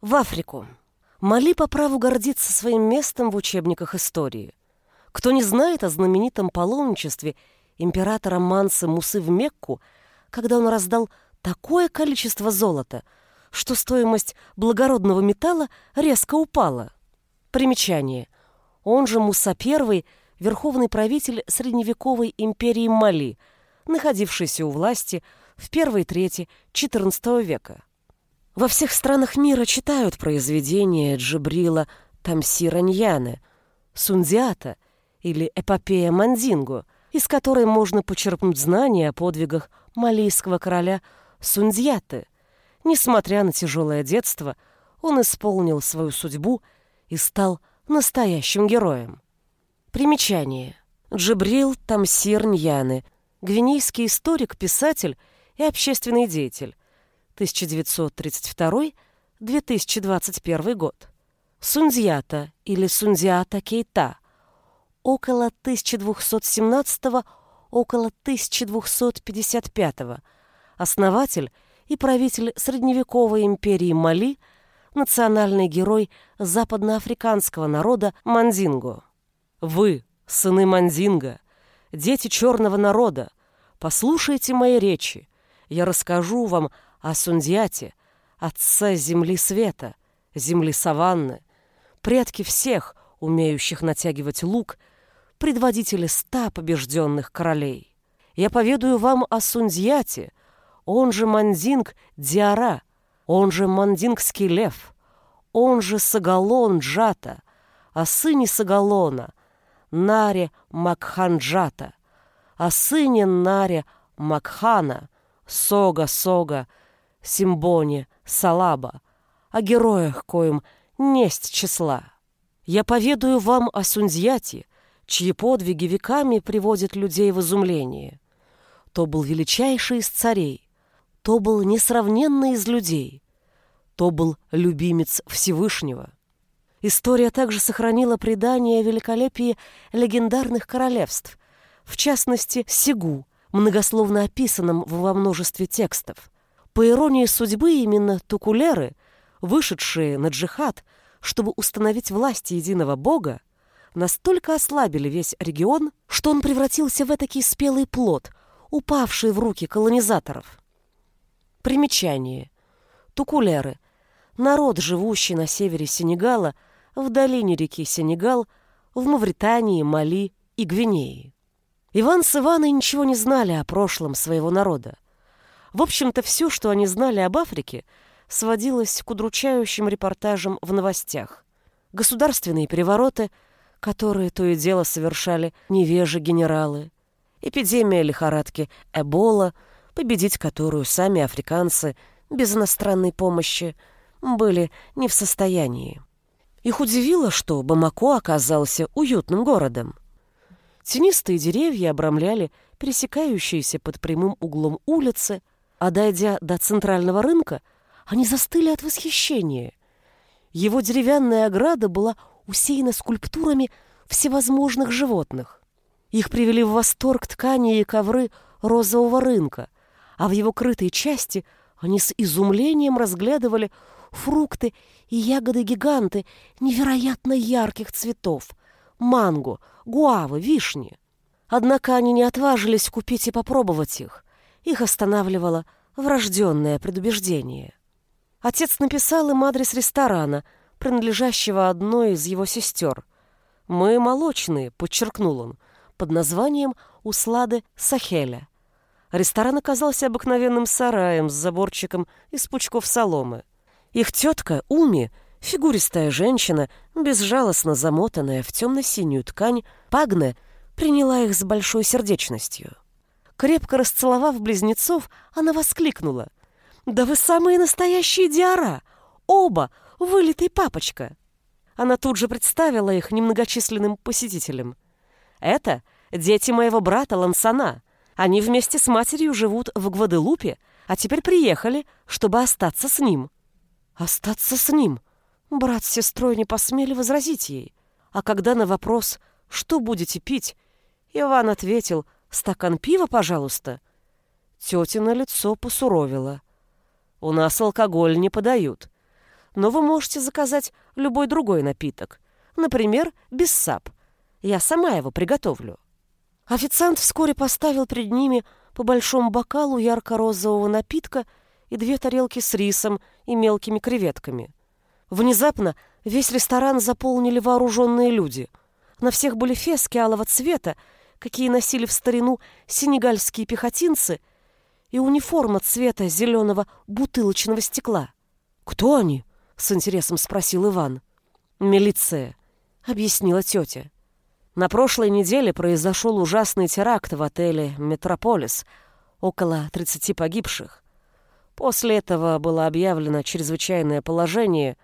В Африку. Мали по праву гордится своим местом в учебниках истории. Кто не знает о знаменитом паломничестве императора Мансы Мусы в Мекку, когда он раздал такое количество золота, что стоимость благородного металла резко упала. Примечание. Он же Муса I, верховный правитель средневековой империи Мали, находившийся у власти в первой трети XIV века. Во всех странах мира читают произведения Джибрила Тамсира Ньяне, Сундиата или эпопея Мандинго, из которой можно почерпнуть знания о подвигах малийского короля Сундьяты. Несмотря на тяжелое детство, он исполнил свою судьбу и стал настоящим героем. Примечание. Джибрил Тамсир Ньяне, гвинейский историк, писатель и общественный деятель, 1932-2021 год. Сунзията или Сунзиата Кейта около 1217 около 1255 основатель и правитель средневековой империи Мали, национальный герой западноафриканского народа Мандинго. Вы, сыны Мандинго, дети черного народа, послушайте мои речи. Я расскажу вам о Сундьяте, отце земли света, земли саванны, предки всех, умеющих натягивать лук, предводители ста побежденных королей. Я поведаю вам о Сундьяте, он же Мандинг Диара, он же Мандингский лев, он же Сагалон Джата, о сыне Сагалона, Наре Макханджата, о сыне Наре Макхана, Сога-Сога, Симбоне, Салаба, о героях, коим несть числа. Я поведаю вам о Сунзьяте, чьи подвиги веками приводят людей в изумление. То был величайший из царей, то был несравненный из людей, то был любимец Всевышнего. История также сохранила предание о великолепии легендарных королевств, в частности, Сигу, многословно описанном во множестве текстов. По иронии судьбы, именно тукулеры, вышедшие на джихад, чтобы установить власть единого бога, настолько ослабили весь регион, что он превратился в этакий спелый плод, упавший в руки колонизаторов. Примечание. Тукулеры – народ, живущий на севере Сенегала, в долине реки Сенегал, в Мавритании, Мали и Гвинеи. Иван с Иваной ничего не знали о прошлом своего народа. В общем-то, все, что они знали об Африке, сводилось к удручающим репортажам в новостях. Государственные перевороты, которые то и дело совершали невежи генералы, эпидемия лихорадки Эбола, победить которую сами африканцы без иностранной помощи были не в состоянии. Их удивило, что Бамако оказался уютным городом. Тенистые деревья обрамляли пересекающиеся под прямым углом улицы, а дойдя до центрального рынка, они застыли от восхищения. Его деревянная ограда была усеяна скульптурами всевозможных животных. Их привели в восторг ткани и ковры розового рынка, а в его крытой части они с изумлением разглядывали фрукты и ягоды-гиганты невероятно ярких цветов — манго, гуавы, вишни. Однако они не отважились купить и попробовать их. Их останавливало врожденное предубеждение. Отец написал им адрес ресторана, принадлежащего одной из его сестер. «Мы молочные», — подчеркнул он, под названием «Услады Сахеля». Ресторан оказался обыкновенным сараем с заборчиком из пучков соломы. Их тетка Уми, фигуристая женщина, безжалостно замотанная в темно-синюю ткань, Пагне, приняла их с большой сердечностью. Крепко расцеловав близнецов, она воскликнула. «Да вы самые настоящие диара! Оба! Вылитый папочка!» Она тут же представила их немногочисленным посетителям. «Это дети моего брата Лансана. Они вместе с матерью живут в Гваделупе, а теперь приехали, чтобы остаться с ним». «Остаться с ним?» Брат с сестрой не посмели возразить ей. А когда на вопрос «Что будете пить?» Иван ответил – Стакан пива, пожалуйста. Тетя на лицо посуровила. У нас алкоголь не подают. но вы можете заказать любой другой напиток. Например, без сап. Я сама его приготовлю». Официант вскоре поставил перед ними по большому бокалу ярко-розового напитка и две тарелки с рисом и мелкими креветками. Внезапно весь ресторан заполнили вооруженные люди. На всех были фески алого цвета, какие носили в старину сенегальские пехотинцы, и униформа цвета зеленого бутылочного стекла. «Кто они?» — с интересом спросил Иван. «Милиция», — объяснила тетя. На прошлой неделе произошел ужасный теракт в отеле «Метрополис», около 30 погибших. После этого было объявлено чрезвычайное положение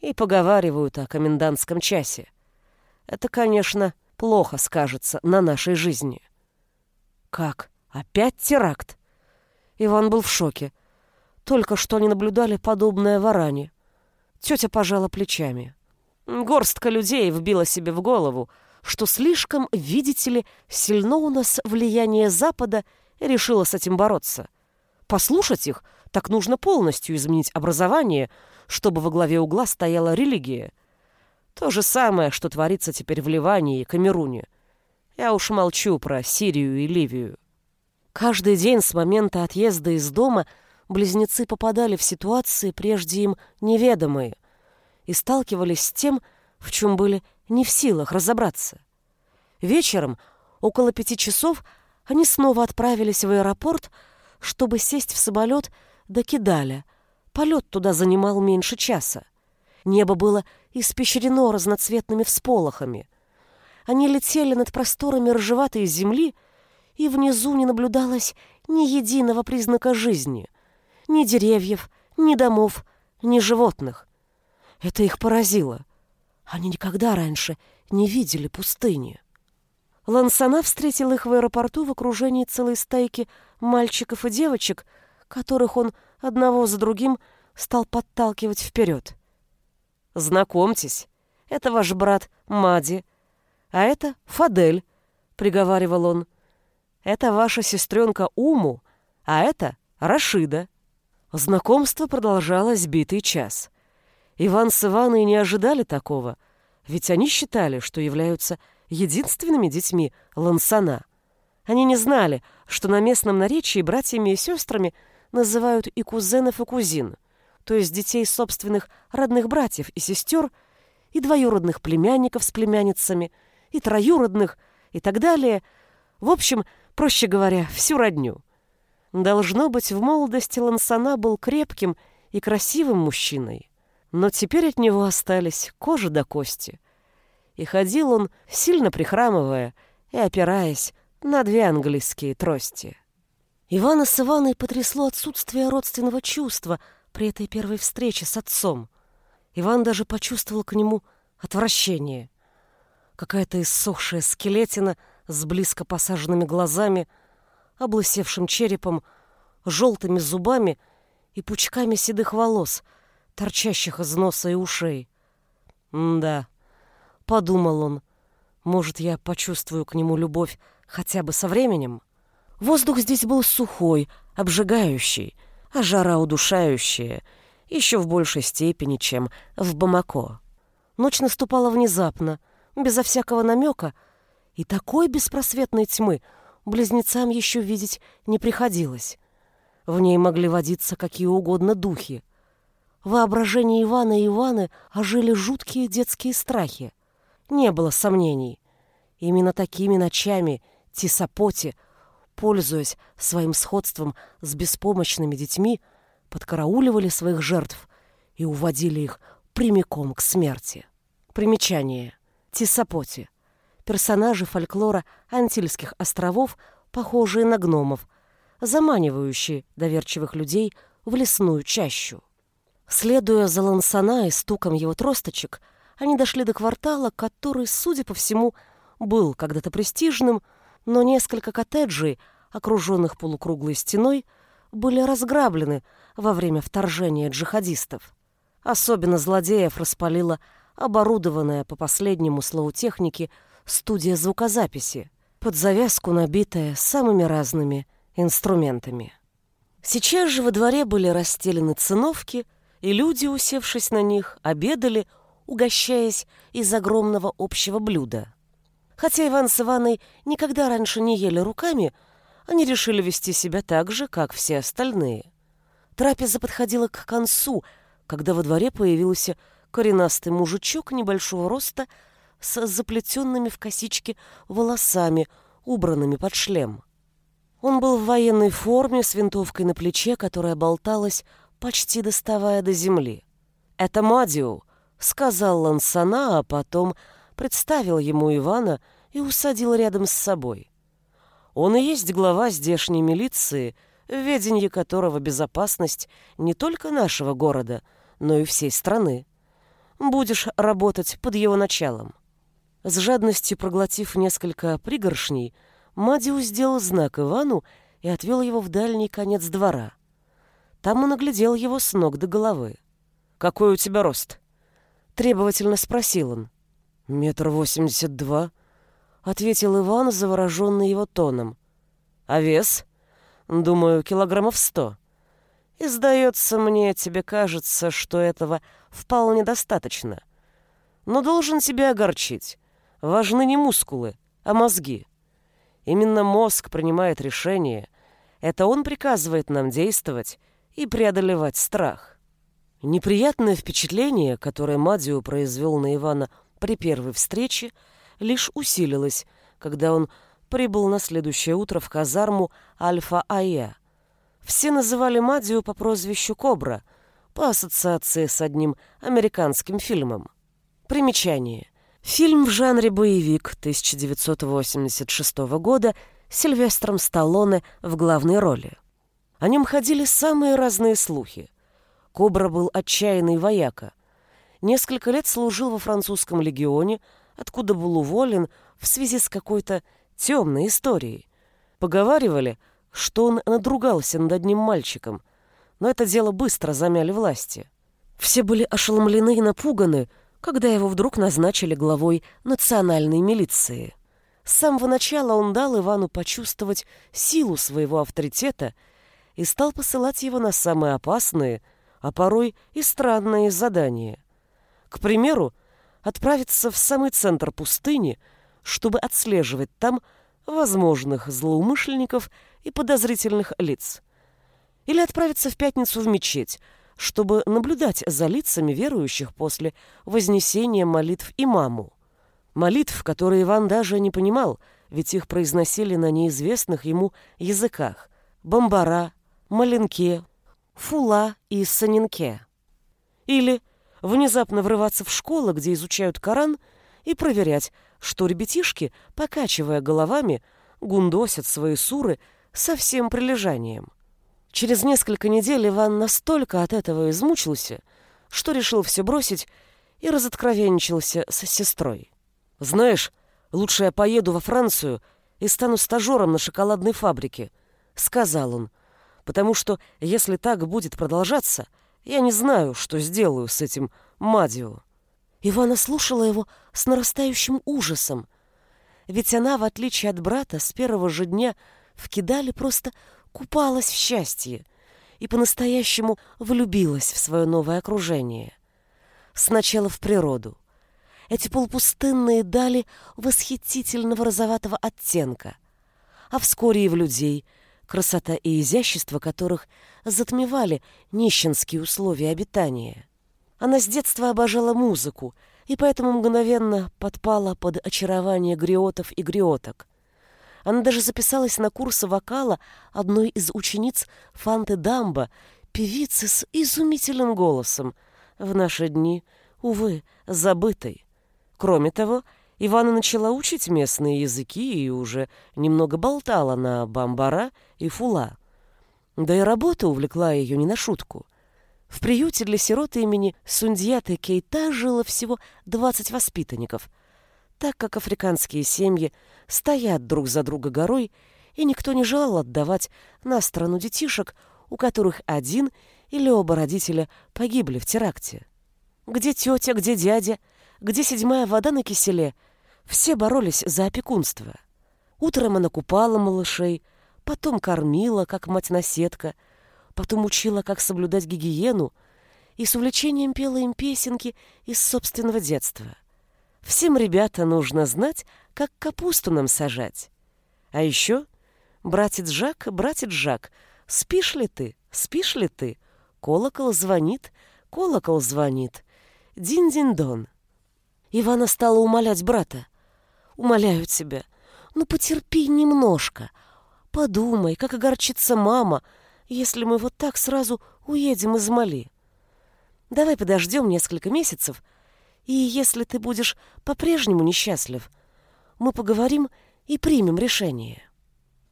и поговаривают о комендантском часе. Это, конечно, плохо скажется на нашей жизни. Как? Опять теракт? Иван был в шоке. Только что они наблюдали подобное в Аране. Тетя пожала плечами. Горстка людей вбила себе в голову, что слишком, видите ли, сильно у нас влияние Запада и решила с этим бороться. Послушать их, так нужно полностью изменить образование, чтобы во главе угла стояла религия. То же самое, что творится теперь в Ливане и Камеруне. Я уж молчу про Сирию и Ливию. Каждый день с момента отъезда из дома близнецы попадали в ситуации, прежде им неведомые, и сталкивались с тем, в чем были не в силах разобраться. Вечером, около пяти часов, они снова отправились в аэропорт, чтобы сесть в самолет до Кидаля. Полет туда занимал меньше часа. Небо было испещрено разноцветными всполохами. Они летели над просторами ржеватой земли, и внизу не наблюдалось ни единого признака жизни, ни деревьев, ни домов, ни животных. Это их поразило. Они никогда раньше не видели пустыни. Лансана встретил их в аэропорту в окружении целой стайки мальчиков и девочек, которых он одного за другим стал подталкивать вперед. «Знакомьтесь, это ваш брат Мади, а это Фадель», — приговаривал он. «Это ваша сестренка Уму, а это Рашида». Знакомство продолжалось битый час. Иван с Иваной не ожидали такого, ведь они считали, что являются единственными детьми Лансана. Они не знали, что на местном наречии братьями и сестрами называют и кузенов, и кузин, то есть детей собственных родных братьев и сестер, и двоюродных племянников с племянницами, и троюродных, и так далее. В общем, проще говоря, всю родню. Должно быть, в молодости Лансана был крепким и красивым мужчиной, но теперь от него остались кожа до кости — и ходил он, сильно прихрамывая и опираясь на две английские трости. Ивана с Иваной потрясло отсутствие родственного чувства при этой первой встрече с отцом. Иван даже почувствовал к нему отвращение. Какая-то иссохшая скелетина с близко посаженными глазами, облысевшим черепом, желтыми зубами и пучками седых волос, торчащих из носа и ушей. Да, Подумал он. Может, я почувствую к нему любовь хотя бы со временем? Воздух здесь был сухой, обжигающий, а жара удушающая, еще в большей степени, чем в Бамако. Ночь наступала внезапно, безо всякого намека, и такой беспросветной тьмы близнецам еще видеть не приходилось. В ней могли водиться какие угодно духи. В воображении Ивана и Иваны ожили жуткие детские страхи не было сомнений. Именно такими ночами Тисапоти, пользуясь своим сходством с беспомощными детьми, подкарауливали своих жертв и уводили их прямиком к смерти. Примечание. Тисапоти. Персонажи фольклора Антильских островов, похожие на гномов, заманивающие доверчивых людей в лесную чащу. Следуя за Лансана и стуком его тросточек, они дошли до квартала, который, судя по всему, был когда-то престижным, но несколько коттеджей, окруженных полукруглой стеной, были разграблены во время вторжения джихадистов. Особенно злодеев распалила оборудованная по последнему слову техники студия звукозаписи, под завязку набитая самыми разными инструментами. Сейчас же во дворе были расстелены циновки и люди, усевшись на них, обедали, угощаясь из огромного общего блюда. Хотя Иван с Иваной никогда раньше не ели руками, они решили вести себя так же, как все остальные. Трапеза подходила к концу, когда во дворе появился коренастый мужичок небольшого роста с заплетенными в косички волосами, убранными под шлем. Он был в военной форме с винтовкой на плече, которая болталась, почти доставая до земли. «Это Мадио», — сказал Лансана, а потом представил ему Ивана и усадил рядом с собой. Он и есть глава здешней милиции, в ведении которого безопасность не только нашего города, но и всей страны. Будешь работать под его началом. С жадностью проглотив несколько пригоршней, Мадиус сделал знак Ивану и отвел его в дальний конец двора. Там он оглядел его с ног до головы. «Какой у тебя рост?» Требовательно спросил он. «Метр восемьдесят два», — ответил Иван, завороженный его тоном. «А вес?» «Думаю, килограммов сто». «И, сдается мне, тебе кажется, что этого вполне достаточно. Но должен тебя огорчить. Важны не мускулы, а мозги. Именно мозг принимает решение. Это он приказывает нам действовать и преодолевать страх. Неприятное впечатление, которое Мадио произвел на Ивана при первой встрече, лишь усилилось, когда он прибыл на следующее утро в казарму Альфа-Ая. Все называли Мадио по прозвищу Кобра, по ассоциации с одним американским фильмом. Примечание. Фильм в жанре боевик 1986 года с Сильвестром Сталлоне в главной роли. О нем ходили самые разные слухи. Кобра был отчаянный вояка. Несколько лет служил во французском легионе, откуда был уволен в связи с какой-то темной историей. Поговаривали, что он надругался над одним мальчиком, но это дело быстро замяли власти. Все были ошеломлены и напуганы, когда его вдруг назначили главой национальной милиции. С самого начала он дал Ивану почувствовать силу своего авторитета и стал посылать его на самые опасные, а порой и странные задания. К примеру, отправиться в самый центр пустыни, чтобы отслеживать там возможных злоумышленников и подозрительных лиц. Или отправиться в пятницу в мечеть, чтобы наблюдать за лицами верующих после вознесения молитв имаму. Молитв, которые Иван даже не понимал, ведь их произносили на неизвестных ему языках – бомбара, маленке, фула и санинке. Или внезапно врываться в школу, где изучают Коран, и проверять, что ребятишки, покачивая головами, гундосят свои суры со всем прилежанием. Через несколько недель Иван настолько от этого измучился, что решил все бросить и разоткровенничался с сестрой. «Знаешь, лучше я поеду во Францию и стану стажером на шоколадной фабрике», — сказал он, «потому что, если так будет продолжаться, я не знаю, что сделаю с этим Мадио». Ивана слушала его с нарастающим ужасом, ведь она, в отличие от брата, с первого же дня в Кидале просто купалась в счастье и по-настоящему влюбилась в свое новое окружение. Сначала в природу. Эти полупустынные дали восхитительного розоватого оттенка, а вскоре и в людей, красота и изящество которых затмевали нищенские условия обитания. Она с детства обожала музыку и поэтому мгновенно подпала под очарование гриотов и гриоток — она даже записалась на курсы вокала одной из учениц Фанты Дамба, певицы с изумительным голосом, в наши дни, увы, забытой. Кроме того, Ивана начала учить местные языки и уже немного болтала на бамбара и фула. Да и работа увлекла ее не на шутку. В приюте для сирот имени Сундьяты Кейта жило всего 20 воспитанников, так как африканские семьи стоят друг за друга горой, и никто не желал отдавать на страну детишек, у которых один или оба родителя погибли в теракте. Где тетя, где дядя, где седьмая вода на киселе, все боролись за опекунство. Утром она купала малышей, потом кормила, как мать-наседка, потом учила, как соблюдать гигиену, и с увлечением пела им песенки из собственного детства. Всем, ребята, нужно знать, как капусту нам сажать. А еще, братец Жак, братец Жак, спишь ли ты, спишь ли ты? Колокол звонит, колокол звонит. Дин-дин-дон. Ивана стала умолять брата. «Умоляю тебя, ну потерпи немножко. Подумай, как огорчится мама, если мы вот так сразу уедем из Мали. Давай подождем несколько месяцев, и если ты будешь по-прежнему несчастлив, мы поговорим и примем решение».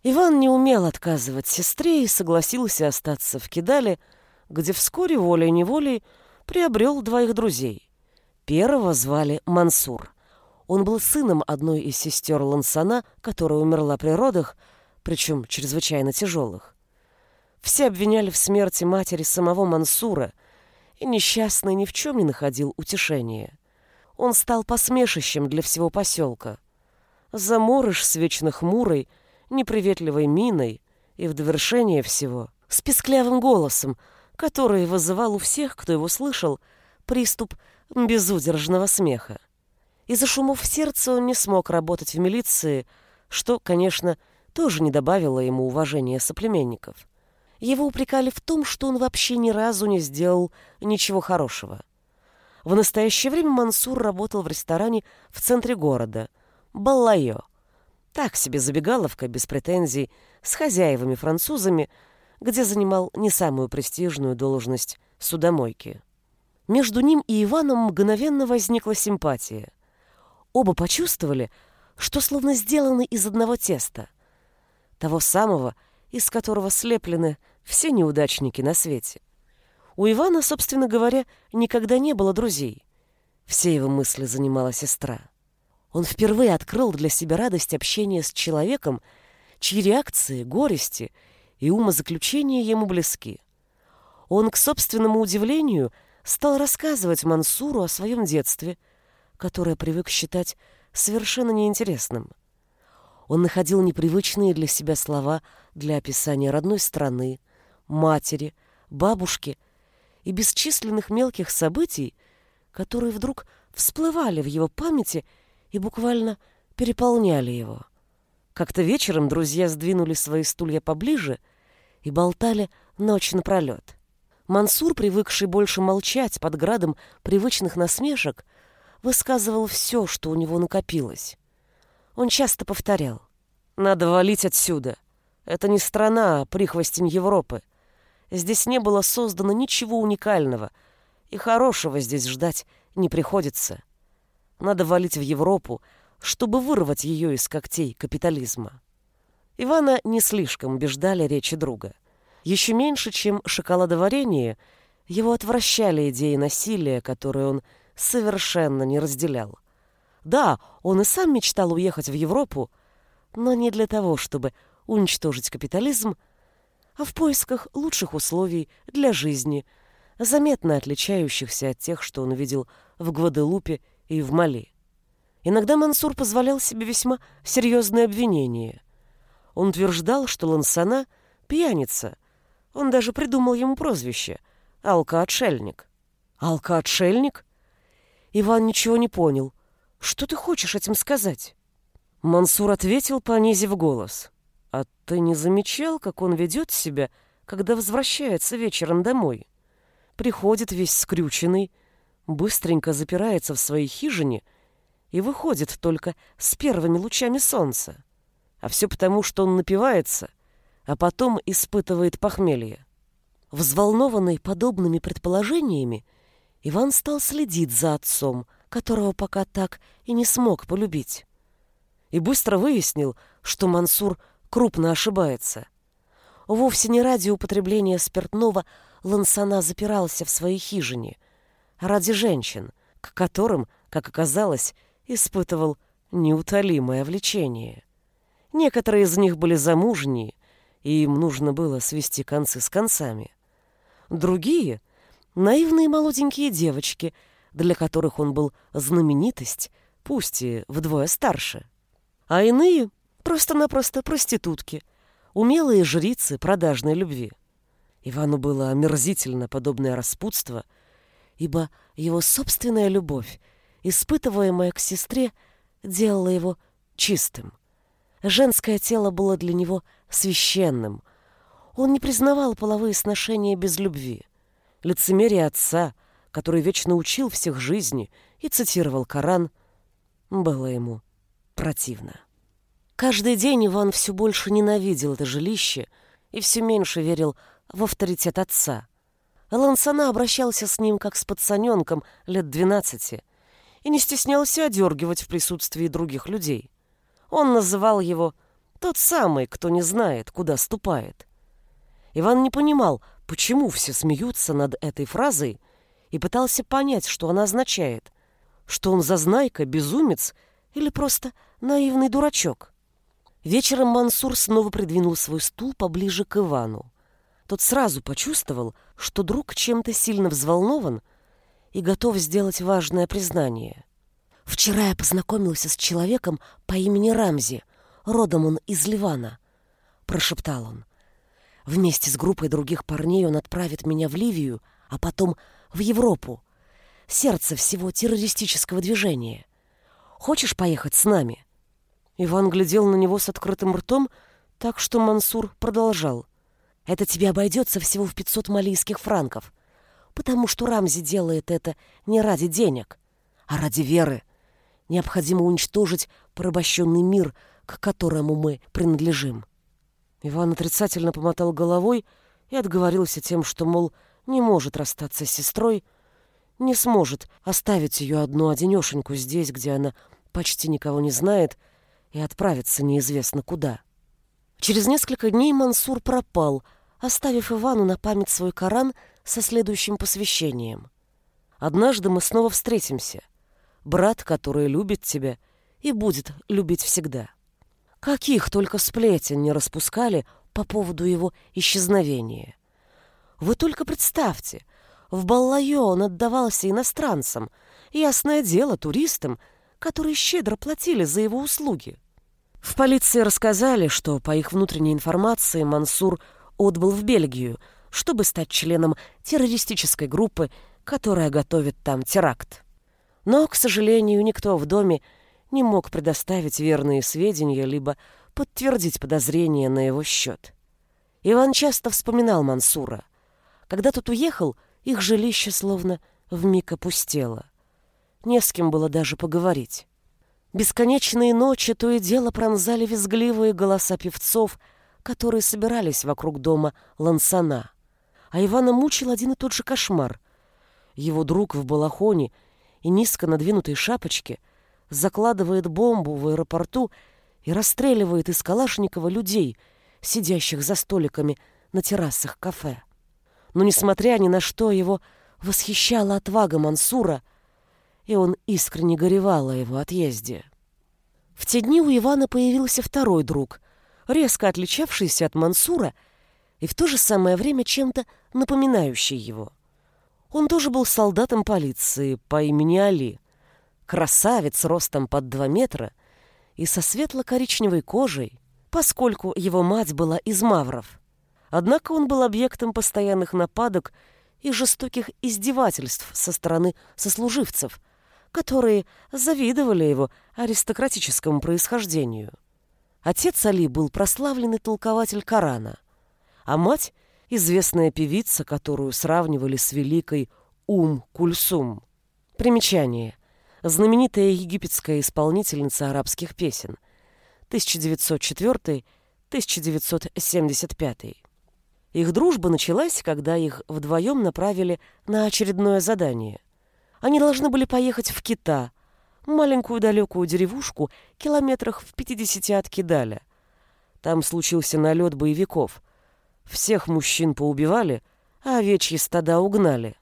Иван не умел отказывать сестре и согласился остаться в Кидале, где вскоре волей-неволей приобрел двоих друзей. Первого звали Мансур. Он был сыном одной из сестер Лансана, которая умерла при родах, причем чрезвычайно тяжелых. Все обвиняли в смерти матери самого Мансура, и несчастный ни в чем не находил утешения. Он стал посмешищем для всего поселка. Заморыш с вечно хмурой, неприветливой миной и в довершение всего с песклявым голосом, который вызывал у всех, кто его слышал, приступ безудержного смеха. Из-за шумов в сердце он не смог работать в милиции, что, конечно, тоже не добавило ему уважения соплеменников. Его упрекали в том, что он вообще ни разу не сделал ничего хорошего. В настоящее время Мансур работал в ресторане в центре города «Баллайо». Так себе забегаловка без претензий с хозяевами-французами, где занимал не самую престижную должность судомойки. Между ним и Иваном мгновенно возникла симпатия. Оба почувствовали, что словно сделаны из одного теста. Того самого, из которого слеплены все неудачники на свете. У Ивана, собственно говоря, никогда не было друзей. Все его мысли занимала сестра. Он впервые открыл для себя радость общения с человеком, чьи реакции, горести и умозаключения ему близки. Он, к собственному удивлению, стал рассказывать Мансуру о своем детстве, которое привык считать совершенно неинтересным. Он находил непривычные для себя слова для описания родной страны, матери, бабушки и бесчисленных мелких событий, которые вдруг всплывали в его памяти и буквально переполняли его. Как-то вечером друзья сдвинули свои стулья поближе и болтали ночь напролет. Мансур, привыкший больше молчать под градом привычных насмешек, высказывал все, что у него накопилось. Он часто повторял. «Надо валить отсюда. Это не страна, а прихвостень Европы. Здесь не было создано ничего уникального, и хорошего здесь ждать не приходится. Надо валить в Европу, чтобы вырвать ее из когтей капитализма». Ивана не слишком убеждали речи друга – еще меньше, чем шоколадоварение, его отвращали идеи насилия, которые он совершенно не разделял. Да, он и сам мечтал уехать в Европу, но не для того, чтобы уничтожить капитализм, а в поисках лучших условий для жизни, заметно отличающихся от тех, что он видел в Гваделупе и в Мали. Иногда Мансур позволял себе весьма серьезные обвинения. Он утверждал, что Лансана — пьяница, он даже придумал ему прозвище — Алка-отшельник. Иван ничего не понял. Что ты хочешь этим сказать? Мансур ответил, понизив голос. А ты не замечал, как он ведет себя, когда возвращается вечером домой? Приходит весь скрюченный, быстренько запирается в своей хижине и выходит только с первыми лучами солнца. А все потому, что он напивается а потом испытывает похмелье. Взволнованный подобными предположениями, Иван стал следить за отцом, которого пока так и не смог полюбить. И быстро выяснил, что Мансур крупно ошибается. Вовсе не ради употребления спиртного Лансана запирался в своей хижине, а ради женщин, к которым, как оказалось, испытывал неутолимое влечение. Некоторые из них были замужние, и им нужно было свести концы с концами. Другие — наивные молоденькие девочки, для которых он был знаменитость, пусть и вдвое старше. А иные — просто-напросто проститутки, умелые жрицы продажной любви. Ивану было омерзительно подобное распутство, ибо его собственная любовь, испытываемая к сестре, делала его чистым. Женское тело было для него священным. Он не признавал половые сношения без любви. Лицемерие отца, который вечно учил всех жизни и цитировал Коран, было ему противно. Каждый день Иван все больше ненавидел это жилище и все меньше верил в авторитет отца. Лансана обращался с ним как с пацаненком лет двенадцати и не стеснялся одергивать в присутствии других людей. Он называл его «тот самый, кто не знает, куда ступает». Иван не понимал, почему все смеются над этой фразой, и пытался понять, что она означает, что он зазнайка, безумец или просто наивный дурачок. Вечером Мансур снова придвинул свой стул поближе к Ивану. Тот сразу почувствовал, что друг чем-то сильно взволнован и готов сделать важное признание. «Вчера я познакомился с человеком по имени Рамзи. Родом он из Ливана», — прошептал он. «Вместе с группой других парней он отправит меня в Ливию, а потом в Европу. Сердце всего террористического движения. Хочешь поехать с нами?» Иван глядел на него с открытым ртом, так что Мансур продолжал. «Это тебе обойдется всего в пятьсот малийских франков, потому что Рамзи делает это не ради денег, а ради веры. Необходимо уничтожить порабощенный мир, к которому мы принадлежим». Иван отрицательно помотал головой и отговорился тем, что, мол, не может расстаться с сестрой, не сможет оставить ее одну-одинешеньку здесь, где она почти никого не знает, и отправиться неизвестно куда. Через несколько дней Мансур пропал, оставив Ивану на память свой Коран со следующим посвящением. «Однажды мы снова встретимся. Брат, который любит тебя и будет любить всегда». Каких только сплетен не распускали по поводу его исчезновения. Вы только представьте, в Баллайо он отдавался иностранцам, ясное дело, туристам, которые щедро платили за его услуги. В полиции рассказали, что, по их внутренней информации, Мансур отбыл в Бельгию, чтобы стать членом террористической группы, которая готовит там теракт. Но, к сожалению, никто в доме не мог предоставить верные сведения либо подтвердить подозрения на его счет. Иван часто вспоминал Мансура. Когда тот уехал, их жилище словно вмиг опустело. Не с кем было даже поговорить. Бесконечные ночи то и дело пронзали визгливые голоса певцов, которые собирались вокруг дома Лансана. А Ивана мучил один и тот же кошмар. Его друг в балахоне и низко надвинутой шапочке закладывает бомбу в аэропорту и расстреливает из Калашникова людей, сидящих за столиками на террасах кафе. Но, несмотря ни на что, его восхищала отвага Мансура — и он искренне горевал о его отъезде. В те дни у Ивана появился второй друг, резко отличавшийся от Мансура и в то же самое время чем-то напоминающий его. Он тоже был солдатом полиции по имени Али, красавец ростом под два метра и со светло-коричневой кожей, поскольку его мать была из мавров. Однако он был объектом постоянных нападок и жестоких издевательств со стороны сослуживцев, которые завидовали его аристократическому происхождению. Отец Али был прославленный толкователь Корана, а мать — известная певица, которую сравнивали с великой Ум-Кульсум. Примечание. Знаменитая египетская исполнительница арабских песен. 1904-1975. Их дружба началась, когда их вдвоем направили на очередное задание. Они должны были поехать в Кита, маленькую далекую деревушку, километрах в 50 от Кидаля. Там случился налет боевиков. Всех мужчин поубивали, а овечьи стада угнали.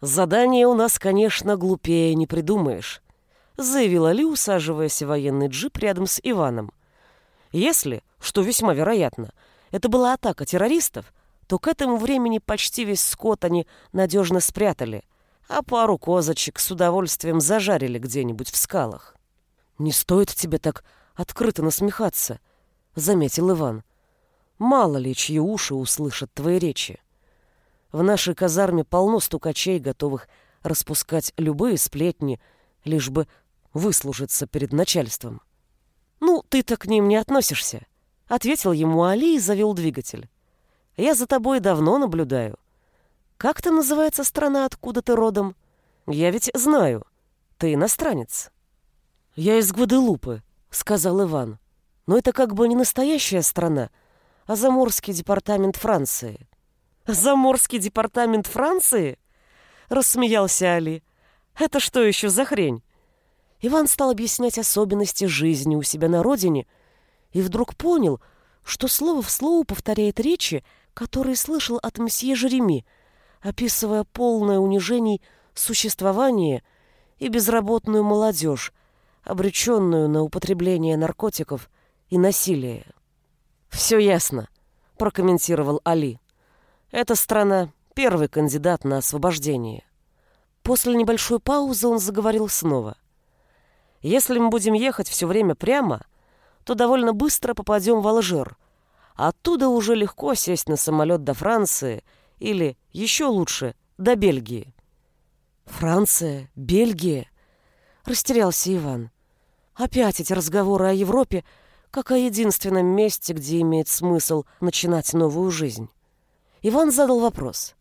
«Задание у нас, конечно, глупее не придумаешь», — заявила Ли, усаживаясь в военный джип рядом с Иваном. «Если, что весьма вероятно, это была атака террористов, то к этому времени почти весь скот они надежно спрятали — а пару козочек с удовольствием зажарили где-нибудь в скалах. «Не стоит тебе так открыто насмехаться», — заметил Иван. «Мало ли, чьи уши услышат твои речи. В нашей казарме полно стукачей, готовых распускать любые сплетни, лишь бы выслужиться перед начальством. «Ну, ты-то к ним не относишься», — ответил ему Али и завел двигатель. «Я за тобой давно наблюдаю. Как там называется страна, откуда ты родом? Я ведь знаю. Ты иностранец». «Я из Гваделупы», — сказал Иван. «Но это как бы не настоящая страна, а заморский департамент Франции». «Заморский департамент Франции?» — рассмеялся Али. «Это что еще за хрень?» Иван стал объяснять особенности жизни у себя на родине и вдруг понял, что слово в слово повторяет речи, которые слышал от мсье Жереми, описывая полное унижений существование и безработную молодежь, обреченную на употребление наркотиков и насилие. «Все ясно», — прокомментировал Али. «Эта страна — первый кандидат на освобождение». После небольшой паузы он заговорил снова. «Если мы будем ехать все время прямо, то довольно быстро попадем в Алжир. Оттуда уже легко сесть на самолет до Франции или, еще лучше, до Бельгии». «Франция? Бельгия?» — растерялся Иван. «Опять эти разговоры о Европе, как о единственном месте, где имеет смысл начинать новую жизнь». Иван задал вопрос.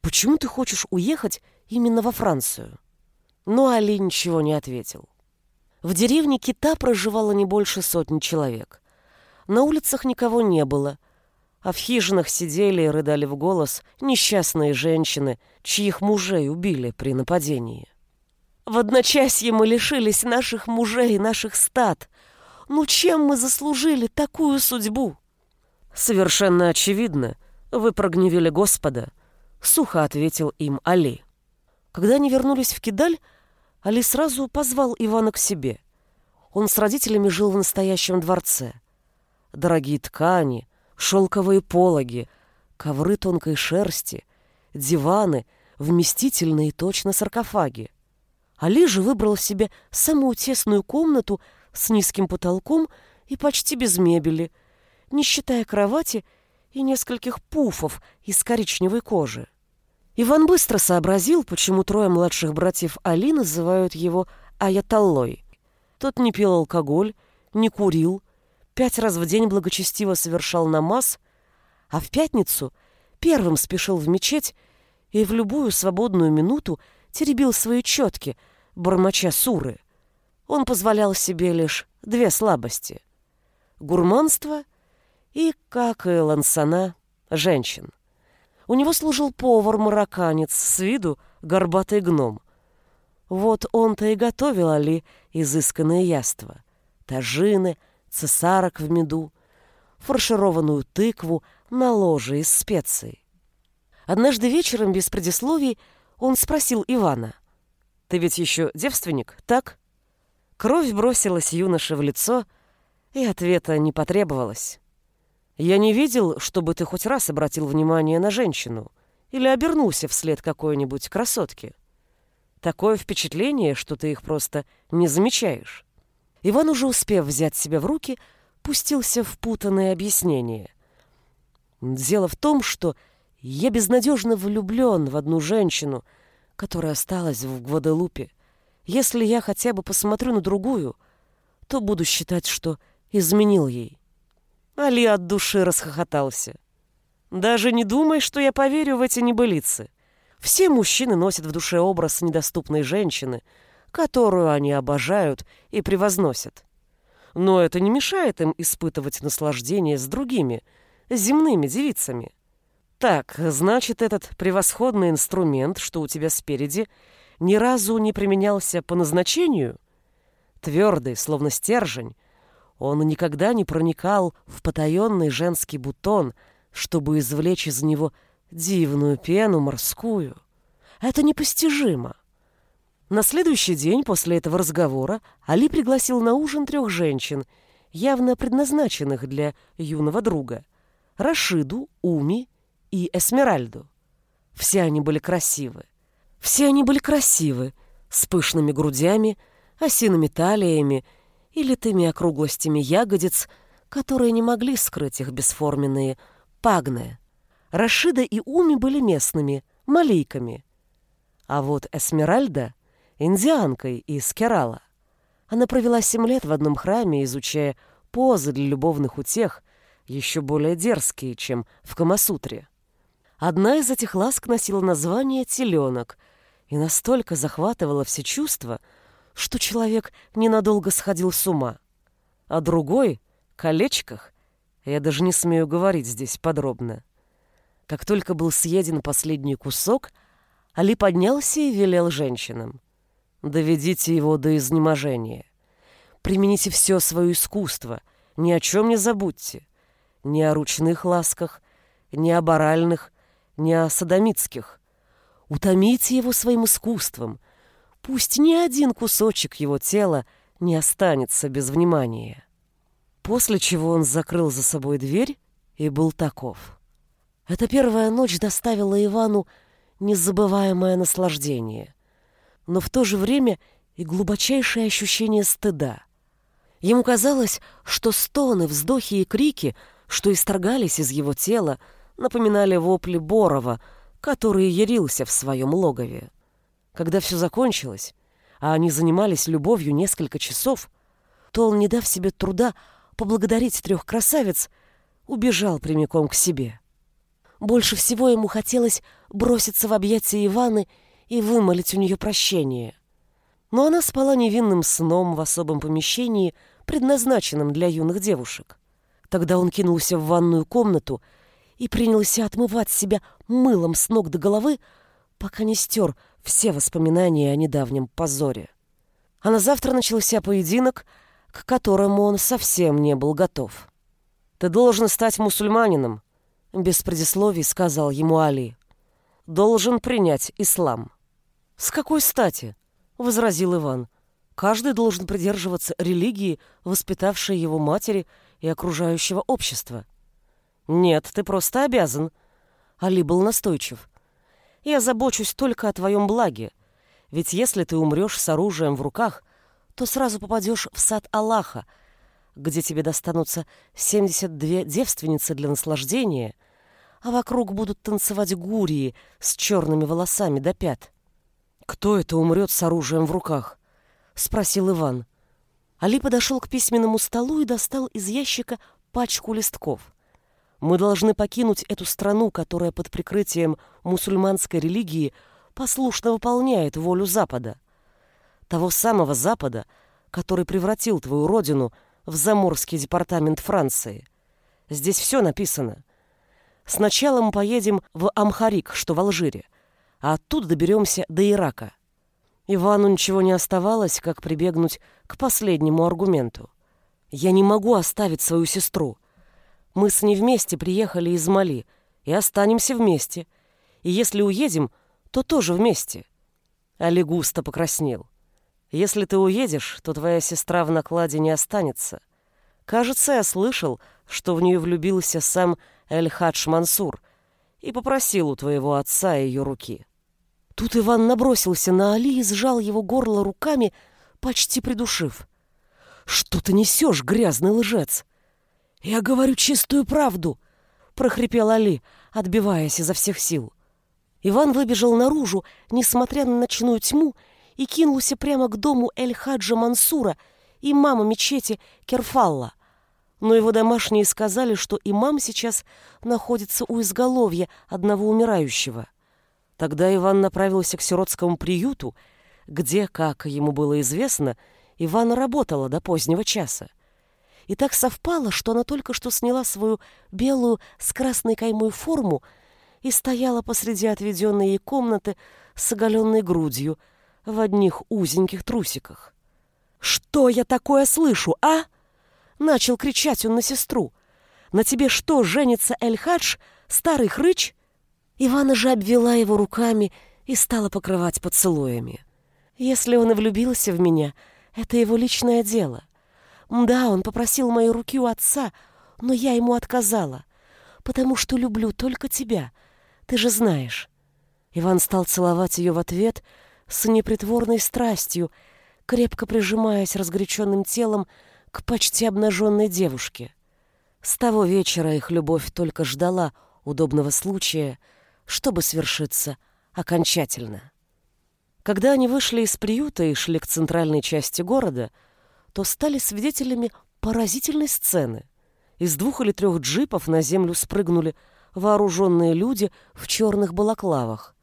«Почему ты хочешь уехать именно во Францию?» Но Али ничего не ответил. В деревне Кита проживало не больше сотни человек. На улицах никого не было, а в хижинах сидели и рыдали в голос несчастные женщины, чьих мужей убили при нападении. «В одночасье мы лишились наших мужей и наших стад. Ну чем мы заслужили такую судьбу?» «Совершенно очевидно», «Вы прогневили Господа», — сухо ответил им Али. Когда они вернулись в Кидаль, Али сразу позвал Ивана к себе. Он с родителями жил в настоящем дворце. Дорогие ткани, шелковые пологи, ковры тонкой шерсти, диваны, вместительные точно саркофаги. Али же выбрал себе самую тесную комнату с низким потолком и почти без мебели, не считая кровати и нескольких пуфов из коричневой кожи. Иван быстро сообразил, почему трое младших братьев Али называют его Аятоллой. Тот не пил алкоголь, не курил, пять раз в день благочестиво совершал намаз, а в пятницу первым спешил в мечеть и в любую свободную минуту теребил свои четки, бормоча суры. Он позволял себе лишь две слабости — гурманство — и, как и Лансана, женщин. У него служил повар-марокканец, с виду горбатый гном. Вот он-то и готовил Али изысканные яства. Тажины, цесарок в меду, фаршированную тыкву на ложе из специй. Однажды вечером, без предисловий, он спросил Ивана. «Ты ведь еще девственник, так?» Кровь бросилась юноше в лицо, и ответа не потребовалось. Я не видел, чтобы ты хоть раз обратил внимание на женщину или обернулся вслед какой-нибудь красотке. Такое впечатление, что ты их просто не замечаешь. Иван, уже успев взять себя в руки, пустился в путанное объяснение. Дело в том, что я безнадежно влюблен в одну женщину, которая осталась в Гваделупе. Если я хотя бы посмотрю на другую, то буду считать, что изменил ей. Али от души расхохотался. «Даже не думай, что я поверю в эти небылицы. Все мужчины носят в душе образ недоступной женщины, которую они обожают и превозносят. Но это не мешает им испытывать наслаждение с другими, земными девицами. Так, значит, этот превосходный инструмент, что у тебя спереди, ни разу не применялся по назначению? Твердый, словно стержень, он никогда не проникал в потаенный женский бутон, чтобы извлечь из него дивную пену морскую. Это непостижимо. На следующий день после этого разговора Али пригласил на ужин трех женщин, явно предназначенных для юного друга — Рашиду, Уми и Эсмеральду. Все они были красивы. Все они были красивы, с пышными грудями, осиными талиями и литыми округлостями ягодиц, которые не могли скрыть их бесформенные пагны. Рашида и Уми были местными, малейками. А вот Эсмеральда — индианкой из Керала. Она провела семь лет в одном храме, изучая позы для любовных утех, еще более дерзкие, чем в Камасутре. Одна из этих ласк носила название «теленок» и настолько захватывала все чувства, что человек ненадолго сходил с ума. А другой — колечках, я даже не смею говорить здесь подробно. Как только был съеден последний кусок, Али поднялся и велел женщинам. «Доведите его до изнеможения. Примените все свое искусство, ни о чем не забудьте. Ни о ручных ласках, ни о баральных, ни о садомитских. Утомите его своим искусством. Пусть ни один кусочек его тела не останется без внимания». После чего он закрыл за собой дверь и был таков. Эта первая ночь доставила Ивану незабываемое наслаждение, но в то же время и глубочайшее ощущение стыда. Ему казалось, что стоны, вздохи и крики, что исторгались из его тела, напоминали вопли Борова, который ярился в своем логове. Когда все закончилось, а они занимались любовью несколько часов, то он, не дав себе труда поблагодарить трех красавиц, убежал прямиком к себе. Больше всего ему хотелось броситься в объятия Иваны и вымолить у нее прощение. Но она спала невинным сном в особом помещении, предназначенном для юных девушек. Тогда он кинулся в ванную комнату и принялся отмывать себя мылом с ног до головы, пока не стер все воспоминания о недавнем позоре. А на завтра начался поединок, к которому он совсем не был готов. «Ты должен стать мусульманином», без предисловий сказал ему Али. «Должен принять ислам». «С какой стати?» — возразил Иван. «Каждый должен придерживаться религии, воспитавшей его матери и окружающего общества». «Нет, ты просто обязан». Али был настойчив. «Я забочусь только о твоем благе. Ведь если ты умрешь с оружием в руках, то сразу попадешь в сад Аллаха, где тебе достанутся 72 девственницы для наслаждения — а вокруг будут танцевать гурии с черными волосами до пят. «Кто это умрет с оружием в руках?» — спросил Иван. Али подошел к письменному столу и достал из ящика пачку листков. «Мы должны покинуть эту страну, которая под прикрытием мусульманской религии послушно выполняет волю Запада. Того самого Запада, который превратил твою родину в заморский департамент Франции. Здесь все написано. Сначала мы поедем в Амхарик, что в Алжире, а оттуда доберемся до Ирака. Ивану ничего не оставалось, как прибегнуть к последнему аргументу. «Я не могу оставить свою сестру. Мы с ней вместе приехали из Мали и останемся вместе. И если уедем, то тоже вместе». Али густо покраснел. «Если ты уедешь, то твоя сестра в накладе не останется. Кажется, я слышал, что в нее влюбился сам Эль-Хадж Мансур и попросил у твоего отца ее руки. Тут Иван набросился на Али и сжал его горло руками, почти придушив. «Что ты несешь, грязный лжец?» «Я говорю чистую правду», — прохрипел Али, отбиваясь изо всех сил. Иван выбежал наружу, несмотря на ночную тьму, и кинулся прямо к дому Эль-Хаджа Мансура мама мечети Керфалла но его домашние сказали, что имам сейчас находится у изголовья одного умирающего. Тогда Иван направился к сиротскому приюту, где, как ему было известно, Ивана работала до позднего часа. И так совпало, что она только что сняла свою белую с красной каймой форму и стояла посреди отведенной ей комнаты с оголенной грудью в одних узеньких трусиках. «Что я такое слышу, а?» Начал кричать он на сестру. «На тебе что, женится Эль-Хадж, старый хрыч?» Ивана же обвела его руками и стала покрывать поцелуями. «Если он и влюбился в меня, это его личное дело. Да, он попросил мои руки у отца, но я ему отказала, потому что люблю только тебя, ты же знаешь». Иван стал целовать ее в ответ с непритворной страстью, крепко прижимаясь разгоряченным телом к почти обнаженной девушке. С того вечера их любовь только ждала удобного случая, чтобы свершиться окончательно. Когда они вышли из приюта и шли к центральной части города, то стали свидетелями поразительной сцены. Из двух или трех джипов на землю спрыгнули вооруженные люди в черных балаклавах.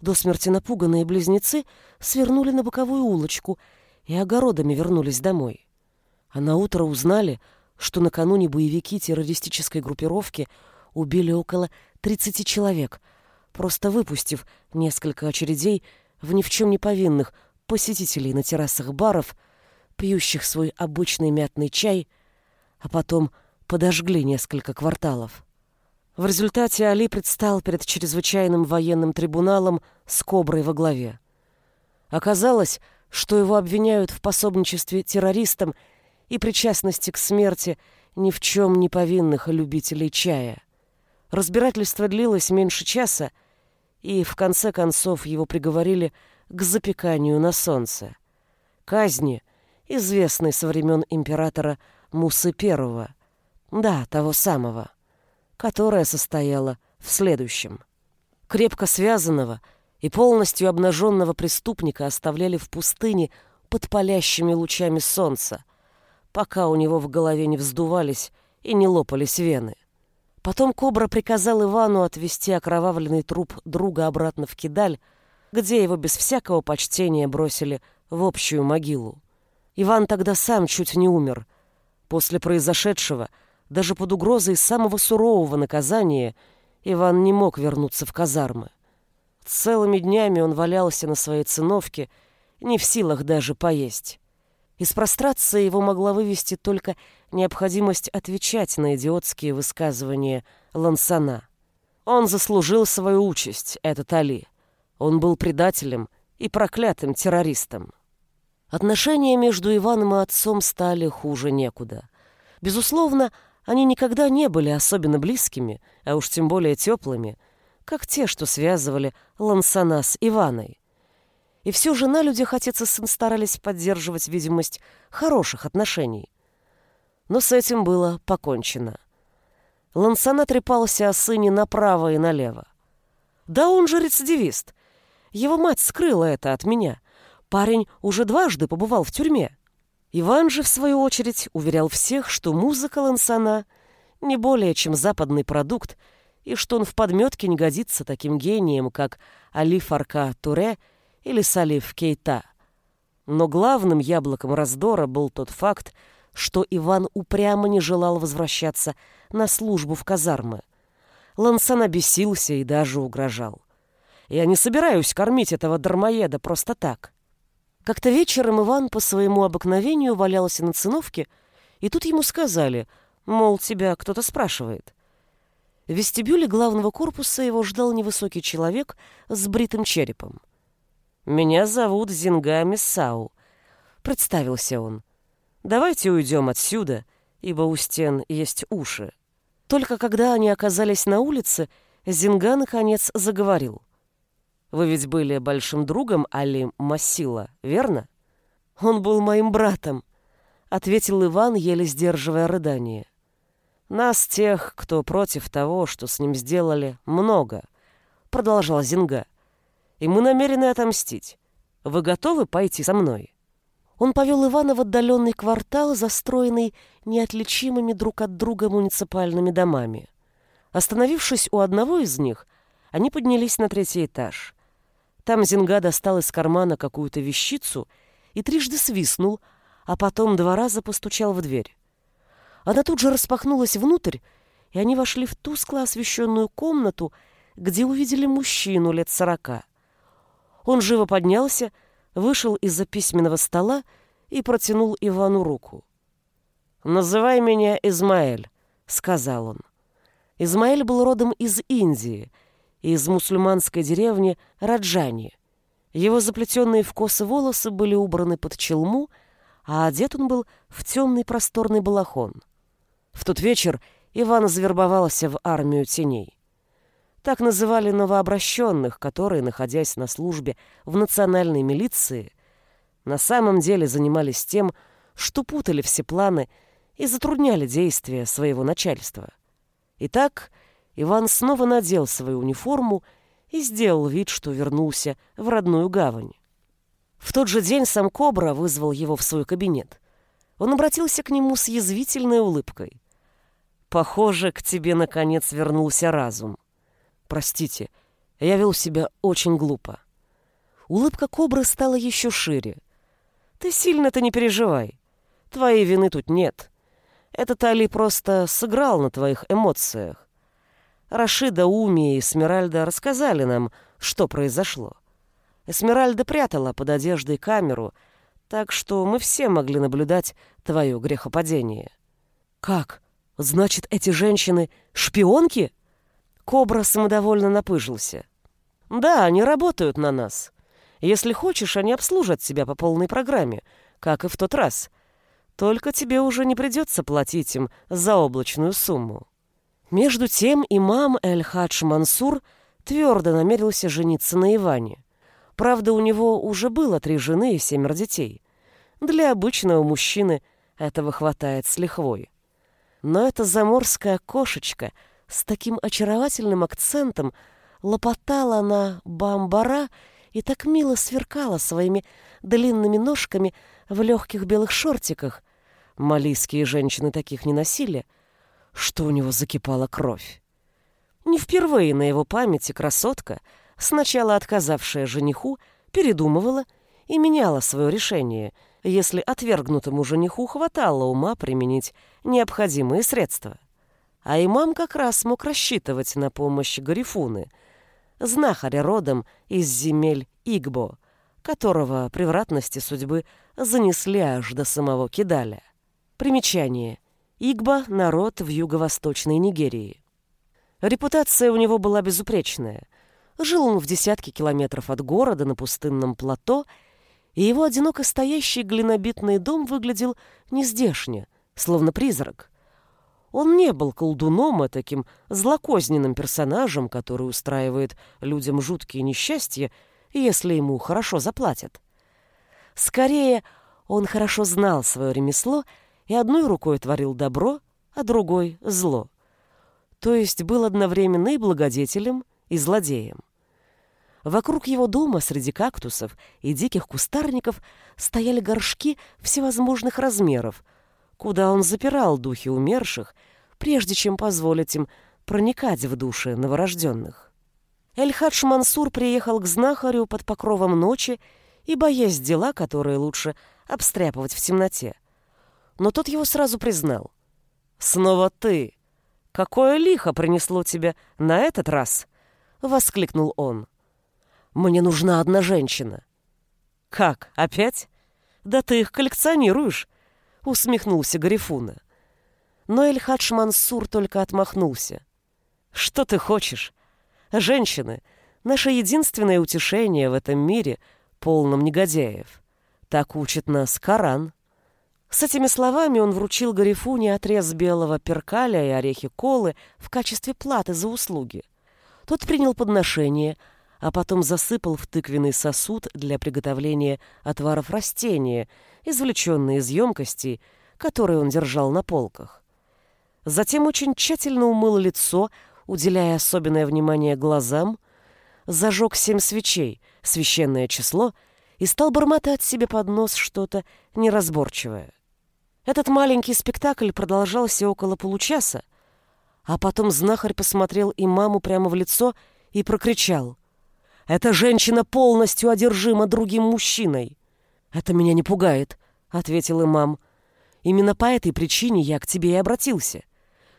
До смерти напуганные близнецы свернули на боковую улочку и огородами вернулись домой. А на утро узнали, что накануне боевики террористической группировки убили около 30 человек, просто выпустив несколько очередей в ни в чем не повинных посетителей на террасах баров, пьющих свой обычный мятный чай, а потом подожгли несколько кварталов. В результате Али предстал перед чрезвычайным военным трибуналом с Коброй во главе. Оказалось, что его обвиняют в пособничестве террористам и причастности к смерти ни в чем не повинных любителей чая. Разбирательство длилось меньше часа, и в конце концов его приговорили к запеканию на солнце. Казни, известной со времен императора Мусы I, да, того самого, которая состояла в следующем. Крепко связанного и полностью обнаженного преступника оставляли в пустыне под палящими лучами солнца, пока у него в голове не вздувались и не лопались вены. Потом Кобра приказал Ивану отвезти окровавленный труп друга обратно в Кидаль, где его без всякого почтения бросили в общую могилу. Иван тогда сам чуть не умер. После произошедшего, даже под угрозой самого сурового наказания, Иван не мог вернуться в казармы. Целыми днями он валялся на своей циновке, не в силах даже поесть. Из прострации его могла вывести только необходимость отвечать на идиотские высказывания Лансана. Он заслужил свою участь, этот Али. Он был предателем и проклятым террористом. Отношения между Иваном и отцом стали хуже некуда. Безусловно, они никогда не были особенно близкими, а уж тем более теплыми, как те, что связывали Лансана с Иваной. И все же на людях отец и сын старались поддерживать видимость хороших отношений. Но с этим было покончено. Лансана трепался о сыне направо и налево. «Да он же рецидивист. Его мать скрыла это от меня. Парень уже дважды побывал в тюрьме». Иван же, в свою очередь, уверял всех, что музыка Лансана не более чем западный продукт, и что он в подметке не годится таким гением, как Али Фарка Туре – или Салиф Кейта. Но главным яблоком раздора был тот факт, что Иван упрямо не желал возвращаться на службу в казармы. Лансан обесился и даже угрожал. «Я не собираюсь кормить этого дармоеда просто так». Как-то вечером Иван по своему обыкновению валялся на циновке, и тут ему сказали, мол, тебя кто-то спрашивает. В вестибюле главного корпуса его ждал невысокий человек с бритым черепом. «Меня зовут Зингами Сау», — представился он. «Давайте уйдем отсюда, ибо у стен есть уши». Только когда они оказались на улице, Зинга наконец заговорил. «Вы ведь были большим другом Али Масила, верно?» «Он был моим братом», — ответил Иван, еле сдерживая рыдание. «Нас, тех, кто против того, что с ним сделали, много», — продолжал Зинга и мы намерены отомстить. Вы готовы пойти со мной?» Он повел Ивана в отдаленный квартал, застроенный неотличимыми друг от друга муниципальными домами. Остановившись у одного из них, они поднялись на третий этаж. Там Зинга достал из кармана какую-то вещицу и трижды свистнул, а потом два раза постучал в дверь. Она тут же распахнулась внутрь, и они вошли в тускло освещенную комнату, где увидели мужчину лет сорока. Он живо поднялся, вышел из-за письменного стола и протянул Ивану руку. «Называй меня Измаэль», — сказал он. Измаэль был родом из Индии, из мусульманской деревни Раджани. Его заплетенные в косы волосы были убраны под челму, а одет он был в темный просторный балахон. В тот вечер Иван завербовался в армию теней. Так называли новообращенных, которые, находясь на службе в национальной милиции, на самом деле занимались тем, что путали все планы и затрудняли действия своего начальства. Итак, Иван снова надел свою униформу и сделал вид, что вернулся в родную гавань. В тот же день сам Кобра вызвал его в свой кабинет. Он обратился к нему с язвительной улыбкой. «Похоже, к тебе, наконец, вернулся разум. Простите, я вел себя очень глупо». Улыбка Кобры стала еще шире. «Ты сильно-то не переживай. Твоей вины тут нет. Этот Али просто сыграл на твоих эмоциях. Рашида, Уми и Эсмеральда рассказали нам, что произошло. Эсмеральда прятала под одеждой камеру, так что мы все могли наблюдать твое грехопадение. Как? Значит, эти женщины шпионки? Кобра самодовольно напыжился. Да, они работают на нас. Если хочешь, они обслужат тебя по полной программе, как и в тот раз. Только тебе уже не придется платить им за облачную сумму. Между тем имам Эль-Хадж Мансур твердо намерился жениться на Иване. Правда, у него уже было три жены и семеро детей. Для обычного мужчины этого хватает с лихвой. Но эта заморская кошечка с таким очаровательным акцентом лопотала на бамбара и так мило сверкала своими длинными ножками в легких белых шортиках. Малийские женщины таких не носили, что у него закипала кровь. Не впервые на его памяти красотка, сначала отказавшая жениху, передумывала и меняла свое решение, если отвергнутому жениху хватало ума применить необходимые средства. А имам как раз мог рассчитывать на помощь Гарифуны, знахаря родом из земель Игбо, которого превратности судьбы занесли аж до самого Кидаля. Примечание. Игба – народ в юго-восточной Нигерии. Репутация у него была безупречная. Жил он в десятке километров от города на пустынном плато, и его одиноко стоящий глинобитный дом выглядел нездешне, словно призрак. Он не был колдуном, а таким злокозненным персонажем, который устраивает людям жуткие несчастья, если ему хорошо заплатят. Скорее, он хорошо знал свое ремесло и одной рукой творил добро, а другой — зло то есть был одновременно и благодетелем, и злодеем. Вокруг его дома среди кактусов и диких кустарников стояли горшки всевозможных размеров, куда он запирал духи умерших, прежде чем позволить им проникать в души новорожденных. Эль-Хадж Мансур приехал к знахарю под покровом ночи и боясь дела, которые лучше обстряпывать в темноте. Но тот его сразу признал. «Снова ты!» «Какое лихо принесло тебя на этот раз?» — воскликнул он. «Мне нужна одна женщина». «Как, опять? Да ты их коллекционируешь!» — усмехнулся Гарифуна. Но Эль-Хадж Мансур только отмахнулся. «Что ты хочешь? Женщины — наше единственное утешение в этом мире, полном негодяев. Так учит нас Коран». С этими словами он вручил Гарифуне отрез белого перкаля и орехи колы в качестве платы за услуги. Тот принял подношение, а потом засыпал в тыквенный сосуд для приготовления отваров растения, извлеченные из емкостей, которые он держал на полках. Затем очень тщательно умыл лицо, уделяя особенное внимание глазам, зажег семь свечей, священное число, и стал бормотать себе под нос что-то неразборчивое. Этот маленький спектакль продолжался около получаса, а потом знахарь посмотрел имаму прямо в лицо и прокричал. «Эта женщина полностью одержима другим мужчиной!» «Это меня не пугает», — ответил имам. «Именно по этой причине я к тебе и обратился.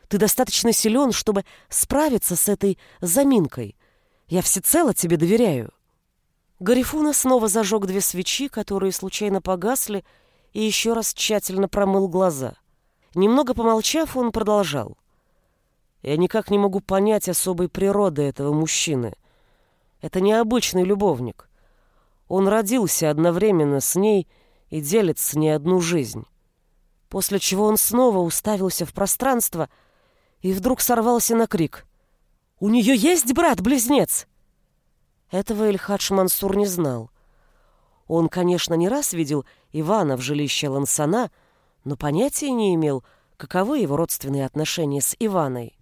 Ты достаточно силен, чтобы справиться с этой заминкой. Я всецело тебе доверяю». Гарифуна снова зажег две свечи, которые случайно погасли, и еще раз тщательно промыл глаза. Немного помолчав, он продолжал. «Я никак не могу понять особой природы этого мужчины. Это необычный любовник. Он родился одновременно с ней и делит с ней одну жизнь. После чего он снова уставился в пространство и вдруг сорвался на крик. «У нее есть брат-близнец?» Этого Ильхадж Мансур не знал. Он, конечно, не раз видел Ивана в жилище Лансана, но понятия не имел, каковы его родственные отношения с Иваной.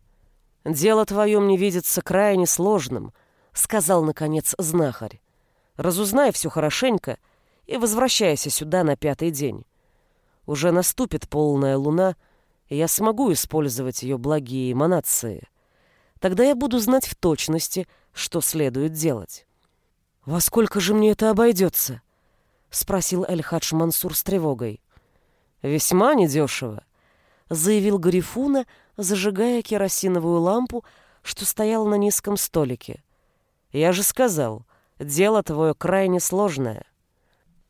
«Дело твое мне видится крайне сложным», — сказал, наконец, знахарь. «Разузнай все хорошенько и возвращайся сюда на пятый день. Уже наступит полная луна, и я смогу использовать ее благие эманации. Тогда я буду знать в точности, что следует делать. «Во сколько же мне это обойдется?» — спросил Эль-Хадж Мансур с тревогой. «Весьма недешево», — заявил Гарифуна, зажигая керосиновую лампу, что стояла на низком столике. «Я же сказал, дело твое крайне сложное».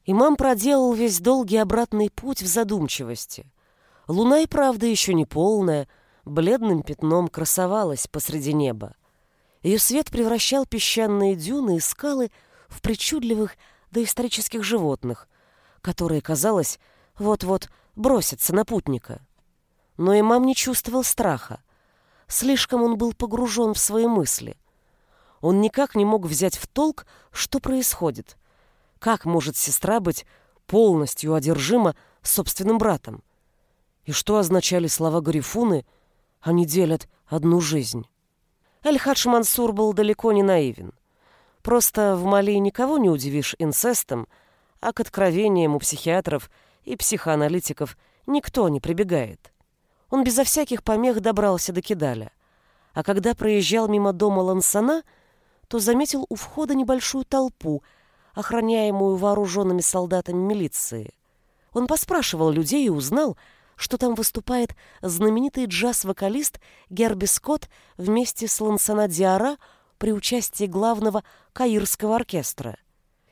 Имам проделал весь долгий обратный путь в задумчивости. Луна и правда еще не полная, бледным пятном красовалась посреди неба. Ее свет превращал песчаные дюны и скалы в причудливых доисторических животных, которые, казалось, вот-вот бросятся на путника. Но имам не чувствовал страха. Слишком он был погружен в свои мысли. Он никак не мог взять в толк, что происходит. Как может сестра быть полностью одержима собственным братом? И что означали слова Гарифуны «они делят одну жизнь»? Эль-Хадж Мансур был далеко не наивен. Просто в Мали никого не удивишь инцестом, а к откровениям у психиатров и психоаналитиков никто не прибегает. Он безо всяких помех добрался до Кидаля, а когда проезжал мимо дома Лансана, то заметил у входа небольшую толпу, охраняемую вооруженными солдатами милиции. Он поспрашивал людей и узнал, что там выступает знаменитый джаз-вокалист Герби Скотт вместе с Лансана Диара при участии главного каирского оркестра.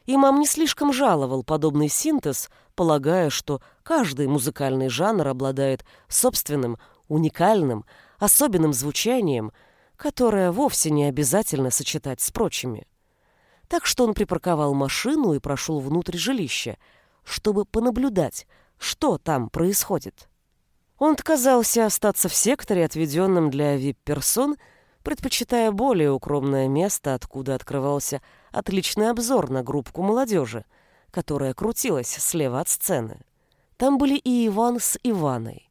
Имам не слишком жаловал подобный синтез, полагая, что каждый музыкальный жанр обладает собственным, уникальным, особенным звучанием, которое вовсе не обязательно сочетать с прочими. Так что он припарковал машину и прошел внутрь жилища, чтобы понаблюдать, что там происходит. Он отказался остаться в секторе, отведенном для вип-персон, предпочитая более укромное место, откуда открывался отличный обзор на группку молодежи, которая крутилась слева от сцены. Там были и Иван с Иваной.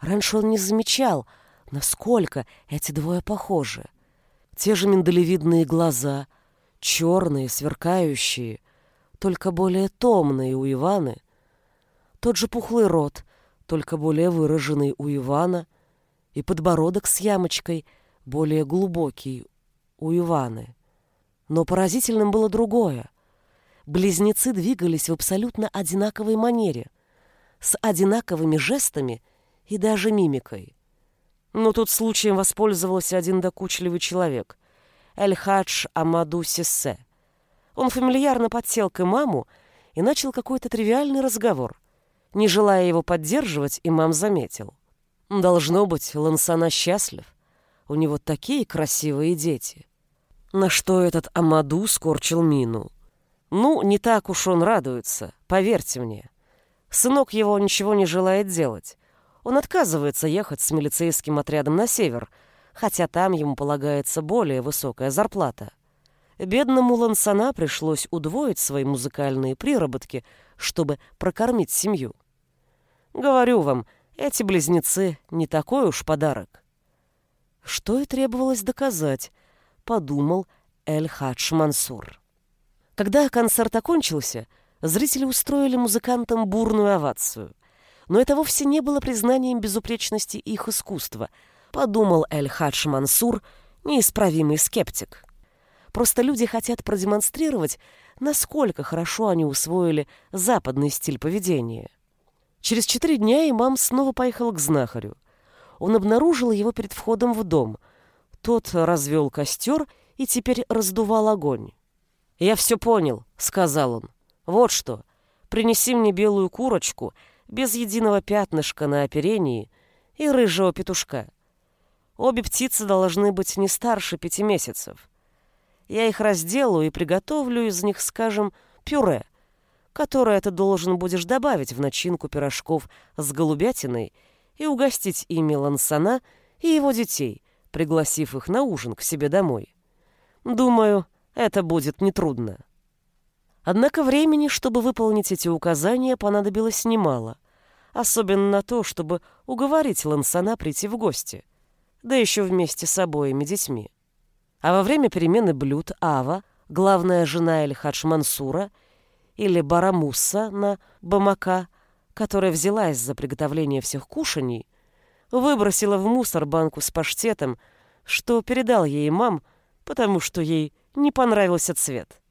Раньше он не замечал, насколько эти двое похожи. Те же миндалевидные глаза, черные, сверкающие, только более томные у Иваны. Тот же пухлый рот, только более выраженный у Ивана, и подбородок с ямочкой, более глубокий у Иваны. Но поразительным было другое. Близнецы двигались в абсолютно одинаковой манере, с одинаковыми жестами и даже мимикой. Но тут случаем воспользовался один докучливый человек — Эль-Хадж Амаду Сиссе. Он фамильярно подсел к имаму и начал какой-то тривиальный разговор. Не желая его поддерживать, имам заметил. Должно быть, Лансана счастлив. У него такие красивые дети. На что этот Амаду скорчил мину. Ну, не так уж он радуется, поверьте мне. Сынок его ничего не желает делать. Он отказывается ехать с милицейским отрядом на север, хотя там ему полагается более высокая зарплата. Бедному Лансана пришлось удвоить свои музыкальные приработки, чтобы прокормить семью. Говорю вам, эти близнецы не такой уж подарок. Что и требовалось доказать, подумал Эль-Хадж Мансур. Когда концерт окончился, зрители устроили музыкантам бурную овацию. Но это вовсе не было признанием безупречности их искусства, подумал Эль-Хадж Мансур, неисправимый скептик. Просто люди хотят продемонстрировать, насколько хорошо они усвоили западный стиль поведения. Через четыре дня имам снова поехал к знахарю. Он обнаружил его перед входом в дом. Тот развел костер и теперь раздувал огонь. «Я все понял», — сказал он. «Вот что. Принеси мне белую курочку без единого пятнышка на оперении и рыжего петушка. Обе птицы должны быть не старше пяти месяцев. Я их разделаю и приготовлю из них, скажем, пюре, которое ты должен будешь добавить в начинку пирожков с голубятиной и угостить ими Лансана и его детей, пригласив их на ужин к себе домой. Думаю, это будет нетрудно. Однако времени, чтобы выполнить эти указания, понадобилось немало, особенно на то, чтобы уговорить Лансана прийти в гости, да еще вместе с обоими детьми. А во время перемены блюд Ава, главная жена Эль-Хадж Мансура, или Барамуса на Бамака, которая взялась за приготовление всех кушаний, выбросила в мусор банку с паштетом, что передал ей мам, потому что ей не понравился цвет.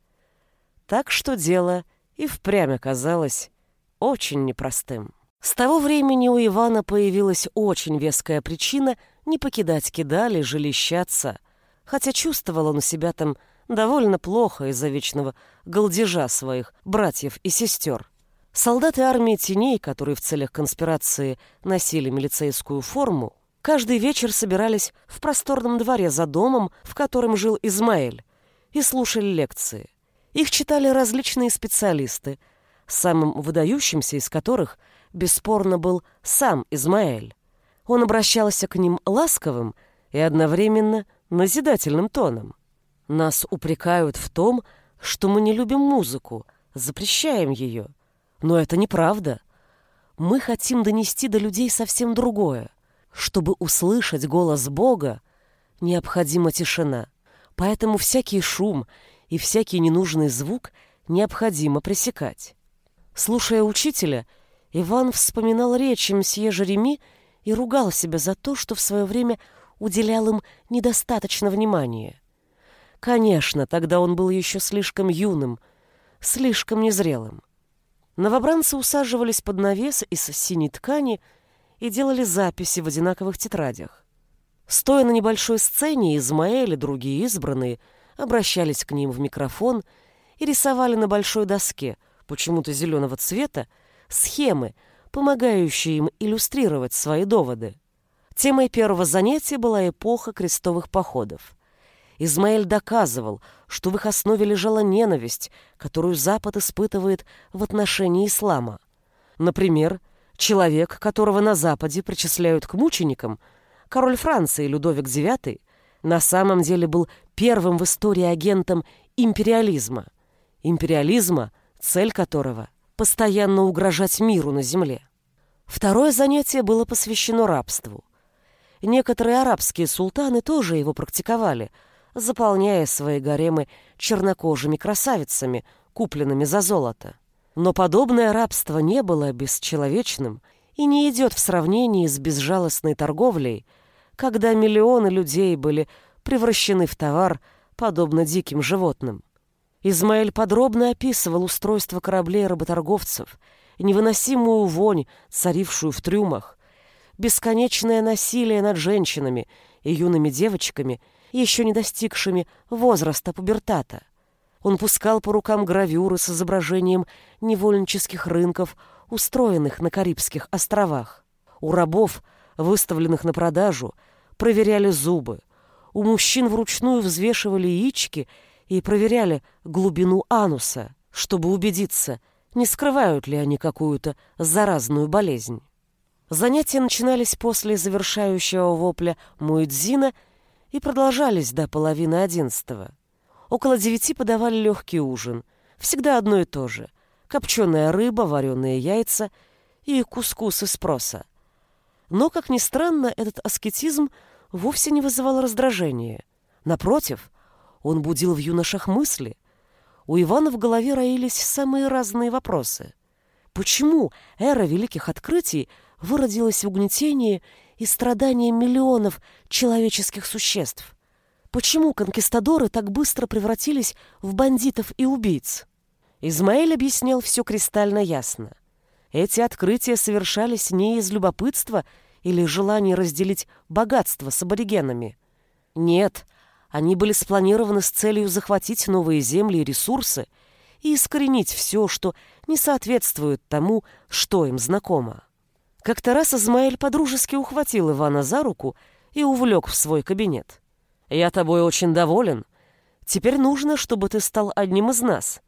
Так что дело и впрямь оказалось очень непростым. С того времени у Ивана появилась очень веская причина не покидать Кидали, жилищаться, хотя чувствовал он себя там довольно плохо из-за вечного голдежа своих братьев и сестер. Солдаты армии теней, которые в целях конспирации носили милицейскую форму, каждый вечер собирались в просторном дворе за домом, в котором жил Измаэль, и слушали лекции. Их читали различные специалисты, самым выдающимся из которых бесспорно был сам Измаэль. Он обращался к ним ласковым и одновременно назидательным тоном. Нас упрекают в том, что мы не любим музыку, запрещаем ее — но это неправда. Мы хотим донести до людей совсем другое. Чтобы услышать голос Бога, необходима тишина. Поэтому всякий шум и всякий ненужный звук необходимо пресекать. Слушая учителя, Иван вспоминал речи мсье Жереми и ругал себя за то, что в свое время уделял им недостаточно внимания. Конечно, тогда он был еще слишком юным, слишком незрелым. Новобранцы усаживались под навес из синей ткани и делали записи в одинаковых тетрадях. Стоя на небольшой сцене, Измаэль и другие избранные обращались к ним в микрофон и рисовали на большой доске, почему-то зеленого цвета, схемы, помогающие им иллюстрировать свои доводы. Темой первого занятия была эпоха крестовых походов. Измаэль доказывал, что в их основе лежала ненависть, которую Запад испытывает в отношении ислама. Например, человек, которого на Западе причисляют к мученикам, король Франции Людовик IX, на самом деле был первым в истории агентом империализма. Империализма, цель которого – постоянно угрожать миру на земле. Второе занятие было посвящено рабству. Некоторые арабские султаны тоже его практиковали – заполняя свои гаремы чернокожими красавицами, купленными за золото. Но подобное рабство не было бесчеловечным и не идет в сравнении с безжалостной торговлей, когда миллионы людей были превращены в товар, подобно диким животным. Измаэль подробно описывал устройство кораблей работорговцев, невыносимую вонь, царившую в трюмах, бесконечное насилие над женщинами и юными девочками – еще не достигшими возраста пубертата. Он пускал по рукам гравюры с изображением невольнических рынков, устроенных на Карибских островах. У рабов, выставленных на продажу, проверяли зубы. У мужчин вручную взвешивали яички и проверяли глубину ануса, чтобы убедиться, не скрывают ли они какую-то заразную болезнь. Занятия начинались после завершающего вопля Муэдзина и продолжались до половины одиннадцатого. Около девяти подавали легкий ужин. Всегда одно и то же. Копченая рыба, вареные яйца и кускус из проса. Но, как ни странно, этот аскетизм вовсе не вызывал раздражения. Напротив, он будил в юношах мысли. У Ивана в голове роились самые разные вопросы. Почему эра великих открытий выродилась в угнетении и страдания миллионов человеческих существ. Почему конкистадоры так быстро превратились в бандитов и убийц? Измаэль объяснял все кристально ясно. Эти открытия совершались не из любопытства или желания разделить богатство с аборигенами. Нет, они были спланированы с целью захватить новые земли и ресурсы и искоренить все, что не соответствует тому, что им знакомо. Как-то раз Измаэль подружески ухватил Ивана за руку и увлек в свой кабинет. «Я тобой очень доволен. Теперь нужно, чтобы ты стал одним из нас,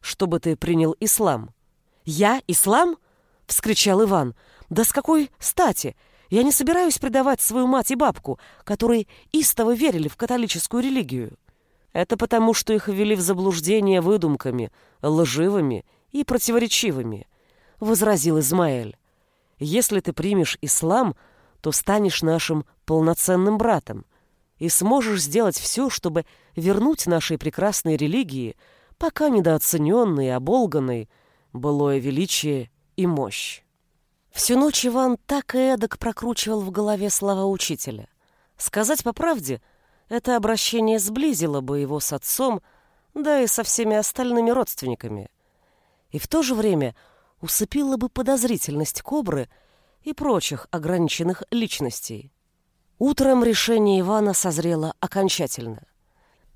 чтобы ты принял ислам». «Я? Ислам?» — вскричал Иван. «Да с какой стати? Я не собираюсь предавать свою мать и бабку, которые истово верили в католическую религию». Это потому, что их ввели в заблуждение выдумками, лживыми и противоречивыми, — возразил Измаэль. Если ты примешь ислам, то станешь нашим полноценным братом и сможешь сделать все, чтобы вернуть нашей прекрасной религии пока недооцененный и оболганный, былое величие и мощь. Всю ночь Иван так и эдак прокручивал в голове слова учителя. Сказать по правде, это обращение сблизило бы его с отцом, да и со всеми остальными родственниками. И в то же время усыпило бы подозрительность кобры и прочих ограниченных личностей. Утром решение Ивана созрело окончательно.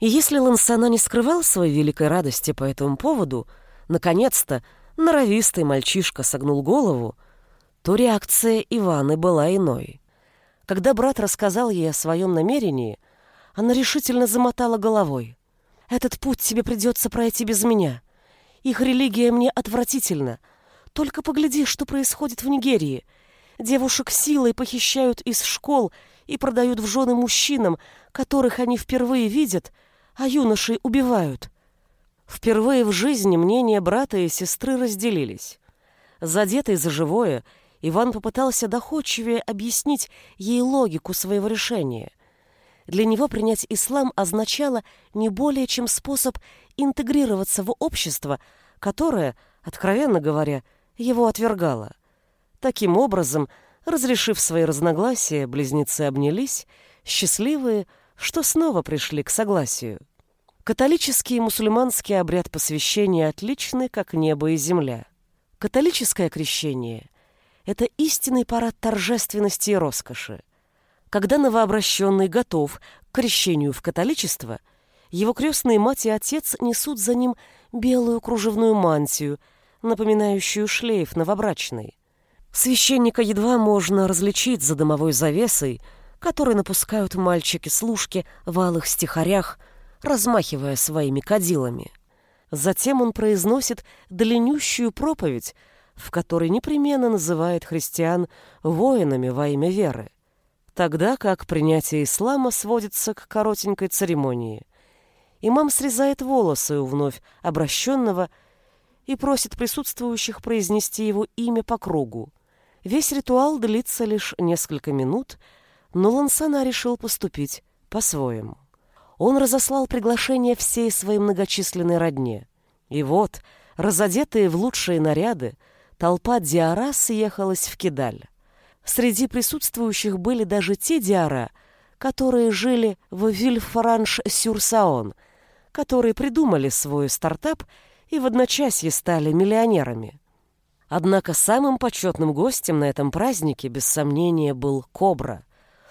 И если Лансана не скрывал своей великой радости по этому поводу, наконец-то норовистый мальчишка согнул голову, то реакция Иваны была иной. Когда брат рассказал ей о своем намерении, она решительно замотала головой. «Этот путь тебе придется пройти без меня. Их религия мне отвратительна. Только погляди, что происходит в Нигерии. Девушек силой похищают из школ и продают в жены мужчинам, которых они впервые видят, а юношей убивают». Впервые в жизни мнения брата и сестры разделились. Задетый за живое – Иван попытался доходчивее объяснить ей логику своего решения. Для него принять ислам означало не более чем способ интегрироваться в общество, которое, откровенно говоря, его отвергало. Таким образом, разрешив свои разногласия, близнецы обнялись, счастливые, что снова пришли к согласию. Католический и мусульманский обряд посвящения отличны, как небо и земля. Католическое крещение это истинный парад торжественности и роскоши. Когда новообращенный готов к крещению в католичество, его крестные мать и отец несут за ним белую кружевную мантию, напоминающую шлейф новобрачной. Священника едва можно различить за дымовой завесой, которой напускают мальчики-служки в алых стихарях, размахивая своими кадилами. Затем он произносит длиннющую проповедь, в которой непременно называет христиан воинами во имя веры, тогда как принятие ислама сводится к коротенькой церемонии. Имам срезает волосы у вновь обращенного и просит присутствующих произнести его имя по кругу. Весь ритуал длится лишь несколько минут, но Лансана решил поступить по-своему. Он разослал приглашение всей своей многочисленной родне. И вот, разодетые в лучшие наряды, толпа диара съехалась в Кидаль. Среди присутствующих были даже те диара, которые жили в Вильфранш-Сюрсаон, которые придумали свой стартап и в одночасье стали миллионерами. Однако самым почетным гостем на этом празднике, без сомнения, был Кобра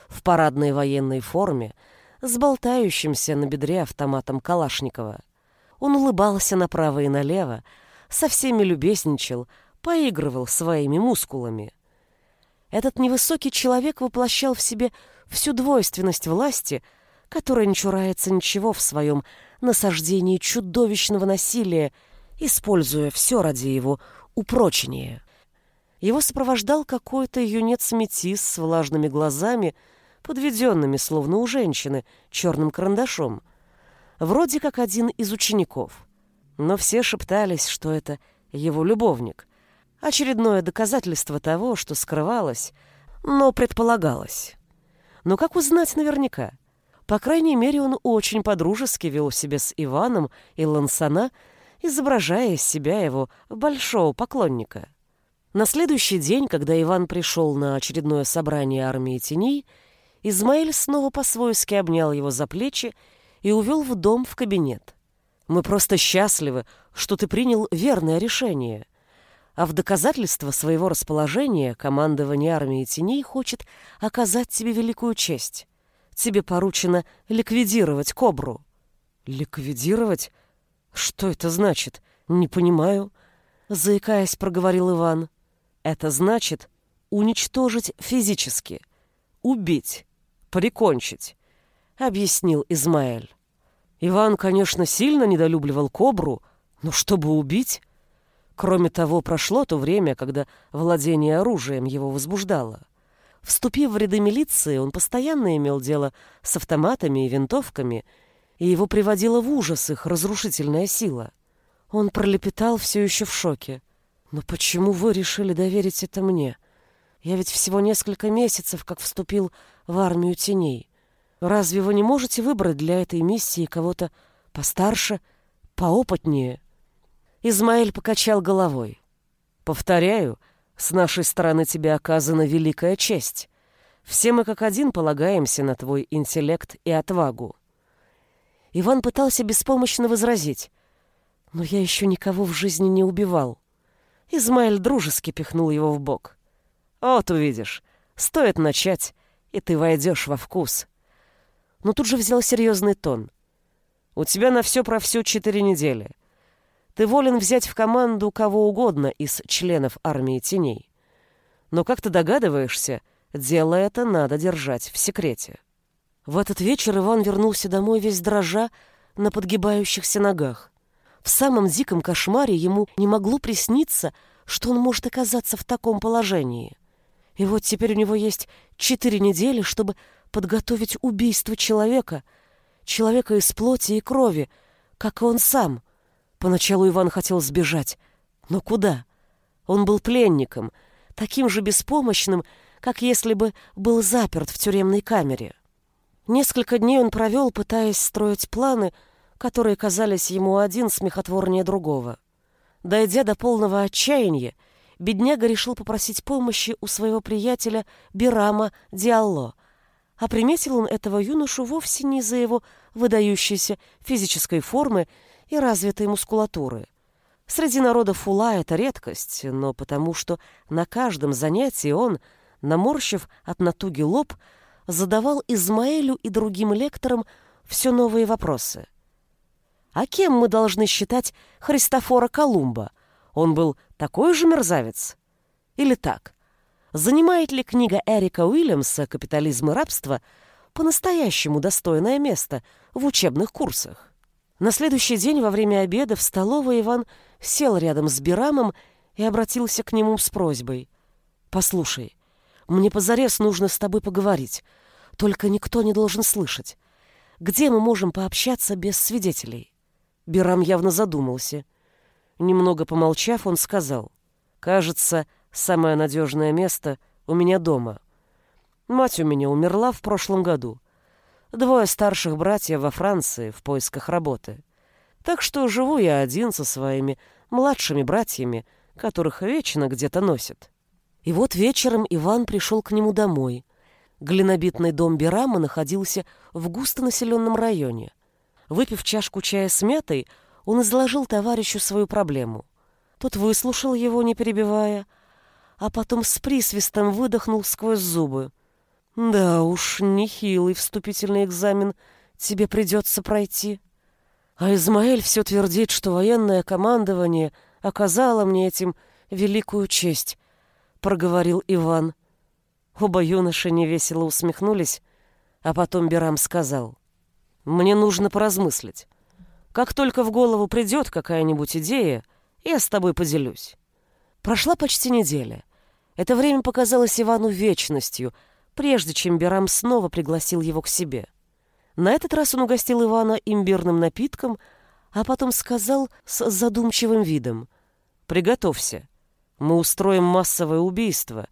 в парадной военной форме, с болтающимся на бедре автоматом Калашникова. Он улыбался направо и налево, со всеми любезничал, поигрывал своими мускулами. Этот невысокий человек воплощал в себе всю двойственность власти, которая не чурается ничего в своем насаждении чудовищного насилия, используя все ради его упрочения. Его сопровождал какой-то юнец-метис с влажными глазами, подведенными, словно у женщины, черным карандашом. Вроде как один из учеников. Но все шептались, что это его любовник. Очередное доказательство того, что скрывалось, но предполагалось. Но как узнать наверняка? По крайней мере, он очень подружески вел себя с Иваном и Лансана, изображая из себя его большого поклонника. На следующий день, когда Иван пришел на очередное собрание армии теней, Измаиль снова по-свойски обнял его за плечи и увел в дом в кабинет. «Мы просто счастливы, что ты принял верное решение», а в доказательство своего расположения командование армии теней хочет оказать тебе великую честь. Тебе поручено ликвидировать Кобру. Ликвидировать? Что это значит? Не понимаю. Заикаясь, проговорил Иван. Это значит уничтожить физически, убить, прикончить, объяснил Измаэль. Иван, конечно, сильно недолюбливал Кобру, но чтобы убить... Кроме того, прошло то время, когда владение оружием его возбуждало. Вступив в ряды милиции, он постоянно имел дело с автоматами и винтовками, и его приводила в ужас их разрушительная сила. Он пролепетал все еще в шоке. «Но почему вы решили доверить это мне? Я ведь всего несколько месяцев как вступил в армию теней. Разве вы не можете выбрать для этой миссии кого-то постарше, поопытнее. Измаэль покачал головой. Повторяю, с нашей стороны тебе оказана великая честь. Все мы как один полагаемся на твой интеллект и отвагу. Иван пытался беспомощно возразить. Но я еще никого в жизни не убивал. Измаэль дружески пихнул его в бок. Вот увидишь, стоит начать, и ты войдешь во вкус. Но тут же взял серьезный тон. У тебя на все про все четыре недели. Ты волен взять в команду кого угодно из членов армии теней. Но, как ты догадываешься, дело это надо держать в секрете. В этот вечер Иван вернулся домой весь дрожа на подгибающихся ногах. В самом диком кошмаре ему не могло присниться, что он может оказаться в таком положении. И вот теперь у него есть четыре недели, чтобы подготовить убийство человека, человека из плоти и крови, как и он сам. Поначалу Иван хотел сбежать. Но куда? Он был пленником, таким же беспомощным, как если бы был заперт в тюремной камере. Несколько дней он провел, пытаясь строить планы, которые казались ему один смехотворнее другого. Дойдя до полного отчаяния, бедняга решил попросить помощи у своего приятеля Бирама Диалло, а приметил он этого юношу вовсе не из-за его выдающейся физической формы и развитой мускулатуры. Среди народа фула это редкость, но потому что на каждом занятии он, наморщив от натуги лоб, задавал Измаэлю и другим лекторам все новые вопросы. А кем мы должны считать Христофора Колумба? Он был такой же мерзавец? Или так? Занимает ли книга Эрика Уильямса «Капитализм и рабство» по-настоящему достойное место в учебных курсах? На следующий день во время обеда в столовой Иван сел рядом с Бирамом и обратился к нему с просьбой. «Послушай, мне позарез нужно с тобой поговорить. Только никто не должен слышать. Где мы можем пообщаться без свидетелей?» Бирам явно задумался. Немного помолчав, он сказал. «Кажется, самое надежное место у меня дома. Мать у меня умерла в прошлом году. Двое старших братьев во Франции в поисках работы. Так что живу я один со своими младшими братьями, которых вечно где-то носят. И вот вечером Иван пришел к нему домой. Глинобитный дом Берама находился в густонаселенном районе. Выпив чашку чая с мятой, он изложил товарищу свою проблему. Тот выслушал его, не перебивая, а потом с присвистом выдохнул сквозь зубы. Да уж, нехилый вступительный экзамен тебе придется пройти. А Измаэль все твердит, что военное командование оказало мне этим великую честь, проговорил Иван. Оба юноши невесело усмехнулись, а потом Берам сказал. Мне нужно поразмыслить. Как только в голову придет какая-нибудь идея, я с тобой поделюсь. Прошла почти неделя. Это время показалось Ивану вечностью — прежде чем Берам снова пригласил его к себе. На этот раз он угостил Ивана имбирным напитком, а потом сказал с задумчивым видом «Приготовься, мы устроим массовое убийство,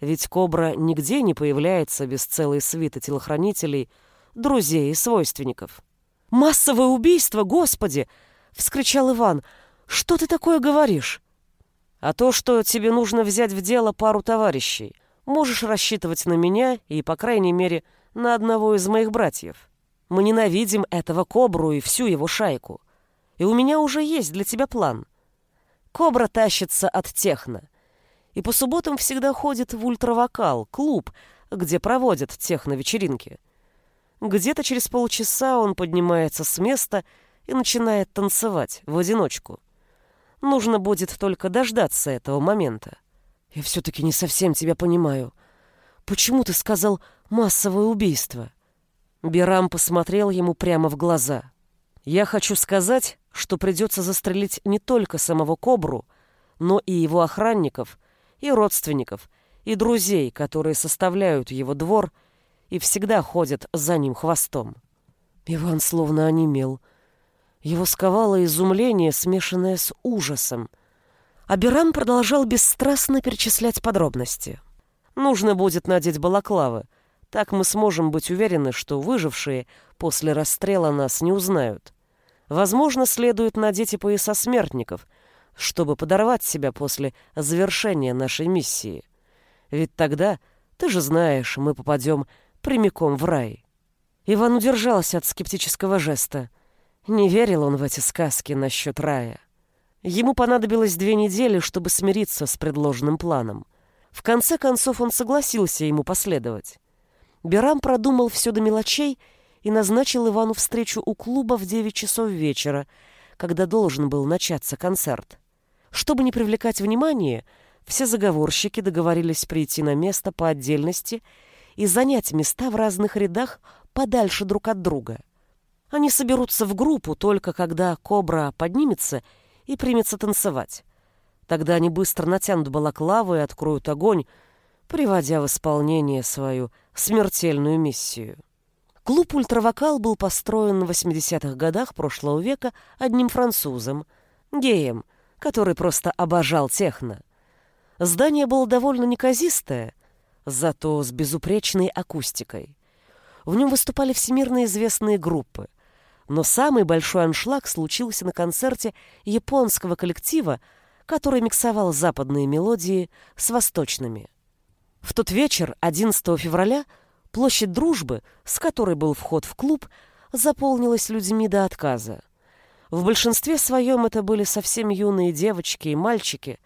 ведь кобра нигде не появляется без целой свиты телохранителей, друзей и свойственников». «Массовое убийство, Господи!» — вскричал Иван. «Что ты такое говоришь?» «А то, что тебе нужно взять в дело пару товарищей — Можешь рассчитывать на меня и, по крайней мере, на одного из моих братьев. Мы ненавидим этого Кобру и всю его шайку. И у меня уже есть для тебя план. Кобра тащится от техно. И по субботам всегда ходит в ультравокал, клуб, где проводят техно-вечеринки. Где-то через полчаса он поднимается с места и начинает танцевать в одиночку. Нужно будет только дождаться этого момента. Я все-таки не совсем тебя понимаю. Почему ты сказал массовое убийство? Бирам посмотрел ему прямо в глаза. Я хочу сказать, что придется застрелить не только самого Кобру, но и его охранников, и родственников, и друзей, которые составляют его двор и всегда ходят за ним хвостом. Иван словно онемел. Его сковало изумление, смешанное с ужасом. Абиран продолжал бесстрастно перечислять подробности. «Нужно будет надеть балаклавы. Так мы сможем быть уверены, что выжившие после расстрела нас не узнают. Возможно, следует надеть и пояса смертников, чтобы подорвать себя после завершения нашей миссии. Ведь тогда, ты же знаешь, мы попадем прямиком в рай. Иван удержался от скептического жеста. Не верил он в эти сказки насчет рая. Ему понадобилось две недели, чтобы смириться с предложенным планом. В конце концов он согласился ему последовать. Берам продумал все до мелочей и назначил Ивану встречу у клуба в 9 часов вечера, когда должен был начаться концерт. Чтобы не привлекать внимание, все заговорщики договорились прийти на место по отдельности и занять места в разных рядах подальше друг от друга. Они соберутся в группу только когда кобра поднимется и примется танцевать. Тогда они быстро натянут балаклавы и откроют огонь, приводя в исполнение свою смертельную миссию. Клуб «Ультравокал» был построен в 80-х годах прошлого века одним французом, геем, который просто обожал техно. Здание было довольно неказистое, зато с безупречной акустикой. В нем выступали всемирно известные группы. Но самый большой аншлаг случился на концерте японского коллектива, который миксовал западные мелодии с восточными. В тот вечер, 11 февраля, площадь Дружбы, с которой был вход в клуб, заполнилась людьми до отказа. В большинстве своем это были совсем юные девочки и мальчики,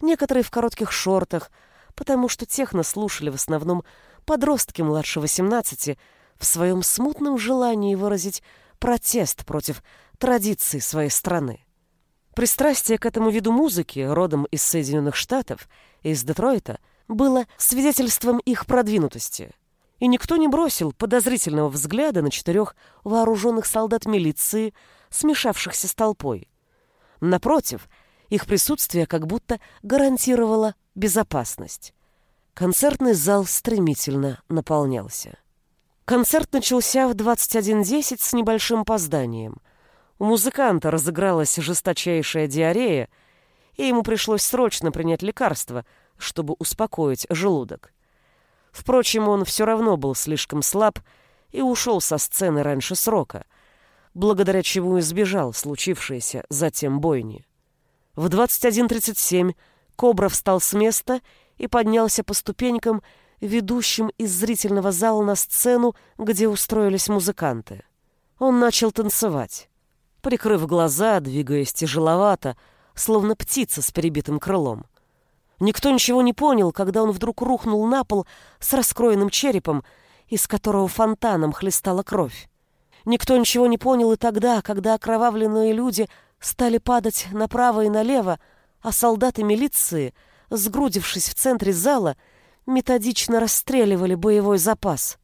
некоторые в коротких шортах, потому что техно слушали в основном подростки младше 18 в своем смутном желании выразить протест против традиций своей страны. Пристрастие к этому виду музыки, родом из Соединенных Штатов, из Детройта, было свидетельством их продвинутости. И никто не бросил подозрительного взгляда на четырех вооруженных солдат милиции, смешавшихся с толпой. Напротив, их присутствие как будто гарантировало безопасность. Концертный зал стремительно наполнялся. Концерт начался в 21.10 с небольшим опозданием — у музыканта разыгралась жесточайшая диарея, и ему пришлось срочно принять лекарство, чтобы успокоить желудок. Впрочем, он все равно был слишком слаб и ушел со сцены раньше срока, благодаря чему избежал случившейся затем бойни. В 21.37 Кобра встал с места и поднялся по ступенькам, ведущим из зрительного зала на сцену, где устроились музыканты. Он начал танцевать прикрыв глаза, двигаясь тяжеловато, словно птица с перебитым крылом. Никто ничего не понял, когда он вдруг рухнул на пол с раскроенным черепом, из которого фонтаном хлестала кровь. Никто ничего не понял и тогда, когда окровавленные люди стали падать направо и налево, а солдаты милиции, сгрудившись в центре зала, методично расстреливали боевой запас.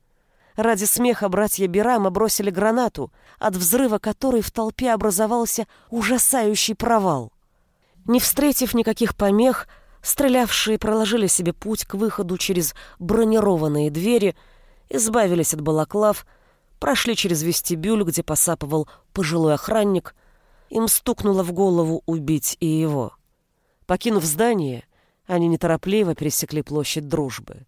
Ради смеха братья Берама бросили гранату, от взрыва которой в толпе образовался ужасающий провал. Не встретив никаких помех, стрелявшие проложили себе путь к выходу через бронированные двери, избавились от балаклав, прошли через вестибюль, где посапывал пожилой охранник, им стукнуло в голову убить и его. Покинув здание, они неторопливо пересекли площадь Дружбы.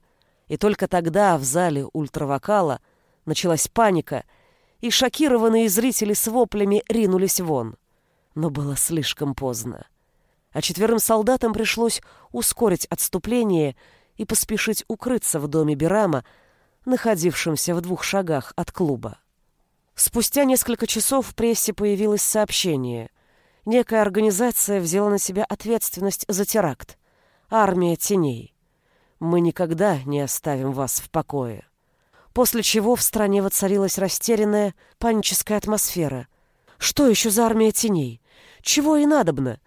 И только тогда в зале ультравокала началась паника, и шокированные зрители с воплями ринулись вон. Но было слишком поздно. А четверым солдатам пришлось ускорить отступление и поспешить укрыться в доме Берама, находившемся в двух шагах от клуба. Спустя несколько часов в прессе появилось сообщение. Некая организация взяла на себя ответственность за теракт. Армия теней мы никогда не оставим вас в покое. После чего в стране воцарилась растерянная, паническая атмосфера. Что еще за армия теней? Чего и надобно?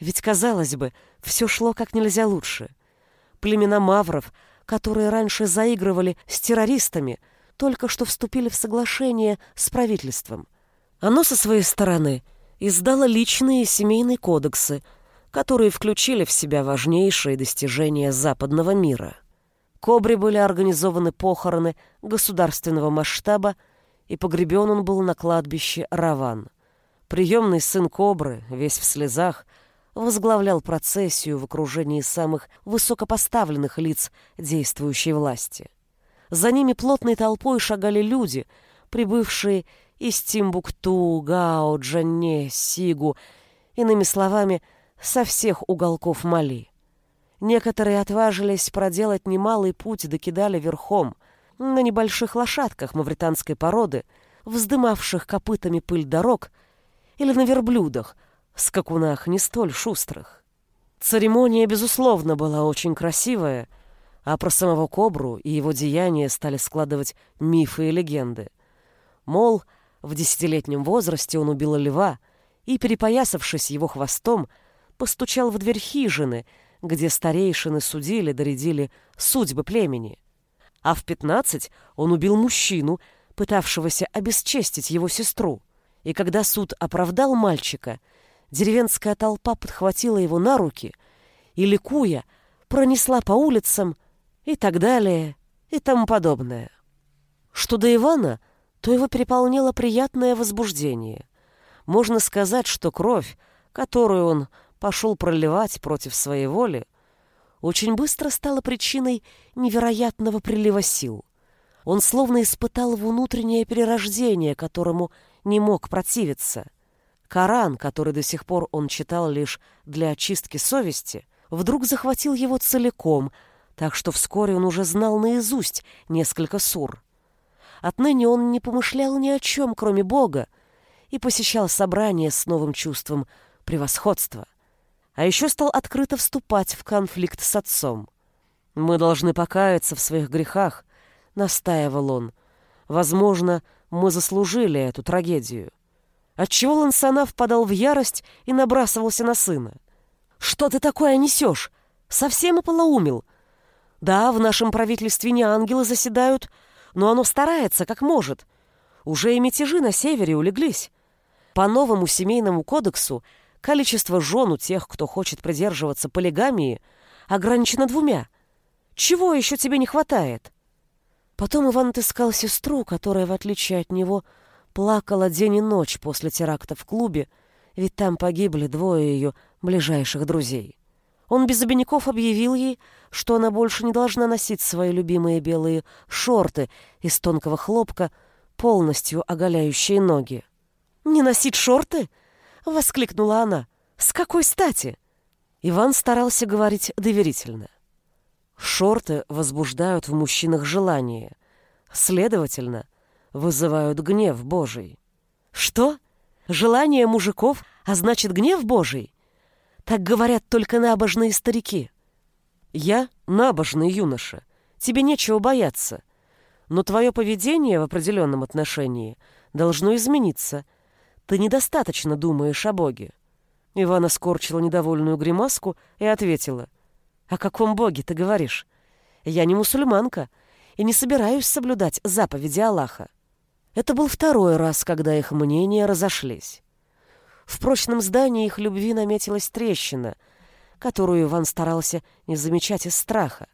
Ведь, казалось бы, все шло как нельзя лучше. Племена мавров, которые раньше заигрывали с террористами, только что вступили в соглашение с правительством. Оно со своей стороны издало личные семейные кодексы – которые включили в себя важнейшие достижения западного мира. Кобре были организованы похороны государственного масштаба, и погребен он был на кладбище Раван. Приемный сын Кобры, весь в слезах, возглавлял процессию в окружении самых высокопоставленных лиц действующей власти. За ними плотной толпой шагали люди, прибывшие из Тимбукту, Гао, Джанне, Сигу, иными словами, со всех уголков Мали. Некоторые отважились проделать немалый путь до Кидаля верхом, на небольших лошадках мавританской породы, вздымавших копытами пыль дорог, или на верблюдах, скакунах не столь шустрых. Церемония, безусловно, была очень красивая, а про самого Кобру и его деяния стали складывать мифы и легенды. Мол, в десятилетнем возрасте он убил льва и, перепоясавшись его хвостом, постучал в дверь хижины, где старейшины судили, доредили судьбы племени. А в пятнадцать он убил мужчину, пытавшегося обесчестить его сестру. И когда суд оправдал мальчика, деревенская толпа подхватила его на руки и, ликуя, пронесла по улицам и так далее и тому подобное. Что до Ивана, то его переполняло приятное возбуждение. Можно сказать, что кровь, которую он пошел проливать против своей воли, очень быстро стала причиной невероятного прилива сил. Он словно испытал внутреннее перерождение, которому не мог противиться. Коран, который до сих пор он читал лишь для очистки совести, вдруг захватил его целиком, так что вскоре он уже знал наизусть несколько сур. Отныне он не помышлял ни о чем, кроме Бога, и посещал собрания с новым чувством превосходства. А еще стал открыто вступать в конфликт с отцом. «Мы должны покаяться в своих грехах», — настаивал он. «Возможно, мы заслужили эту трагедию». Отчего Лансана впадал в ярость и набрасывался на сына. «Что ты такое несешь? Совсем ополоумил. Да, в нашем правительстве не ангелы заседают, но оно старается, как может. Уже и мятежи на севере улеглись. По новому семейному кодексу количество жен у тех, кто хочет придерживаться полигамии, ограничено двумя. Чего еще тебе не хватает? Потом Иван отыскал сестру, которая, в отличие от него, плакала день и ночь после теракта в клубе, ведь там погибли двое ее ближайших друзей. Он без обиняков объявил ей, что она больше не должна носить свои любимые белые шорты из тонкого хлопка, полностью оголяющие ноги. «Не носить шорты?» — воскликнула она. «С какой стати?» Иван старался говорить доверительно. Шорты возбуждают в мужчинах желание, следовательно, вызывают гнев Божий. Что? Желание мужиков, а значит гнев Божий? Так говорят только набожные старики. Я набожный юноша. Тебе нечего бояться. Но твое поведение в определенном отношении должно измениться. Ты недостаточно думаешь о Боге. Ивана скорчила недовольную гримаску и ответила. «О каком Боге ты говоришь? Я не мусульманка и не собираюсь соблюдать заповеди Аллаха». Это был второй раз, когда их мнения разошлись. В прочном здании их любви наметилась трещина, которую Иван старался не замечать из страха.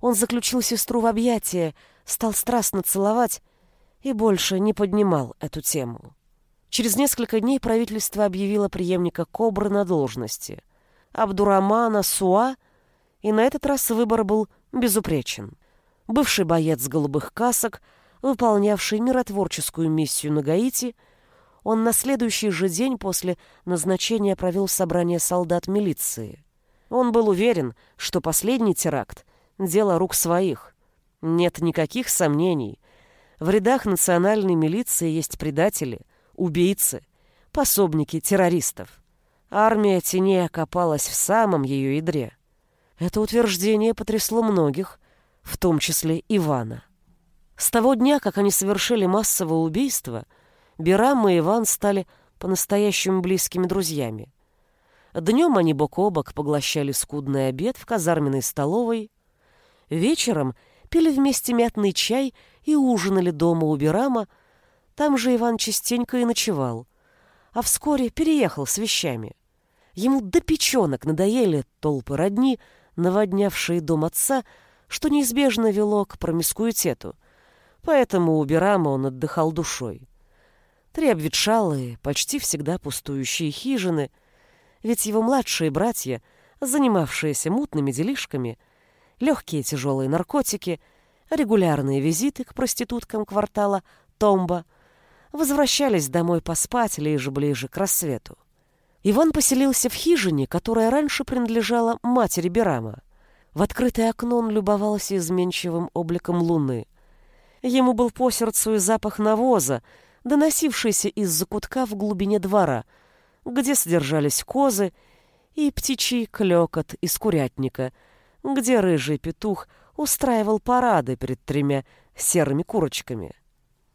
Он заключил сестру в объятия, стал страстно целовать и больше не поднимал эту тему. Через несколько дней правительство объявило преемника Кобры на должности. Абдурамана Суа, и на этот раз выбор был безупречен. Бывший боец голубых касок, выполнявший миротворческую миссию на Гаити – он на следующий же день после назначения провел собрание солдат милиции. Он был уверен, что последний теракт – дело рук своих. Нет никаких сомнений. В рядах национальной милиции есть предатели, убийцы, пособники террористов. Армия теней окопалась в самом ее ядре. Это утверждение потрясло многих, в том числе Ивана. С того дня, как они совершили массовое убийство – Берам и Иван стали по-настоящему близкими друзьями. Днем они бок о бок поглощали скудный обед в казарменной столовой. Вечером пили вместе мятный чай и ужинали дома у Берама. Там же Иван частенько и ночевал. А вскоре переехал с вещами. Ему до печенок надоели толпы родни, наводнявшие дом отца, что неизбежно вело к промискуитету. Поэтому у Берама он отдыхал душой. Три обветшалые, почти всегда пустующие хижины, ведь его младшие братья, занимавшиеся мутными делишками, легкие тяжелые наркотики, регулярные визиты к проституткам квартала Томба, возвращались домой поспать лишь ближе к рассвету. Иван поселился в хижине, которая раньше принадлежала матери Берама. В открытое окно он любовался изменчивым обликом луны. Ему был по сердцу и запах навоза, доносившийся из закутка в глубине двора, где содержались козы, и птичий клёкот из курятника, где рыжий петух устраивал парады перед тремя серыми курочками.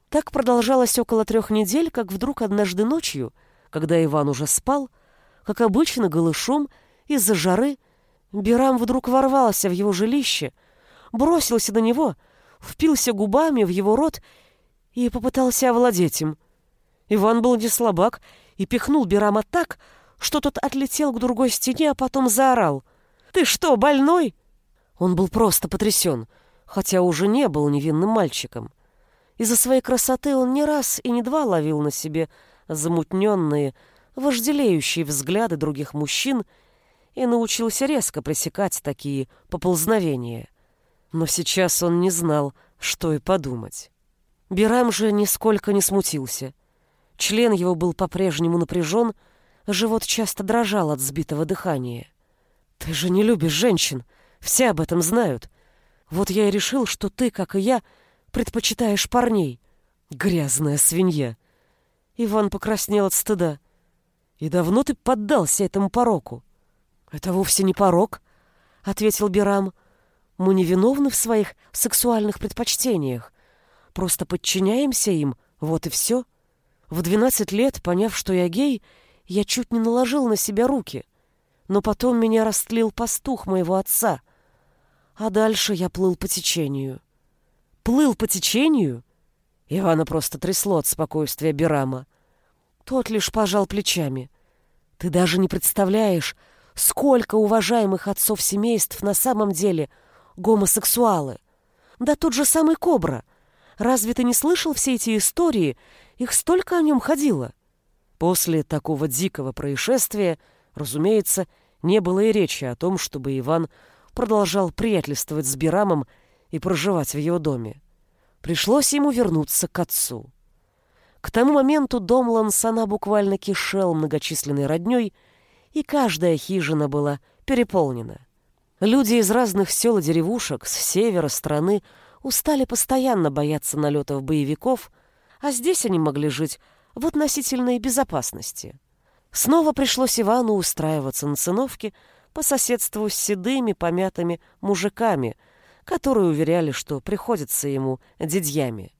Так продолжалось около трех недель, как вдруг однажды ночью, когда Иван уже спал, как обычно голышом, из-за жары, Берам вдруг ворвался в его жилище, бросился на него, впился губами в его рот и попытался овладеть им. Иван был не слабак и пихнул Берама так, что тот отлетел к другой стене, а потом заорал. «Ты что, больной?» Он был просто потрясен, хотя уже не был невинным мальчиком. Из-за своей красоты он не раз и не два ловил на себе замутненные, вожделеющие взгляды других мужчин и научился резко пресекать такие поползновения. Но сейчас он не знал, что и подумать. Бирам же нисколько не смутился. Член его был по-прежнему напряжен, живот часто дрожал от сбитого дыхания. «Ты же не любишь женщин, все об этом знают. Вот я и решил, что ты, как и я, предпочитаешь парней. Грязная свинья!» Иван покраснел от стыда. «И давно ты поддался этому пороку?» «Это вовсе не порок», — ответил Бирам. «Мы не виновны в своих сексуальных предпочтениях. Просто подчиняемся им, вот и все. В двенадцать лет, поняв, что я гей, я чуть не наложил на себя руки. Но потом меня растлил пастух моего отца. А дальше я плыл по течению». «Плыл по течению?» Ивана просто трясло от спокойствия Бирама. Тот лишь пожал плечами. «Ты даже не представляешь, сколько уважаемых отцов семейств на самом деле гомосексуалы. Да тот же самый Кобра. Разве ты не слышал все эти истории? Их столько о нем ходило». После такого дикого происшествия, разумеется, не было и речи о том, чтобы Иван продолжал приятельствовать с Бирамом и проживать в его доме. Пришлось ему вернуться к отцу. К тому моменту дом Лансана буквально кишел многочисленной роднёй, и каждая хижина была переполнена. Люди из разных сел и деревушек с севера страны устали постоянно бояться налетов боевиков, а здесь они могли жить в относительной безопасности. Снова пришлось Ивану устраиваться на циновке по соседству с седыми помятыми мужиками, которые уверяли, что приходится ему дядьями.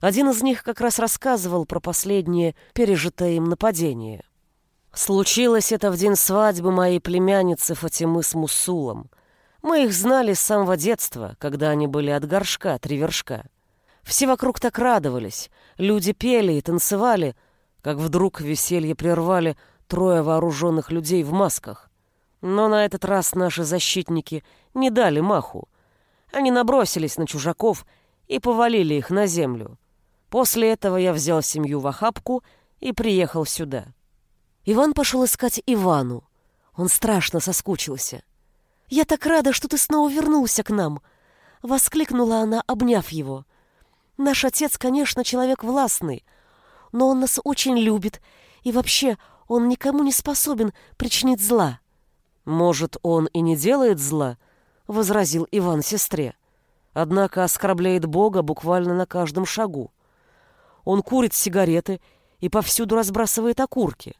Один из них как раз рассказывал про последнее пережитое им нападение. Случилось это в день свадьбы моей племянницы Фатимы с Мусулом. Мы их знали с самого детства, когда они были от горшка, три вершка. Все вокруг так радовались, люди пели и танцевали, как вдруг веселье прервали трое вооруженных людей в масках. Но на этот раз наши защитники не дали маху. Они набросились на чужаков и повалили их на землю. После этого я взял семью в охапку и приехал сюда. Иван пошел искать Ивану. Он страшно соскучился. «Я так рада, что ты снова вернулся к нам!» — воскликнула она, обняв его. «Наш отец, конечно, человек властный, но он нас очень любит, и вообще он никому не способен причинить зла». «Может, он и не делает зла?» — возразил Иван сестре. «Однако оскорбляет Бога буквально на каждом шагу. Он курит сигареты и повсюду разбрасывает окурки.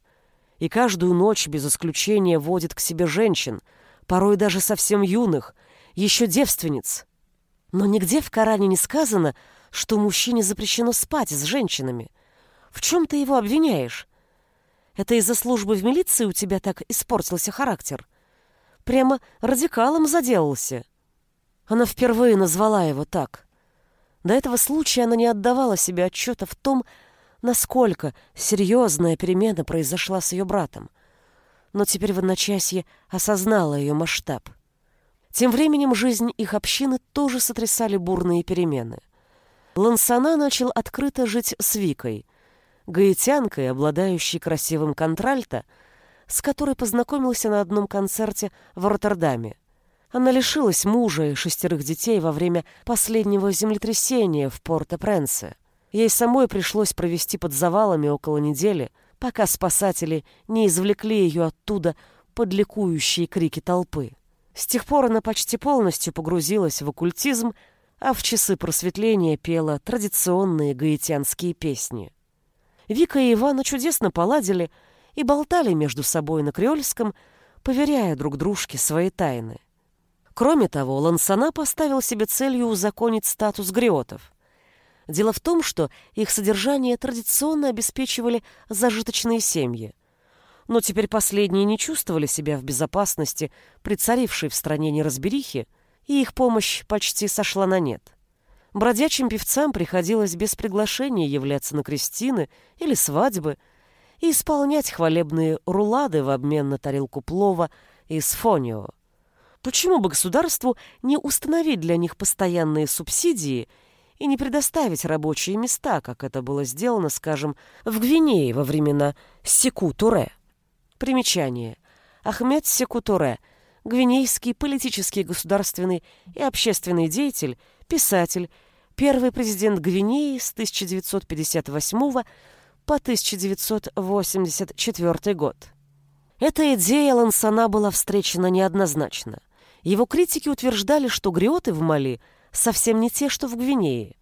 И каждую ночь без исключения водит к себе женщин, порой даже совсем юных, еще девственниц. Но нигде в Коране не сказано, что мужчине запрещено спать с женщинами. В чем ты его обвиняешь? Это из-за службы в милиции у тебя так испортился характер? Прямо радикалом заделался. Она впервые назвала его так. До этого случая она не отдавала себе отчета в том, насколько серьезная перемена произошла с ее братом. Но теперь в одночасье осознала ее масштаб. Тем временем жизнь их общины тоже сотрясали бурные перемены. Лансана начал открыто жить с Викой, гаитянкой, обладающей красивым контральто, с которой познакомился на одном концерте в Роттердаме. Она лишилась мужа и шестерых детей во время последнего землетрясения в Порто-Пренсе. Ей самой пришлось провести под завалами около недели, пока спасатели не извлекли ее оттуда под ликующие крики толпы. С тех пор она почти полностью погрузилась в оккультизм, а в часы просветления пела традиционные гаитянские песни. Вика и Ивана чудесно поладили и болтали между собой на креольском, поверяя друг дружке свои тайны. Кроме того, Лансана поставил себе целью узаконить статус гриотов. Дело в том, что их содержание традиционно обеспечивали зажиточные семьи. Но теперь последние не чувствовали себя в безопасности при царившей в стране неразберихе, и их помощь почти сошла на нет. Бродячим певцам приходилось без приглашения являться на крестины или свадьбы и исполнять хвалебные рулады в обмен на тарелку плова из фонио. Почему бы государству не установить для них постоянные субсидии и не предоставить рабочие места, как это было сделано, скажем, в Гвинее во времена Секу-Туре? Примечание. Ахмед Секу-Туре – гвинейский политический, государственный и общественный деятель, писатель, первый президент Гвинеи с 1958 по 1984 год. Эта идея Лансана была встречена неоднозначно. Его критики утверждали, что гриоты в Мали совсем не те, что в Гвинее.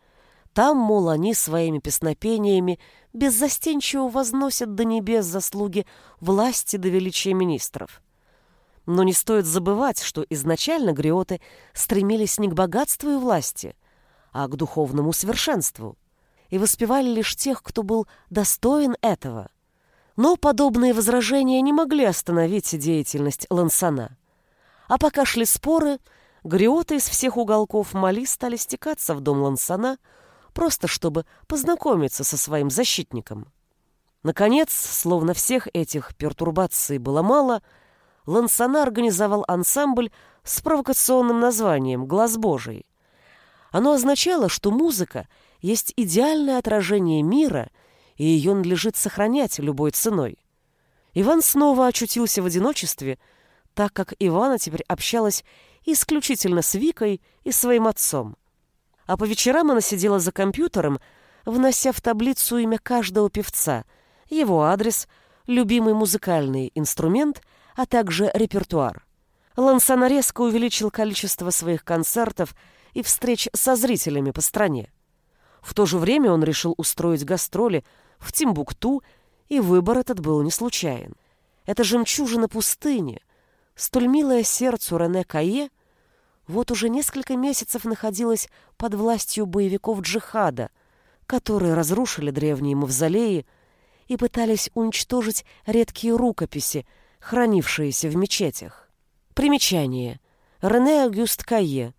Там, мол, они своими песнопениями беззастенчиво возносят до небес заслуги власти до величия министров. Но не стоит забывать, что изначально гриоты стремились не к богатству и власти, а к духовному совершенству, и воспевали лишь тех, кто был достоин этого. Но подобные возражения не могли остановить деятельность Лансана. А пока шли споры, гриоты из всех уголков Мали стали стекаться в дом Лансана, просто чтобы познакомиться со своим защитником. Наконец, словно всех этих пертурбаций было мало, Лансана организовал ансамбль с провокационным названием «Глаз Божий». Оно означало, что музыка есть идеальное отражение мира, и ее надлежит сохранять любой ценой. Иван снова очутился в одиночестве, так как Ивана теперь общалась исключительно с Викой и своим отцом. А по вечерам она сидела за компьютером, внося в таблицу имя каждого певца, его адрес, любимый музыкальный инструмент, а также репертуар. Лансана резко увеличил количество своих концертов и встреч со зрителями по стране. В то же время он решил устроить гастроли в Тимбукту, и выбор этот был не случайен. Это жемчужина пустыни, столь милое сердцу Рене Кае, вот уже несколько месяцев находилась под властью боевиков джихада, которые разрушили древние мавзолеи и пытались уничтожить редкие рукописи, хранившиеся в мечетях. Примечание. Рене Агюст Кае,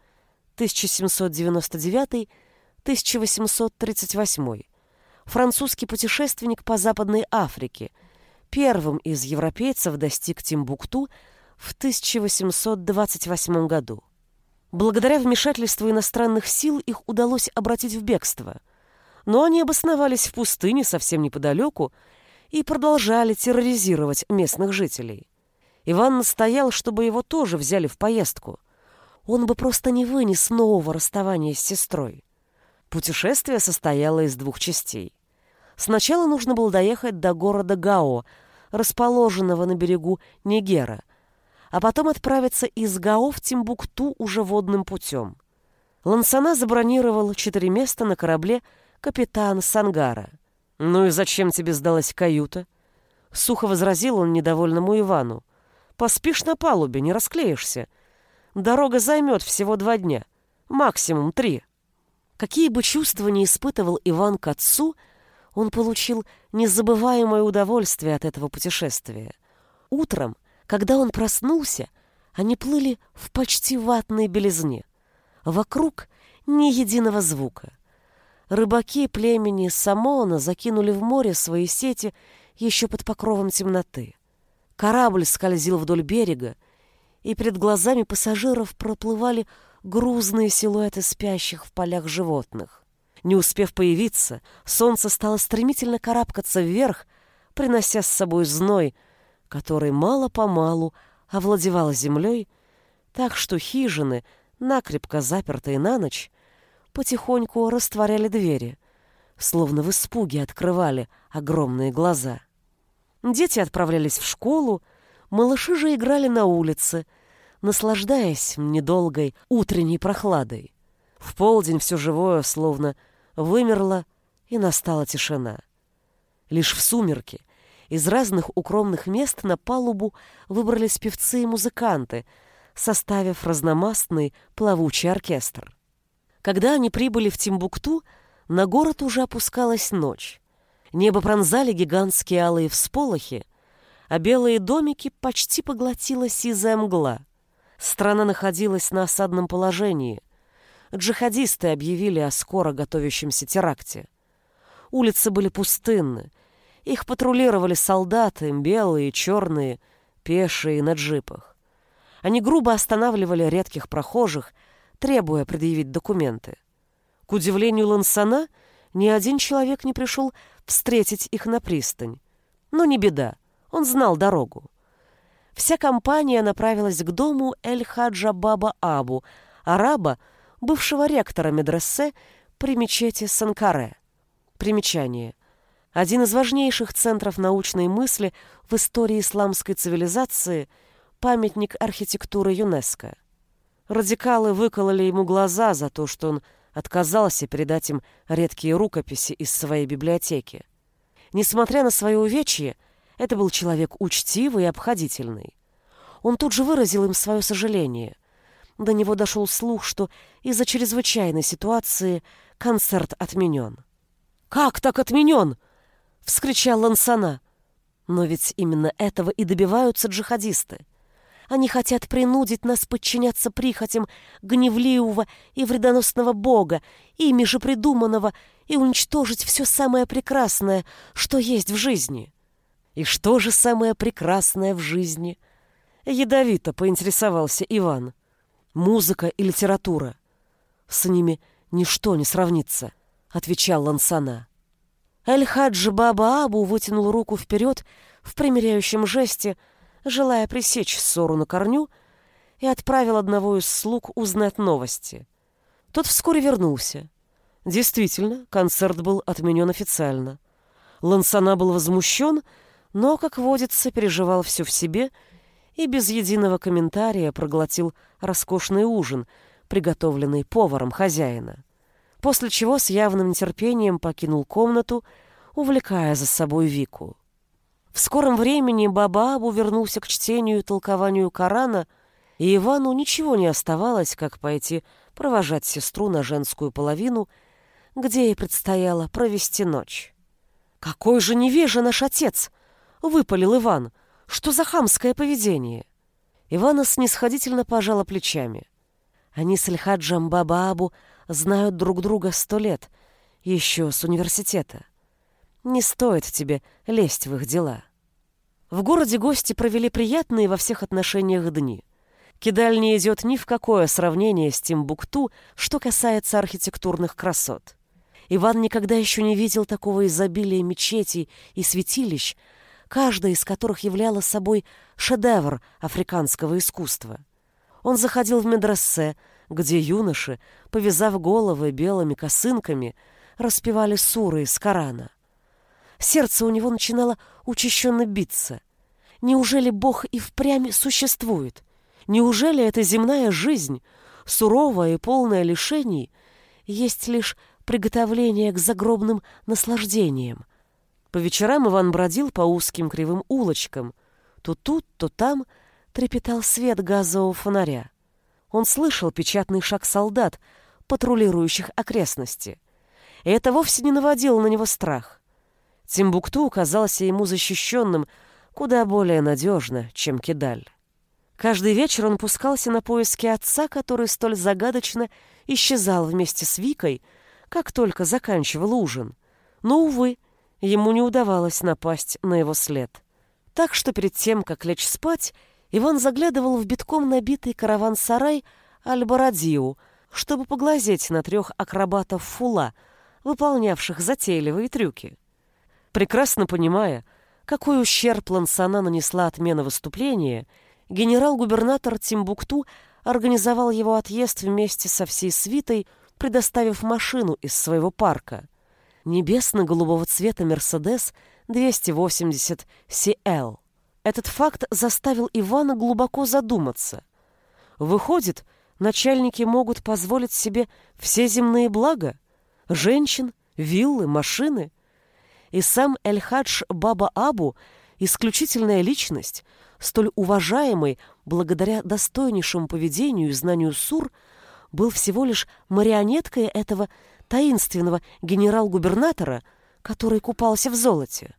1799-1838. Французский путешественник по Западной Африке. Первым из европейцев достиг Тимбукту в 1828 году. Благодаря вмешательству иностранных сил их удалось обратить в бегство. Но они обосновались в пустыне совсем неподалеку и продолжали терроризировать местных жителей. Иван настоял, чтобы его тоже взяли в поездку – он бы просто не вынес нового расставания с сестрой. Путешествие состояло из двух частей. Сначала нужно было доехать до города Гао, расположенного на берегу Нигера, а потом отправиться из Гао в Тимбукту уже водным путем. Лансана забронировал четыре места на корабле капитан Сангара. «Ну и зачем тебе сдалась каюта?» Сухо возразил он недовольному Ивану. «Поспишь на палубе, не расклеишься. Дорога займет всего два дня, максимум три. Какие бы чувства ни испытывал Иван к отцу, он получил незабываемое удовольствие от этого путешествия. Утром, когда он проснулся, они плыли в почти ватной белизне. Вокруг ни единого звука. Рыбаки племени Самона закинули в море свои сети еще под покровом темноты. Корабль скользил вдоль берега, и перед глазами пассажиров проплывали грузные силуэты спящих в полях животных. Не успев появиться, солнце стало стремительно карабкаться вверх, принося с собой зной, который мало-помалу овладевал землей, так что хижины, накрепко запертые на ночь, потихоньку растворяли двери, словно в испуге открывали огромные глаза. Дети отправлялись в школу, малыши же играли на улице, наслаждаясь недолгой утренней прохладой. В полдень все живое словно вымерло, и настала тишина. Лишь в сумерки из разных укромных мест на палубу выбрались певцы и музыканты, составив разномастный плавучий оркестр. Когда они прибыли в Тимбукту, на город уже опускалась ночь. Небо пронзали гигантские алые всполохи, а белые домики почти поглотила сизая мгла. Страна находилась на осадном положении. Джихадисты объявили о скоро готовящемся теракте. Улицы были пустынны. Их патрулировали солдаты, белые, черные, пешие на джипах. Они грубо останавливали редких прохожих, требуя предъявить документы. К удивлению Лансана, ни один человек не пришел встретить их на пристань. Но не беда, он знал дорогу. Вся компания направилась к дому Эль-Хаджа Баба Абу, араба, бывшего ректора медресе при мечети Санкаре. Примечание. Один из важнейших центров научной мысли в истории исламской цивилизации – памятник архитектуры ЮНЕСКО. Радикалы выкололи ему глаза за то, что он отказался передать им редкие рукописи из своей библиотеки. Несмотря на свое увечье, это был человек учтивый и обходительный. Он тут же выразил им свое сожаление. До него дошел слух, что из-за чрезвычайной ситуации концерт отменен. «Как так отменен?» — вскричал Лансана. «Но ведь именно этого и добиваются джихадисты. Они хотят принудить нас подчиняться прихотям гневливого и вредоносного бога, ими же придуманного, и уничтожить все самое прекрасное, что есть в жизни». «И что же самое прекрасное в жизни?» Ядовито поинтересовался Иван. «Музыка и литература. С ними ничто не сравнится» отвечал Лансана. Эль-Хаджи Баба Абу вытянул руку вперед в примиряющем жесте, желая пресечь ссору на корню, и отправил одного из слуг узнать новости. Тот вскоре вернулся. Действительно, концерт был отменен официально. Лансана был возмущен, но, как водится, переживал все в себе и без единого комментария проглотил роскошный ужин, приготовленный поваром хозяина после чего с явным нетерпением покинул комнату, увлекая за собой Вику. В скором времени Баба Абу вернулся к чтению и толкованию Корана, и Ивану ничего не оставалось, как пойти провожать сестру на женскую половину, где ей предстояло провести ночь. «Какой же невежа наш отец!» — выпалил Иван. «Что за хамское поведение?» Ивана снисходительно пожала плечами. Они с Ильхаджем Бабаабу знают друг друга сто лет, еще с университета. Не стоит тебе лезть в их дела. В городе гости провели приятные во всех отношениях дни. Кидаль не идет ни в какое сравнение с Тимбукту, что касается архитектурных красот. Иван никогда еще не видел такого изобилия мечетей и святилищ, каждая из которых являла собой шедевр африканского искусства. Он заходил в медрессе, где юноши, повязав головы белыми косынками, распевали суры из Корана. Сердце у него начинало учащенно биться. Неужели Бог и впрямь существует? Неужели эта земная жизнь, суровая и полная лишений, есть лишь приготовление к загробным наслаждениям? По вечерам Иван бродил по узким кривым улочкам. То тут, то там трепетал свет газового фонаря. Он слышал печатный шаг солдат, патрулирующих окрестности. И это вовсе не наводило на него страх. Тимбукту казался ему защищенным куда более надежно, чем Кидаль. Каждый вечер он пускался на поиски отца, который столь загадочно исчезал вместе с Викой, как только заканчивал ужин. Но, увы, ему не удавалось напасть на его след. Так что перед тем, как лечь спать, Иван заглядывал в битком набитый караван-сарай Аль-Барадиу, чтобы поглазеть на трех акробатов фула, выполнявших затейливые трюки. Прекрасно понимая, какой ущерб Лансана нанесла отмена выступления, генерал-губернатор Тимбукту организовал его отъезд вместе со всей свитой, предоставив машину из своего парка. небесно-голубого цвета Mercedes 280 CL. Этот факт заставил Ивана глубоко задуматься. Выходит, начальники могут позволить себе все земные блага? Женщин, виллы, машины? И сам Эль-Хадж Баба Абу – исключительная личность, столь уважаемый благодаря достойнейшему поведению и знанию Сур, был всего лишь марионеткой этого таинственного генерал-губернатора, который купался в золоте.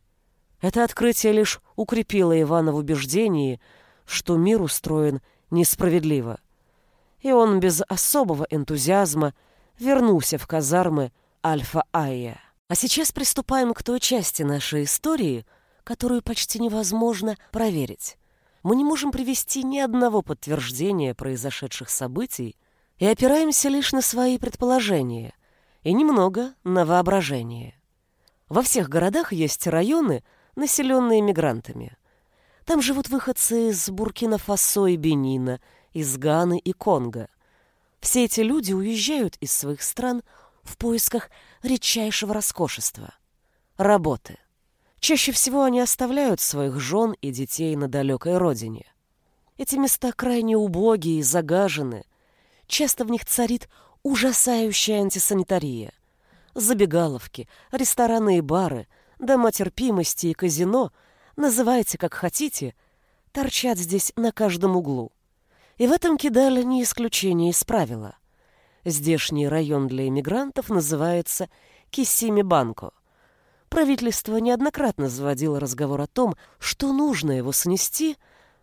Это открытие лишь укрепило Ивана в убеждении, что мир устроен несправедливо. И он без особого энтузиазма вернулся в казармы Альфа-Айя. А сейчас приступаем к той части нашей истории, которую почти невозможно проверить. Мы не можем привести ни одного подтверждения произошедших событий и опираемся лишь на свои предположения и немного на воображение. Во всех городах есть районы, населенные мигрантами. Там живут выходцы из Буркина-Фасо и Бенина, из Ганы и Конго. Все эти люди уезжают из своих стран в поисках редчайшего роскошества – работы. Чаще всего они оставляют своих жен и детей на далекой родине. Эти места крайне убогие и загажены. Часто в них царит ужасающая антисанитария. Забегаловки, рестораны и бары, дома терпимости и казино, называйте как хотите, торчат здесь на каждом углу. И в этом Кидаль не исключение из правила. Здешний район для иммигрантов называется Кисими-Банко – Правительство неоднократно заводило разговор о том, что нужно его снести,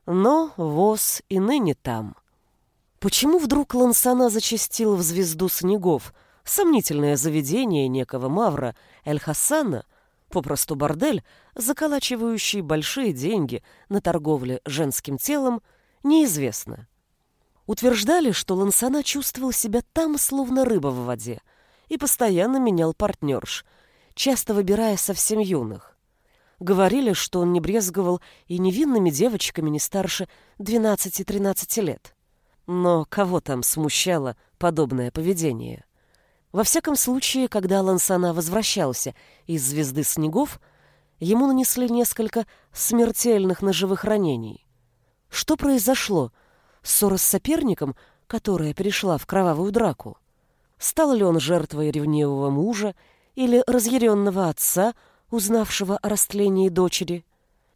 но ВОЗ и ныне там. Почему вдруг Лансана зачастил в звезду снегов, сомнительное заведение некого Мавра Эль-Хасана, попросту бордель, заколачивающий большие деньги на торговле женским телом, неизвестно. Утверждали, что Лансана чувствовал себя там, словно рыба в воде, и постоянно менял партнерш – часто выбирая совсем юных. Говорили, что он не брезговал и невинными девочками не старше 12-13 лет. Но кого там смущало подобное поведение? Во всяком случае, когда Лансана возвращался из «Звезды снегов», ему нанесли несколько смертельных ножевых ранений. Что произошло? Ссора с соперником, которая перешла в кровавую драку? Стал ли он жертвой ревнивого мужа или разъяренного отца, узнавшего о растлении дочери,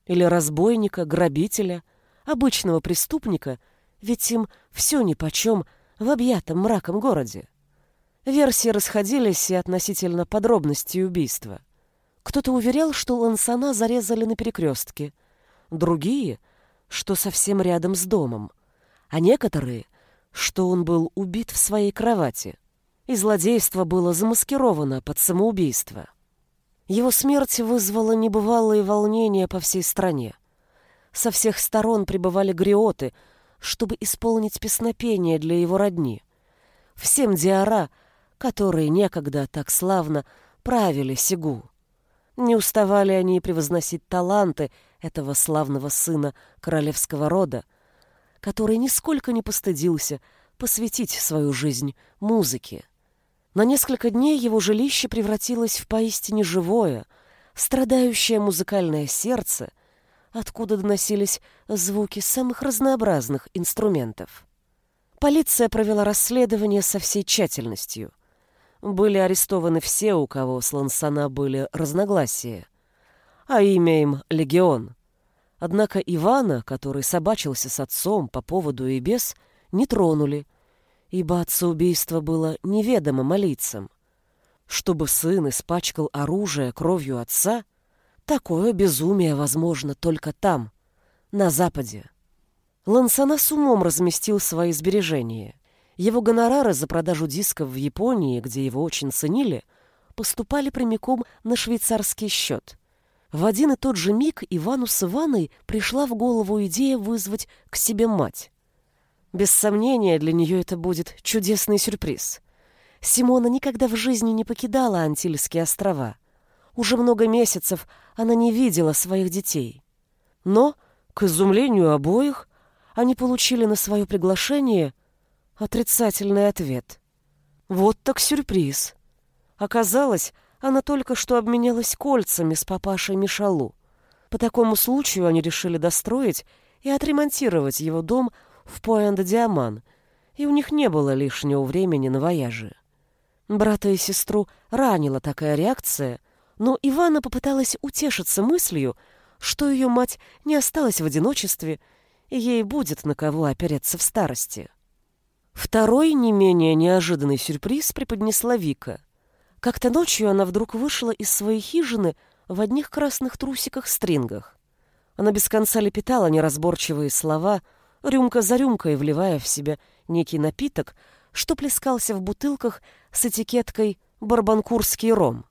или разбойника, грабителя, обычного преступника, ведь им все нипочем в объятом мраком городе. Версии расходились и относительно подробностей убийства. Кто-то уверял, что Лансана зарезали на перекрестке, другие, что совсем рядом с домом, а некоторые, что он был убит в своей кровати и злодейство было замаскировано под самоубийство. Его смерть вызвала небывалые волнения по всей стране. Со всех сторон прибывали гриоты, чтобы исполнить песнопение для его родни. Всем диара, которые некогда так славно правили Сигу. Не уставали они превозносить таланты этого славного сына королевского рода, который нисколько не постыдился посвятить свою жизнь музыке. На несколько дней его жилище превратилось в поистине живое, страдающее музыкальное сердце, откуда доносились звуки самых разнообразных инструментов. Полиция провела расследование со всей тщательностью. Были арестованы все, у кого с Лансана были разногласия, а имя им — Легион. Однако Ивана, который собачился с отцом по поводу и без, не тронули — ибо отцеубийство было неведомым лицам. Чтобы сын испачкал оружие кровью отца, такое безумие возможно только там, на Западе. Лансана с умом разместил свои сбережения. Его гонорары за продажу дисков в Японии, где его очень ценили, поступали прямиком на швейцарский счет. В один и тот же миг Ивану с Иваной пришла в голову идея вызвать к себе мать. Без сомнения, для нее это будет чудесный сюрприз. Симона никогда в жизни не покидала Антильские острова. Уже много месяцев она не видела своих детей. Но, к изумлению обоих, они получили на свое приглашение отрицательный ответ. Вот так сюрприз. Оказалось, Она только что обменялась кольцами с папашей Мишалу. По такому случаю они решили достроить и отремонтировать его дом в Пуэнде-Диаман, и у них не было лишнего времени на вояжи. Брата и сестру ранила такая реакция, но Ивана попыталась утешиться мыслью, что ее мать не осталась в одиночестве, и ей будет на кого опереться в старости. Второй, не менее неожиданный сюрприз преподнесла Вика. Как-то ночью она вдруг вышла из своей хижины в одних красных трусиках-стрингах. Она без конца лепетала неразборчивые слова, рюмка за рюмкой вливая в себя некий напиток, что плескался в бутылках с этикеткой «Барбанкурский ром».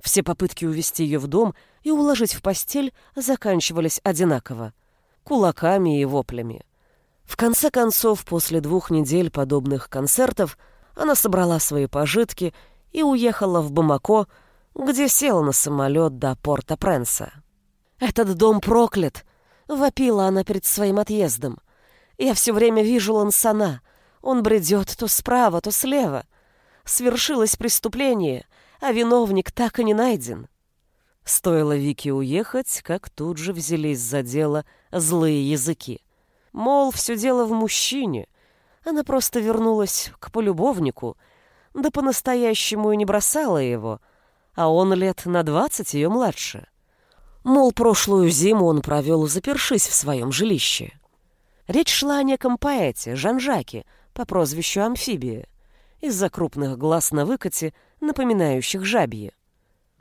Все попытки увести ее в дом и уложить в постель заканчивались одинаково — кулаками и воплями. В конце концов, после двух недель подобных концертов, она собрала свои пожитки и уехала в Бамако, где села на самолет до Порта-Пренса. «Этот дом проклят!» — вопила она перед своим отъездом. «Я все время вижу Лансана. Он бредет то справа, то слева. Свершилось преступление, а виновник так и не найден». Стоило Вике уехать, как тут же взялись за дело злые языки. Мол, все дело в мужчине. Она просто вернулась к полюбовнику, да по-настоящему и не бросала его, а он лет на двадцать ее младше. Мол, прошлую зиму он провел, запершись в своем жилище. Речь шла о неком поэте, Жан-Жаке, по прозвищу Амфибия, из-за крупных глаз на выкате, напоминающих жабье.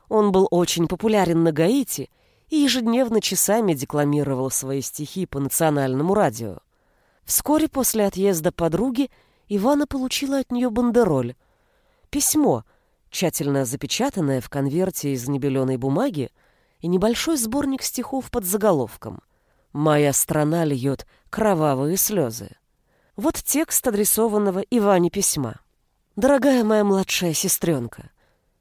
Он был очень популярен на Гаити и ежедневно часами декламировал свои стихи по национальному радио. Вскоре после отъезда подруги Ивана получила от нее бандероль. Письмо, тщательно запечатанное в конверте из небеленой бумаги, и небольшой сборник стихов под заголовком «Моя страна льет кровавые слезы». Вот текст адресованного Иване письма. «Дорогая моя младшая сестренка,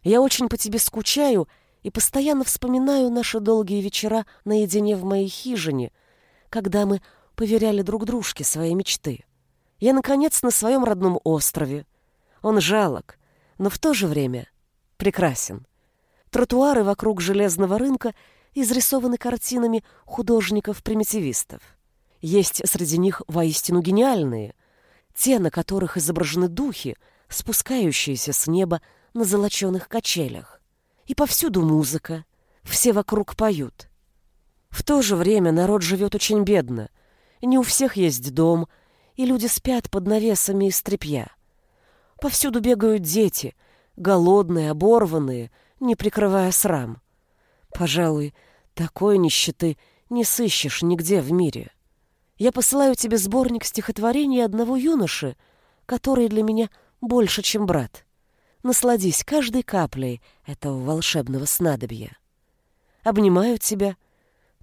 я очень по тебе скучаю и постоянно вспоминаю наши долгие вечера наедине в моей хижине, когда мы поверяли друг дружке свои мечты. Я, наконец, на своем родном острове. Он жалок, но в то же время прекрасен. Тротуары вокруг железного рынка изрисованы картинами художников-примитивистов. Есть среди них воистину гениальные, те, на которых изображены духи, спускающиеся с неба на золоченых качелях и повсюду музыка. Все вокруг поют. В то же время народ живет очень бедно. Не у всех есть дом, и люди спят под навесами из тряпья. Повсюду бегают дети, голодные, оборванные, не прикрывая срам. Пожалуй, такой нищеты не сыщешь нигде в мире. Я посылаю тебе сборник стихотворений одного юноши, который для меня больше, чем брат. Насладись каждой каплей этого волшебного снадобья. Обнимаю тебя,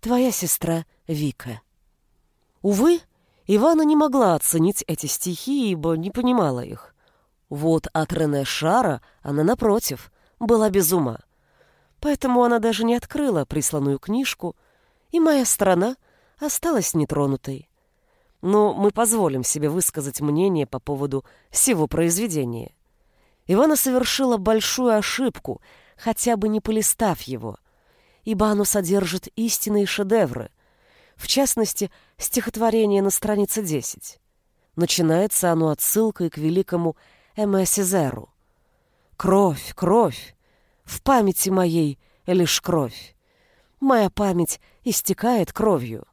твоя сестра Вика. Увы, Ивана не могла оценить эти стихи, ибо не понимала их. Вот от Рене Шара она, напротив, была без ума. Поэтому она даже не открыла присланную книжку, и моя страна осталась нетронутой. Но мы позволим себе высказать мнение по поводу всего произведения. Ивана совершила большую ошибку, хотя бы не полистав его, ибо оно содержит истинные шедевры, в частности, стихотворение на странице 10. Начинается оно отсылкой к великому Эме Сезеру. «Кровь, кровь! В памяти моей лишь кровь! Моя память истекает кровью!»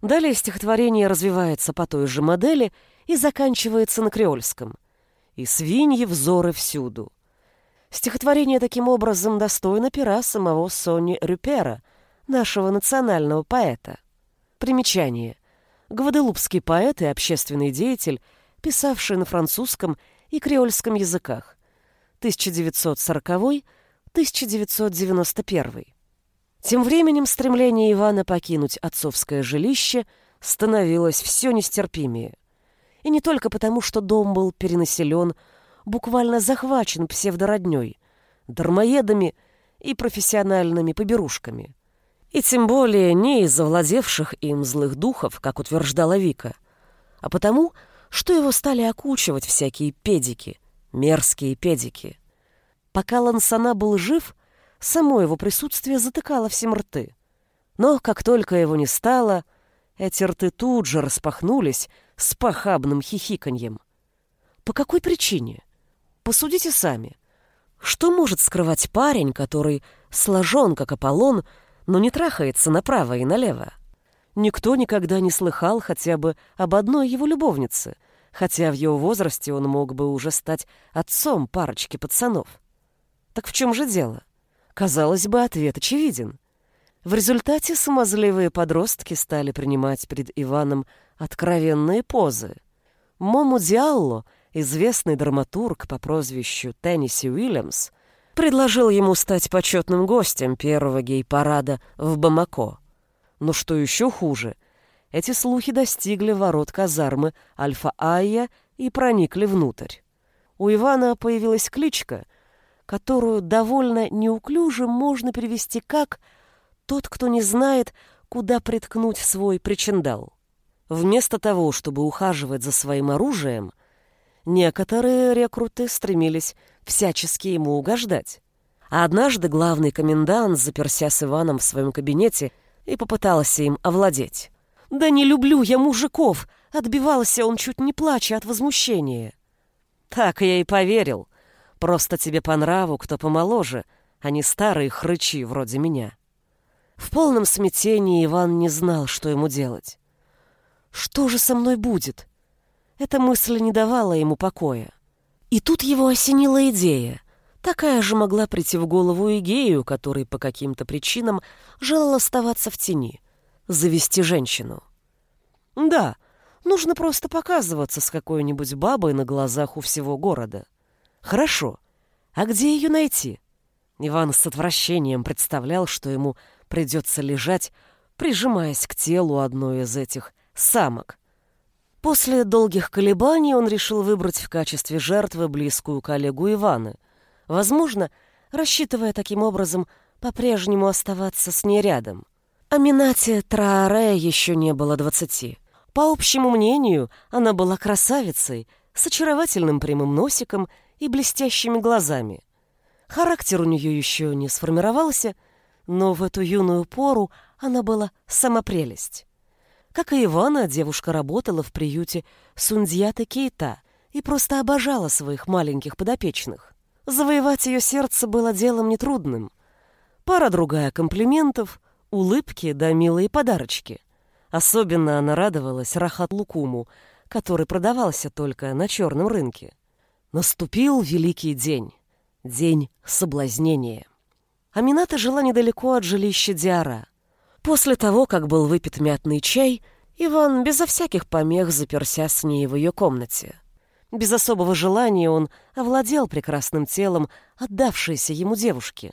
Далее стихотворение развивается по той же модели и заканчивается на креольском – и свиньи взоры всюду. Стихотворение таким образом достойно пера самого Сони Рюпера, нашего национального поэта. Примечание. Гваделупский поэт и общественный деятель, писавший на французском и креольском языках. 1940-1991. Тем временем стремление Ивана покинуть отцовское жилище становилось все нестерпимее. И не только потому, что дом был перенаселен, буквально захвачен псевдородней, дармоедами и профессиональными поберушками. И тем более не из завладевших им злых духов, как утверждала Вика, а потому, что его стали окучивать всякие педики, мерзкие педики. Пока Лансана был жив, само его присутствие затыкало всем рты. Но как только его не стало, эти рты тут же распахнулись с похабным хихиканьем. По какой причине? Посудите сами. Что может скрывать парень, который сложен, как Аполлон, но не трахается направо и налево? Никто никогда не слыхал хотя бы об одной его любовнице, хотя в его возрасте он мог бы уже стать отцом парочки пацанов. Так в чем же дело? Казалось бы, ответ очевиден. В результате смазливые подростки стали принимать перед Иваном откровенные позы. Мому Диалло, известный драматург по прозвищу Тенниси Уильямс, предложил ему стать почетным гостем первого гей-парада в Бамако. Но что еще хуже, эти слухи достигли ворот казармы Альфа-Айя и проникли внутрь. У Ивана появилась кличка, которую довольно неуклюже можно перевести как «тот, кто не знает, куда приткнуть свой причиндал». Вместо того, чтобы ухаживать за своим оружием, некоторые рекруты стремились всячески ему угождать. А однажды главный комендант, заперся с Иваном в своем кабинете, и попытался им овладеть. «Да не люблю я мужиков!» — отбивался он чуть не плача от возмущения. «Так я и поверил. Просто тебе по нраву кто помоложе, а не старые хрычи вроде меня». В полном смятении Иван не знал, что ему делать. «Что же со мной будет?» Эта мысль не давала ему покоя. И тут его осенила идея — Такая же могла прийти в голову Игею, который по каким-то причинам желал оставаться в тени, завести женщину. Да, нужно просто показываться с какой-нибудь бабой на глазах у всего города. Хорошо, а где ее найти? Иван с отвращением представлял, что ему придется лежать, прижимаясь к телу одной из этих самок. После долгих колебаний он решил выбрать в качестве жертвы близкую коллегу Ивана — возможно, рассчитывая таким образом по-прежнему оставаться с ней рядом. Аминате Трааре еще не было двадцати. По общему мнению, она была красавицей, с очаровательным прямым носиком и блестящими глазами. Характер у нее еще не сформировался, но в эту юную пору она была сама прелесть. Как и Ивана, девушка работала в приюте Сундьята Кейта и просто обожала своих маленьких подопечных. Завоевать ее сердце было делом нетрудным. Пара-другая комплиментов, улыбки да милые подарочки. Особенно она радовалась Рахат Лукуму, который продавался только на черном рынке. Наступил великий день. День соблазнения. Амината жила недалеко от жилища Диара. После того, как был выпит мятный чай, Иван безо всяких помех заперся с ней в ее комнате. Без особого желания он овладел прекрасным телом отдавшейся ему девушки.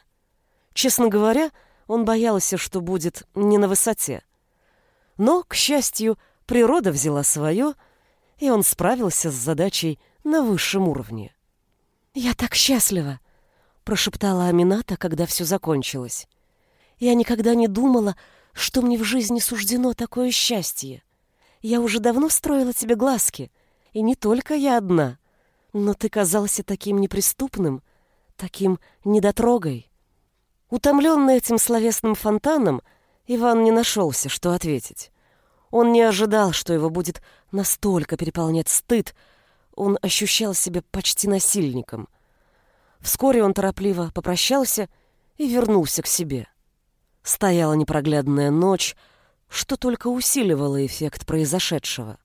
Честно говоря, он боялся, что будет не на высоте. Но, к счастью, природа взяла свое, и он справился с задачей на высшем уровне. «Я так счастлива!» — прошептала Амината, когда все закончилось. «Я никогда не думала, что мне в жизни суждено такое счастье. Я уже давно строила тебе глазки, и не только я одна. Но ты казался таким неприступным, таким недотрогой. Утомленный этим словесным фонтаном, Иван не нашелся, что ответить. Он не ожидал, что его будет настолько переполнять стыд. Он ощущал себя почти насильником. Вскоре он торопливо попрощался и вернулся к себе. Стояла непроглядная ночь, что только усиливало эффект произошедшего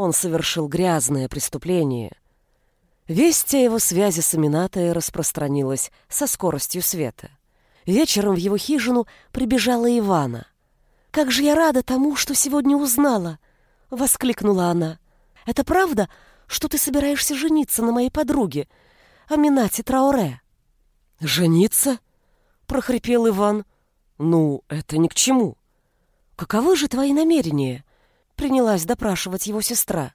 он совершил грязное преступление. Весть о его связи с Аминатой распространилась со скоростью света. Вечером в его хижину прибежала Ивана. «Как же я рада тому, что сегодня узнала!» — воскликнула она. «Это правда, что ты собираешься жениться на моей подруге, Аминате Трауре?» «Жениться?» — прохрипел Иван. «Ну, это ни к чему. Каковы же твои намерения?» принялась допрашивать его сестра.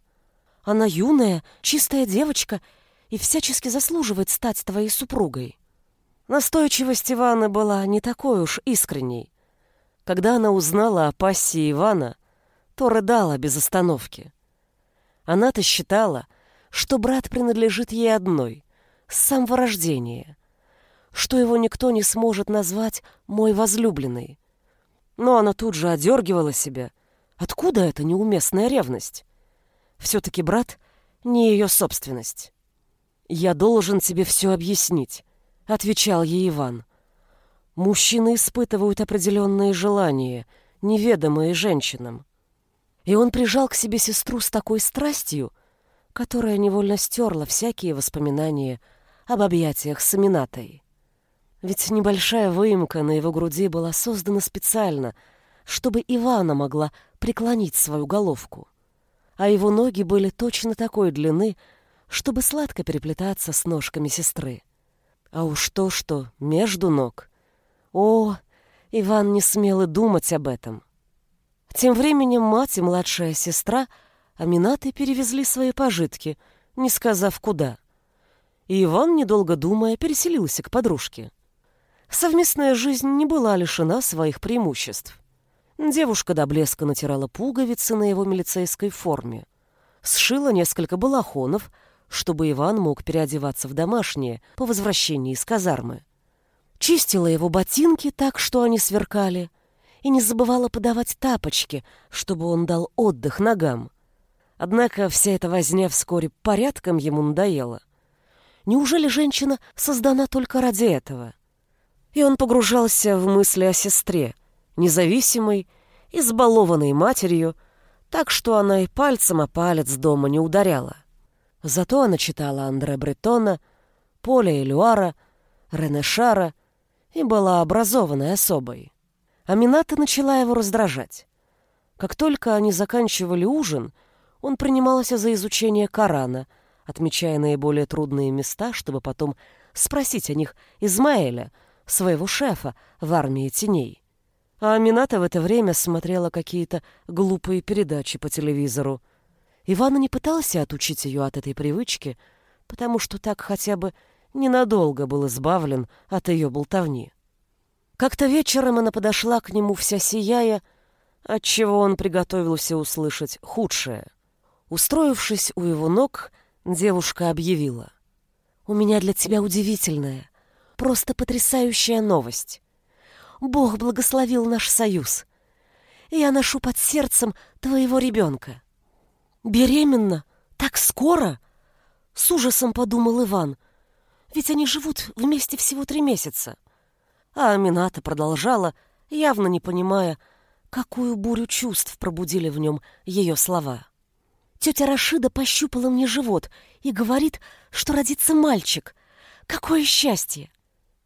Она юная, чистая девочка и всячески заслуживает стать твоей супругой. Настойчивость Ивана была не такой уж искренней. Когда она узнала о пассии Ивана, то рыдала без остановки. Она-то считала, что брат принадлежит ей одной, с самого рождения. Что его никто не сможет назвать «мой возлюбленный». Но она тут же одергивала себя. Откуда эта неуместная ревность? Все-таки брат не ее собственность. «Я должен тебе все объяснить», — отвечал ей Иван. «Мужчины испытывают определенные желания, неведомые женщинам». И он прижал к себе сестру с такой страстью, которая невольно стерла всякие воспоминания об объятиях с Аминатой. Ведь небольшая выемка на его груди была создана специально, чтобы Ивана могла преклонить свою головку. А его ноги были точно такой длины, чтобы сладко переплетаться с ножками сестры. А уж то, что между ног. О, Иван не смел и думать об этом. Тем временем мать и младшая сестра Аминаты перевезли свои пожитки, не сказав куда. И Иван, недолго думая, переселился к подружке совместная жизнь не была лишена своих преимуществ. Девушка до блеска натирала пуговицы на его милицейской форме. Сшила несколько балахонов, чтобы Иван мог переодеваться в домашнее по возвращении из казармы. Чистила его ботинки так, что они сверкали, и не забывала подавать тапочки, чтобы он дал отдых ногам. Однако вся эта возня вскоре порядком ему надоела. Неужели женщина создана только ради этого? — и он погружался в мысли о сестре, независимой, избалованной матерью, так что она и пальцем о палец дома не ударяла. Зато она читала Андре Бретона, Поля Элюара, Рене Шара и была образованной особой. Амината начала его раздражать. Как только они заканчивали ужин, он принимался за изучение Корана, отмечая наиболее трудные места, чтобы потом спросить о них Измаэля — своего шефа в армии теней. А Амината в это время смотрела какие-то глупые передачи по телевизору. Иван не пытался отучить ее от этой привычки, потому что так хотя бы ненадолго был избавлен от ее болтовни. Как-то вечером она подошла к нему вся сияя, отчего он приготовился услышать худшее. Устроившись у его ног, девушка объявила. «У меня для тебя удивительное, Просто потрясающая новость. Бог благословил наш союз. Я ношу под сердцем твоего ребенка. Беременна? Так скоро? С ужасом подумал Иван. Ведь они живут вместе всего три месяца. А Амината продолжала, явно не понимая, какую бурю чувств пробудили в нем ее слова. Тетя Рашида пощупала мне живот и говорит, что родится мальчик. Какое счастье!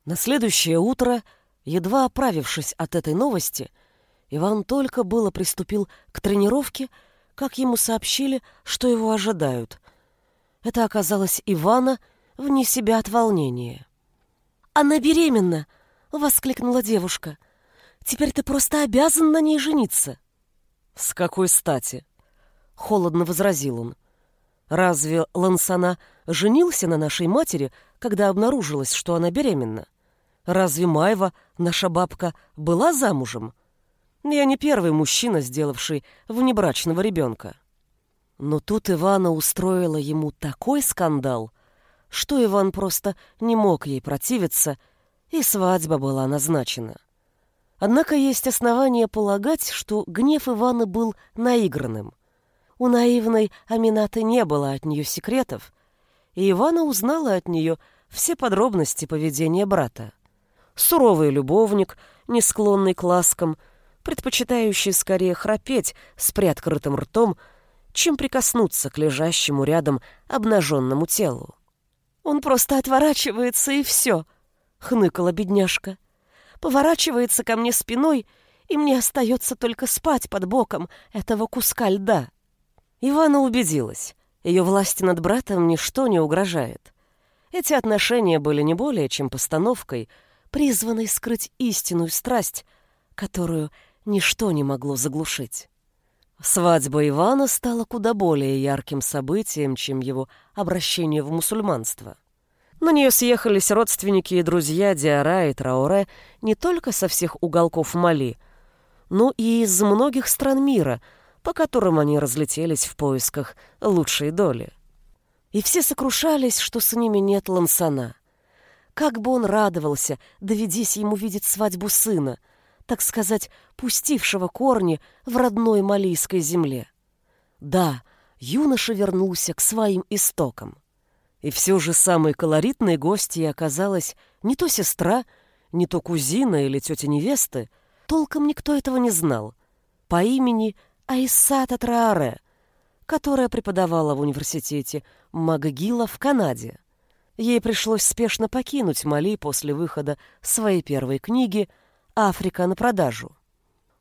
На следующее утро, едва оправившись от этой новости, Иван только было приступил к тренировке, как ему сообщили, что его ожидают. Это оказалось Ивана вне себя от волнения. «Она беременна!» — воскликнула девушка. «Теперь ты просто обязан на ней жениться!» «С какой стати?» — холодно возразил он. «Разве Лансана женился на нашей матери, когда обнаружилось, что она беременна?» Разве Майва, наша бабка, была замужем? Я не первый мужчина, сделавший внебрачного ребенка. Но тут Ивана устроила ему такой скандал, что Иван просто не мог ей противиться, и свадьба была назначена. Однако есть основания полагать, что гнев Ивана был наигранным. У наивной Аминаты не было от нее секретов, и Ивана узнала от нее все подробности поведения брата суровый любовник, не склонный к ласкам, предпочитающий скорее храпеть с приоткрытым ртом, чем прикоснуться к лежащему рядом обнаженному телу. «Он просто отворачивается, и все», — хныкала бедняжка. «Поворачивается ко мне спиной, и мне остается только спать под боком этого куска льда». Ивана убедилась, ее власти над братом ничто не угрожает. Эти отношения были не более чем постановкой — призванный скрыть истинную страсть, которую ничто не могло заглушить. Свадьба Ивана стала куда более ярким событием, чем его обращение в мусульманство. На нее съехались родственники и друзья Диара и Трауре не только со всех уголков Мали, но и из многих стран мира, по которым они разлетелись в поисках лучшей доли. И все сокрушались, что с ними нет Лансана. Как бы он радовался, доведись ему видеть свадьбу сына, так сказать, пустившего корни в родной малийской земле. Да, юноша вернулся к своим истокам. И все же самой колоритной гостьей оказалась не то сестра, не то кузина или тетя невесты, толком никто этого не знал, по имени Айсата Трааре, которая преподавала в университете Магагила в Канаде. Ей пришлось спешно покинуть Мали после выхода своей первой книги «Африка на продажу».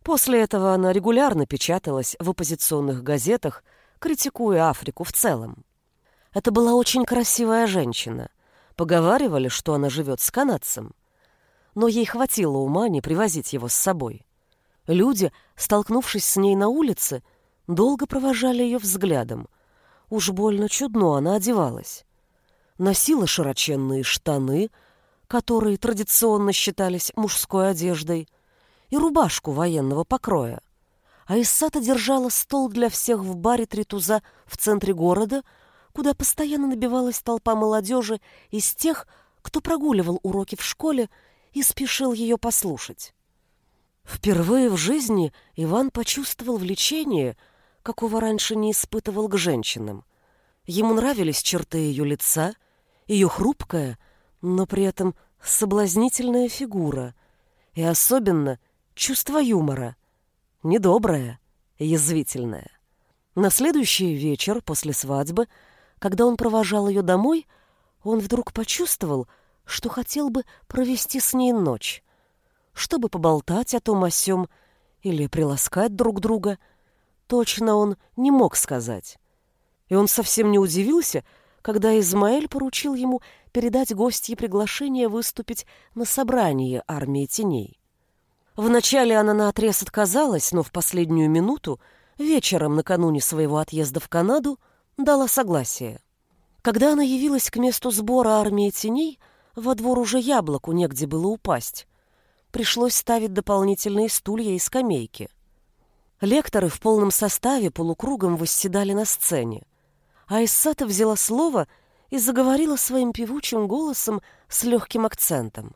После этого она регулярно печаталась в оппозиционных газетах, критикуя Африку в целом. Это была очень красивая женщина. Поговаривали, что она живет с канадцем. Но ей хватило ума не привозить его с собой. Люди, столкнувшись с ней на улице, долго провожали ее взглядом. Уж больно чудно она одевалась. Носила широченные штаны, которые традиционно считались мужской одеждой, и рубашку военного покроя. А Иссата держала стол для всех в баре «Три туза» в центре города — куда постоянно набивалась толпа молодежи из тех, кто прогуливал уроки в школе и спешил ее послушать. Впервые в жизни Иван почувствовал влечение, какого раньше не испытывал к женщинам. Ему нравились черты ее лица, ее хрупкая, но при этом соблазнительная фигура и особенно чувство юмора, недоброе, язвительное. На следующий вечер после свадьбы – когда он провожал ее домой, он вдруг почувствовал, что хотел бы провести с ней ночь, чтобы поболтать о том о сём или приласкать друг друга. Точно он не мог сказать. И он совсем не удивился, когда Измаэль поручил ему передать гостье приглашение выступить на собрании армии теней. Вначале она наотрез отказалась, но в последнюю минуту, вечером накануне своего отъезда в Канаду, дала согласие. Когда она явилась к месту сбора армии теней, во двор уже яблоку негде было упасть. Пришлось ставить дополнительные стулья и скамейки. Лекторы в полном составе полукругом восседали на сцене. А Иссата взяла слово и заговорила своим певучим голосом с легким акцентом.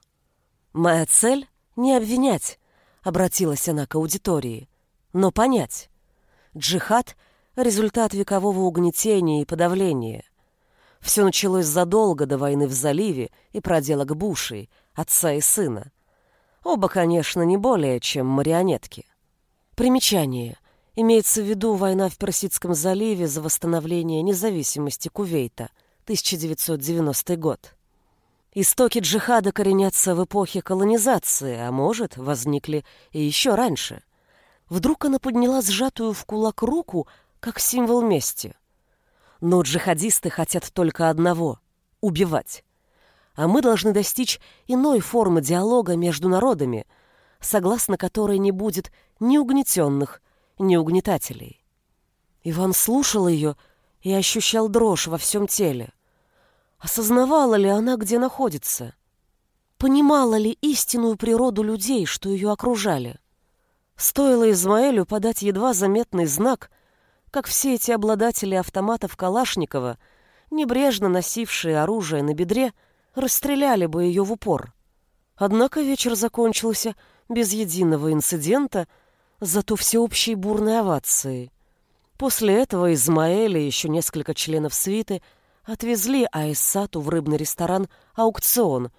«Моя цель — не обвинять», — обратилась она к аудитории, — «но понять. Джихад — результат векового угнетения и подавления. Все началось задолго до войны в заливе и проделок Буши, отца и сына. Оба, конечно, не более, чем марионетки. Примечание. Имеется в виду война в Персидском заливе за восстановление независимости Кувейта, 1990 год. Истоки джихада коренятся в эпохе колонизации, а может, возникли и еще раньше. Вдруг она подняла сжатую в кулак руку, как символ мести. Но джихадисты хотят только одного — убивать. А мы должны достичь иной формы диалога между народами, согласно которой не будет ни угнетенных, ни угнетателей. Иван слушал ее и ощущал дрожь во всем теле. Осознавала ли она, где находится? Понимала ли истинную природу людей, что ее окружали? Стоило Измаэлю подать едва заметный знак — как все эти обладатели автоматов Калашникова, небрежно носившие оружие на бедре, расстреляли бы ее в упор. Однако вечер закончился без единого инцидента, зато всеобщей бурной овации. После этого Измаэль и еще несколько членов свиты отвезли Аиссату в рыбный ресторан «Аукцион»,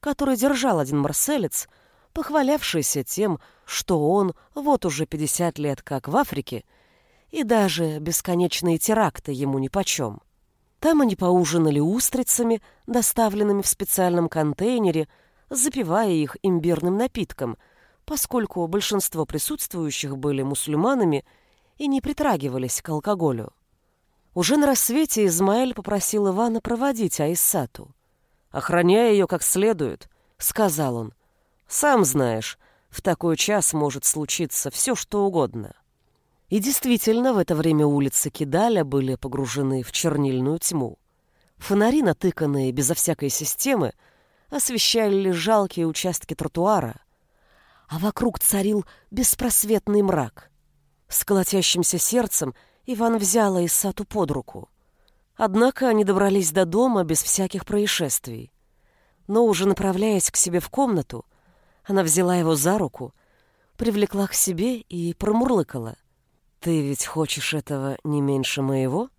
который держал один марселец, похвалявшийся тем, что он вот уже 50 лет как в Африке – и даже бесконечные теракты ему нипочем. Там они поужинали устрицами, доставленными в специальном контейнере, запивая их имбирным напитком, поскольку большинство присутствующих были мусульманами и не притрагивались к алкоголю. Уже на рассвете Измаэль попросил Ивана проводить Аиссату. «Охраняй ее как следует», — сказал он. «Сам знаешь, в такой час может случиться все, что угодно». И действительно, в это время улицы Кидаля были погружены в чернильную тьму. Фонари, натыканные безо всякой системы, освещали лишь жалкие участки тротуара, а вокруг царил беспросветный мрак. С колотящимся сердцем Иван взял Исату под руку. Однако они добрались до дома без всяких происшествий. Но уже направляясь к себе в комнату, она взяла его за руку, привлекла к себе и промурлыкала. «Ты ведь хочешь этого не меньше моего?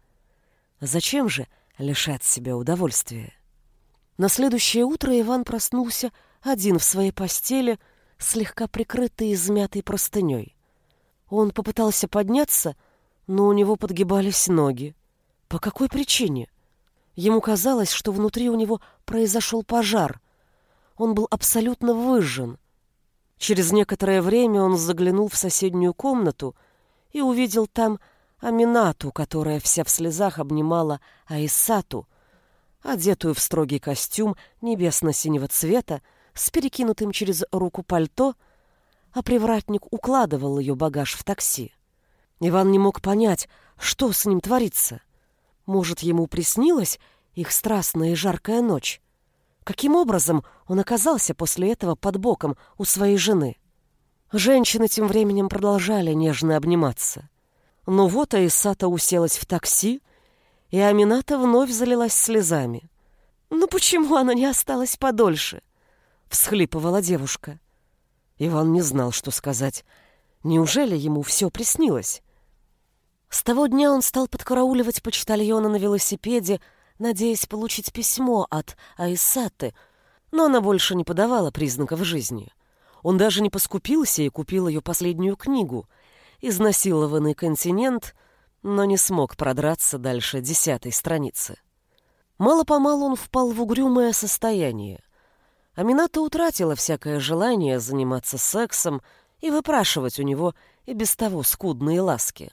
Зачем же лишать себя удовольствия?» На следующее утро Иван проснулся один в своей постели, слегка прикрытый измятой простыней. Он попытался подняться, но у него подгибались ноги. По какой причине? Ему казалось, что внутри у него произошел пожар. Он был абсолютно выжжен. Через некоторое время он заглянул в соседнюю комнату и увидел там Аминату, которая вся в слезах обнимала Аисату, одетую в строгий костюм небесно-синего цвета, с перекинутым через руку пальто, а привратник укладывал ее багаж в такси. Иван не мог понять, что с ним творится. Может, ему приснилась их страстная и жаркая ночь? Каким образом он оказался после этого под боком у своей жены? Женщины тем временем продолжали нежно обниматься. Но вот Аисата уселась в такси, и Амината вновь залилась слезами. «Ну почему она не осталась подольше?» — всхлипывала девушка. Иван не знал, что сказать. Неужели ему все приснилось? С того дня он стал подкарауливать почтальона на велосипеде, надеясь получить письмо от Аисаты, но она больше не подавала признаков жизни. Он даже не поскупился и купил ее последнюю книгу «Изнасилованный континент», но не смог продраться дальше десятой страницы. Мало-помалу он впал в угрюмое состояние. Амината утратила всякое желание заниматься сексом и выпрашивать у него и без того скудные ласки.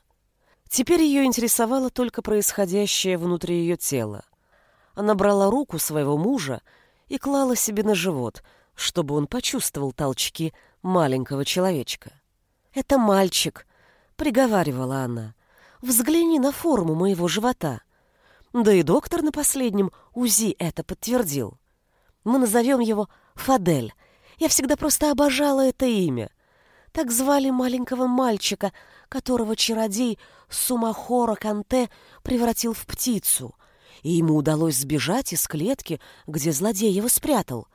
Теперь ее интересовало только происходящее внутри ее тела. Она брала руку своего мужа и клала себе на живот, чтобы он почувствовал толчки маленького человечка. «Это мальчик», — приговаривала она. Взгляни на форму моего живота. Да и доктор на последнем УЗИ это подтвердил. Мы назовем его Фадель. Я всегда просто обожала это имя. Так звали маленького мальчика, которого чародей Сумахора Канте превратил в птицу. И ему удалось сбежать из клетки, где злодей его спрятал.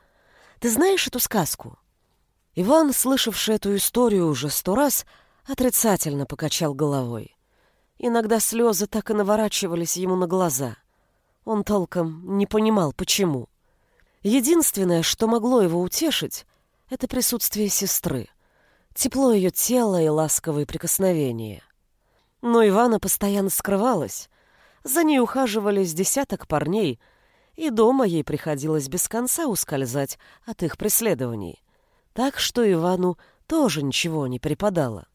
Ты знаешь эту сказку? Иван, слышавший эту историю уже сто раз, отрицательно покачал головой. Иногда слезы так и наворачивались ему на глаза. Он толком не понимал, почему. Единственное, что могло его утешить, это присутствие сестры, тепло ее тела и ласковые прикосновения. Но Ивана постоянно скрывалась. За ней ухаживали с десяток парней, и дома ей приходилось без конца ускользать от их преследований. Так что Ивану тоже ничего не преподало.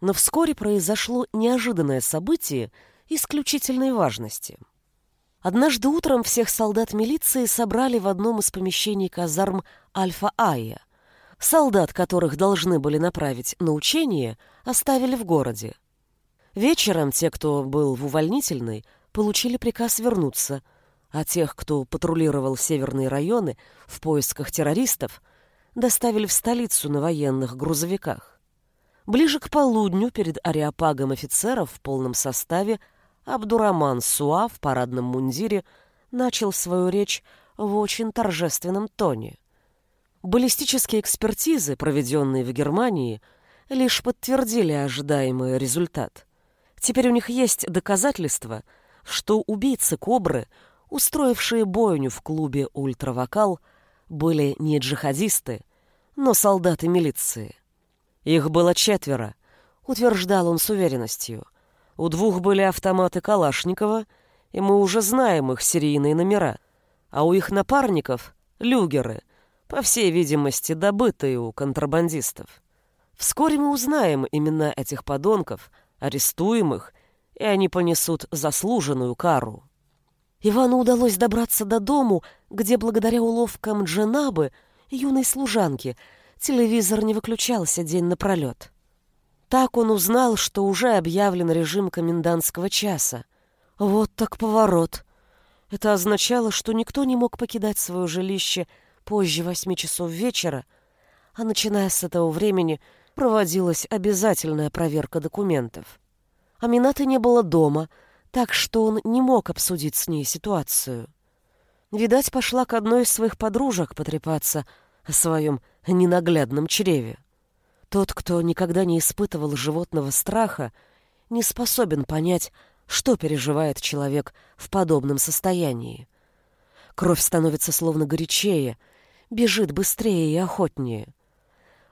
Но вскоре произошло неожиданное событие исключительной важности. Однажды утром всех солдат милиции собрали в одном из помещений казарм Альфа-Айя. Солдат, которых должны были направить на учение, оставили в городе. Вечером те, кто был в увольнительной, получили приказ вернуться, а тех, кто патрулировал северные районы в поисках террористов, доставили в столицу на военных грузовиках. Ближе к полудню перед ареопагом офицеров в полном составе Абдураман Суа в парадном мундире начал свою речь в очень торжественном тоне. Баллистические экспертизы, проведенные в Германии, лишь подтвердили ожидаемый результат. Теперь у них есть доказательства, что убийцы Кобры, устроившие бойню в клубе «Ультравокал», были не джихадисты, но солдаты милиции. Их было четверо, утверждал он с уверенностью. У двух были автоматы Калашникова, и мы уже знаем их серийные номера, а у их напарников — люгеры, по всей видимости, добытые у контрабандистов. Вскоре мы узнаем имена этих подонков, арестуем их, и они понесут заслуженную кару. Ивану удалось добраться до дому, где благодаря уловкам Дженабы, юной служанки, телевизор не выключался день напролет. Так он узнал, что уже объявлен режим комендантского часа. Вот так поворот. Это означало, что никто не мог покидать свое жилище позже восьми часов вечера, а начиная с этого времени проводилась обязательная проверка документов. Аминаты не было дома, так что он не мог обсудить с ней ситуацию. Видать, пошла к одной из своих подружек потрепаться о своем ненаглядном чреве. Тот, кто никогда не испытывал животного страха, не способен понять, что переживает человек в подобном состоянии. Кровь становится словно горячее, бежит быстрее и охотнее.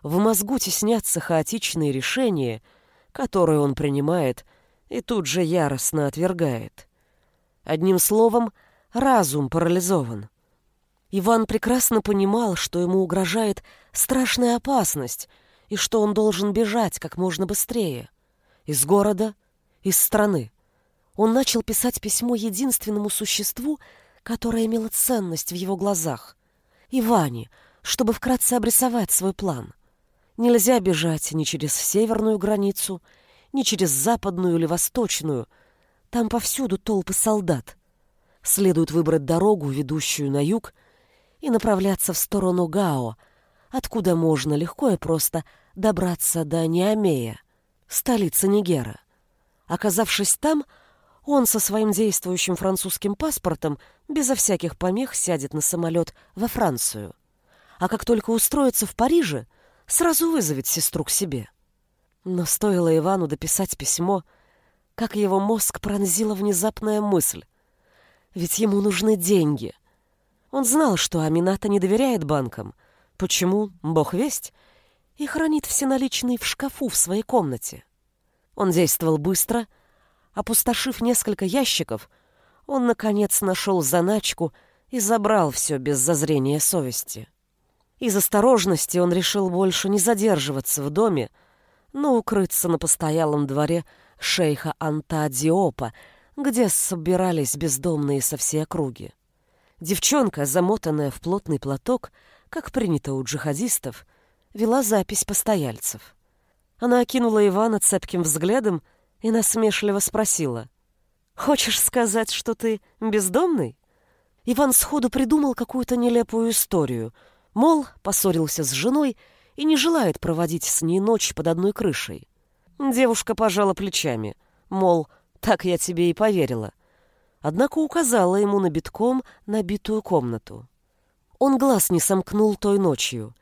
В мозгу теснятся хаотичные решения, которые он принимает и тут же яростно отвергает. Одним словом, разум парализован. Иван прекрасно понимал, что ему угрожает страшная опасность — и что он должен бежать как можно быстрее. Из города, из страны. Он начал писать письмо единственному существу, которое имело ценность в его глазах. Иване, чтобы вкратце обрисовать свой план. Нельзя бежать ни через северную границу, ни через западную или восточную. Там повсюду толпы солдат. Следует выбрать дорогу, ведущую на юг, и направляться в сторону Гао, откуда можно легко и просто добраться до Ниамея, столицы Нигера. Оказавшись там, он со своим действующим французским паспортом безо всяких помех сядет на самолет во Францию. А как только устроится в Париже, сразу вызовет сестру к себе. Но стоило Ивану дописать письмо, как его мозг пронзила внезапная мысль. Ведь ему нужны деньги. Он знал, что Амината не доверяет банкам — Почему, бог весть, и хранит все наличные в шкафу в своей комнате. Он действовал быстро. Опустошив несколько ящиков, он, наконец, нашел заначку и забрал все без зазрения совести. Из осторожности он решил больше не задерживаться в доме, но укрыться на постоялом дворе шейха Антадиопа, где собирались бездомные со всей округи. Девчонка, замотанная в плотный платок, как принято у джихадистов, вела запись постояльцев. Она окинула Ивана цепким взглядом и насмешливо спросила. «Хочешь сказать, что ты бездомный?» Иван сходу придумал какую-то нелепую историю. Мол, поссорился с женой и не желает проводить с ней ночь под одной крышей. Девушка пожала плечами. Мол, так я тебе и поверила. Однако указала ему на битком набитую комнату. Он глаз не сомкнул той ночью.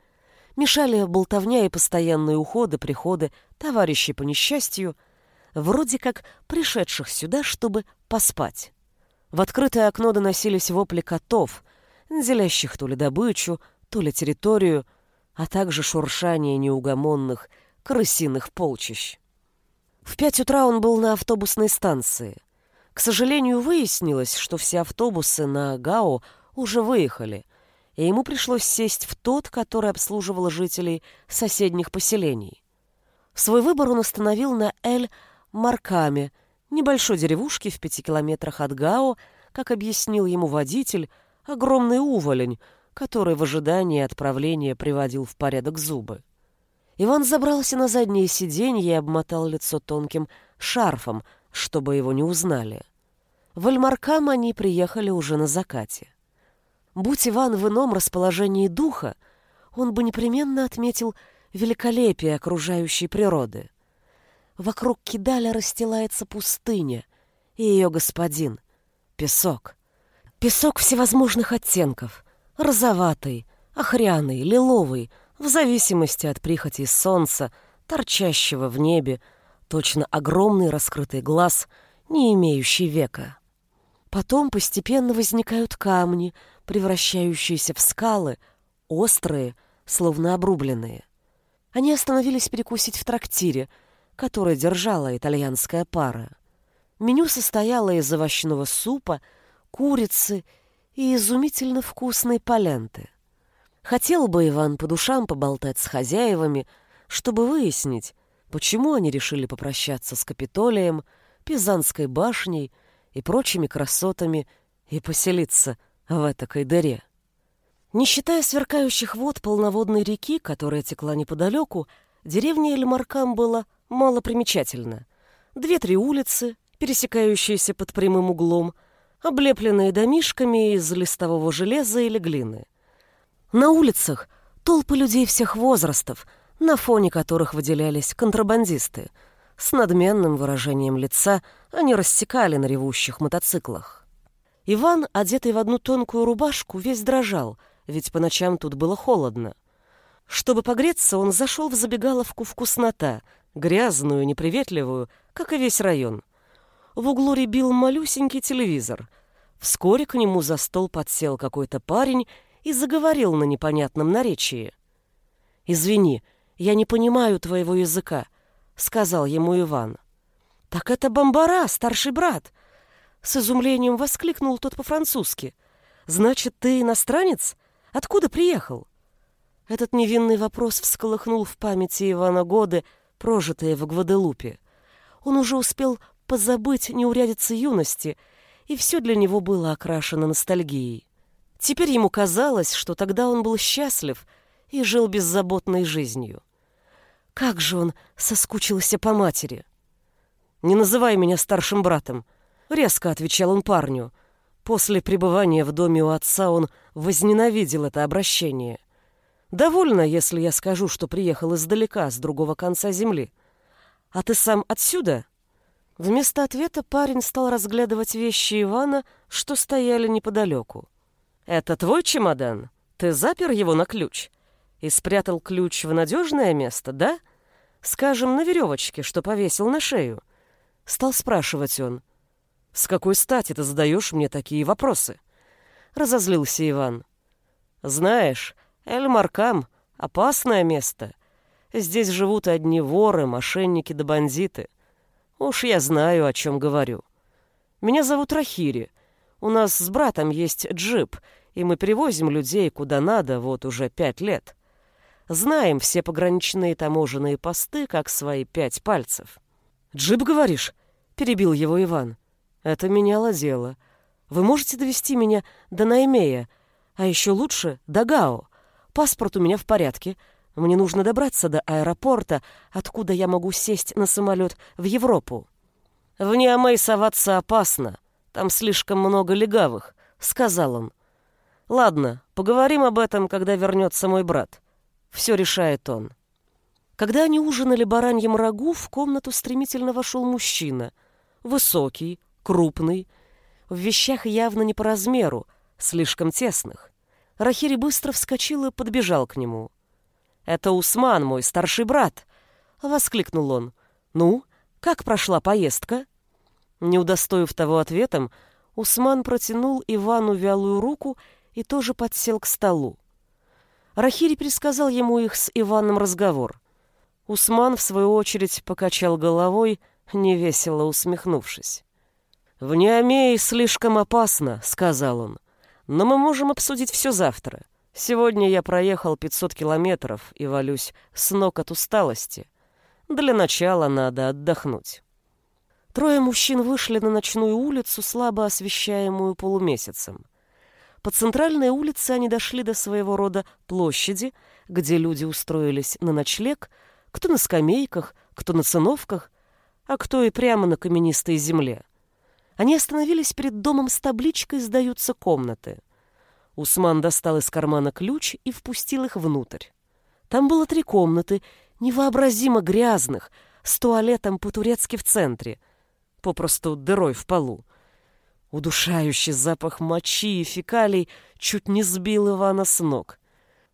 Мешали болтовня и постоянные уходы-приходы товарищей по несчастью, вроде как пришедших сюда, чтобы поспать. В открытое окно доносились вопли котов, делящих то ли добычу, то ли территорию, а также шуршание неугомонных крысиных полчищ. В пять утра он был на автобусной станции. К сожалению, выяснилось, что все автобусы на Гао уже выехали — и ему пришлось сесть в тот, который обслуживал жителей соседних поселений. Свой выбор он остановил на Эль-Маркаме, небольшой деревушке в пяти километрах от Гао, как объяснил ему водитель, огромный уволень, который в ожидании отправления приводил в порядок зубы. Иван забрался на заднее сиденье и обмотал лицо тонким шарфом, чтобы его не узнали. В Эльмаркам они приехали уже на закате. Будь Иван в ином расположении духа, он бы непременно отметил великолепие окружающей природы. Вокруг Кидаля расстилается пустыня, и ее господин — песок. Песок всевозможных оттенков — розоватый, охряный, лиловый, в зависимости от прихоти солнца, торчащего в небе, точно огромный раскрытый глаз, не имеющий века. Потом постепенно возникают камни — превращающиеся в скалы, острые, словно обрубленные. Они остановились перекусить в трактире, который держала итальянская пара. Меню состояло из овощного супа, курицы и изумительно вкусной поленты. Хотел бы Иван по душам поболтать с хозяевами, чтобы выяснить, почему они решили попрощаться с Капитолием, Пизанской башней и прочими красотами и поселиться в этакой дыре. Не считая сверкающих вод полноводной реки, которая текла неподалеку, деревня Эльмаркам была мало примечательна. Две-три улицы, пересекающиеся под прямым углом, облепленные домишками из листового железа или глины. На улицах толпы людей всех возрастов, на фоне которых выделялись контрабандисты. С надменным выражением лица они рассекали на ревущих мотоциклах. Иван, одетый в одну тонкую рубашку, весь дрожал, ведь по ночам тут было холодно. Чтобы погреться, он зашел в забегаловку «Вкуснота», грязную, неприветливую, как и весь район. В углу рябил малюсенький телевизор. Вскоре к нему за стол подсел какой-то парень и заговорил на непонятном наречии. «Извини, я не понимаю твоего языка», — сказал ему Иван. «Так это Бомбара, старший брат!» С изумлением воскликнул тот по-французски. «Значит, ты иностранец? Откуда приехал?» Этот невинный вопрос всколыхнул в памяти Ивана годы, прожитые в Гваделупе. Он уже успел позабыть неурядицы юности, и все для него было окрашено ностальгией. Теперь ему казалось, что тогда он был счастлив и жил беззаботной жизнью. Как же он соскучился по матери! «Не называй меня старшим братом», — резко отвечал он парню. После пребывания в доме у отца он возненавидел это обращение. Довольно, если я скажу, что приехал издалека, с другого конца земли. А ты сам отсюда? Вместо ответа парень стал разглядывать вещи Ивана, что стояли неподалеку. «Это твой чемодан? Ты запер его на ключ? И спрятал ключ в надежное место, да? Скажем, на веревочке, что повесил на шею?» Стал спрашивать он. «С какой стати ты задаешь мне такие вопросы?» Разозлился Иван. «Знаешь, Эль-Маркам — опасное место. Здесь живут одни воры, мошенники да бандиты. Уж я знаю, о чем говорю. Меня зовут Рахири. У нас с братом есть джип, и мы перевозим людей куда надо вот уже пять лет. Знаем все пограничные таможенные посты, как свои пять пальцев. «Джип, говоришь?» — перебил его Иван. «Это меняло дело. Вы можете довести меня до Наймея, а еще лучше — до Гао. Паспорт у меня в порядке. Мне нужно добраться до аэропорта, откуда я могу сесть на самолет в Европу. В Ниамей соваться опасно. Там слишком много легавых, сказал он. Ладно, поговорим об этом, когда вернется мой брат. Все решает он. Когда они ужинали бараньем рагу, в комнату стремительно вошел мужчина. Высокий, крупный, в вещах явно не по размеру, слишком тесных. Рахири быстро вскочил и подбежал к нему. «Это Усман, мой старший брат!» — воскликнул он. «Ну, как прошла поездка?» Не удостоив того ответом, Усман протянул Ивану вялую руку и тоже подсел к столу. Рахири пересказал ему их с Иваном разговор. Усман, в свою очередь, покачал головой, невесело усмехнувшись. «В Неомее слишком опасно», — сказал он. Но мы можем обсудить все завтра. Сегодня я проехал 500 километров и валюсь с ног от усталости. Для начала надо отдохнуть. Трое мужчин вышли на ночную улицу, слабо освещаемую полумесяцем. По центральной улице они дошли до своего рода площади, где люди устроились на ночлег, кто на скамейках, кто на циновках, а кто и прямо на каменистой земле. Они остановились перед домом с табличкой «Сдаются комнаты». Усман достал из кармана ключ и впустил их внутрь. Там было три комнаты, невообразимо грязных, с туалетом по-турецки в центре, попросту дырой в полу. Удушающий запах мочи и фекалий чуть не сбил Ивана с ног.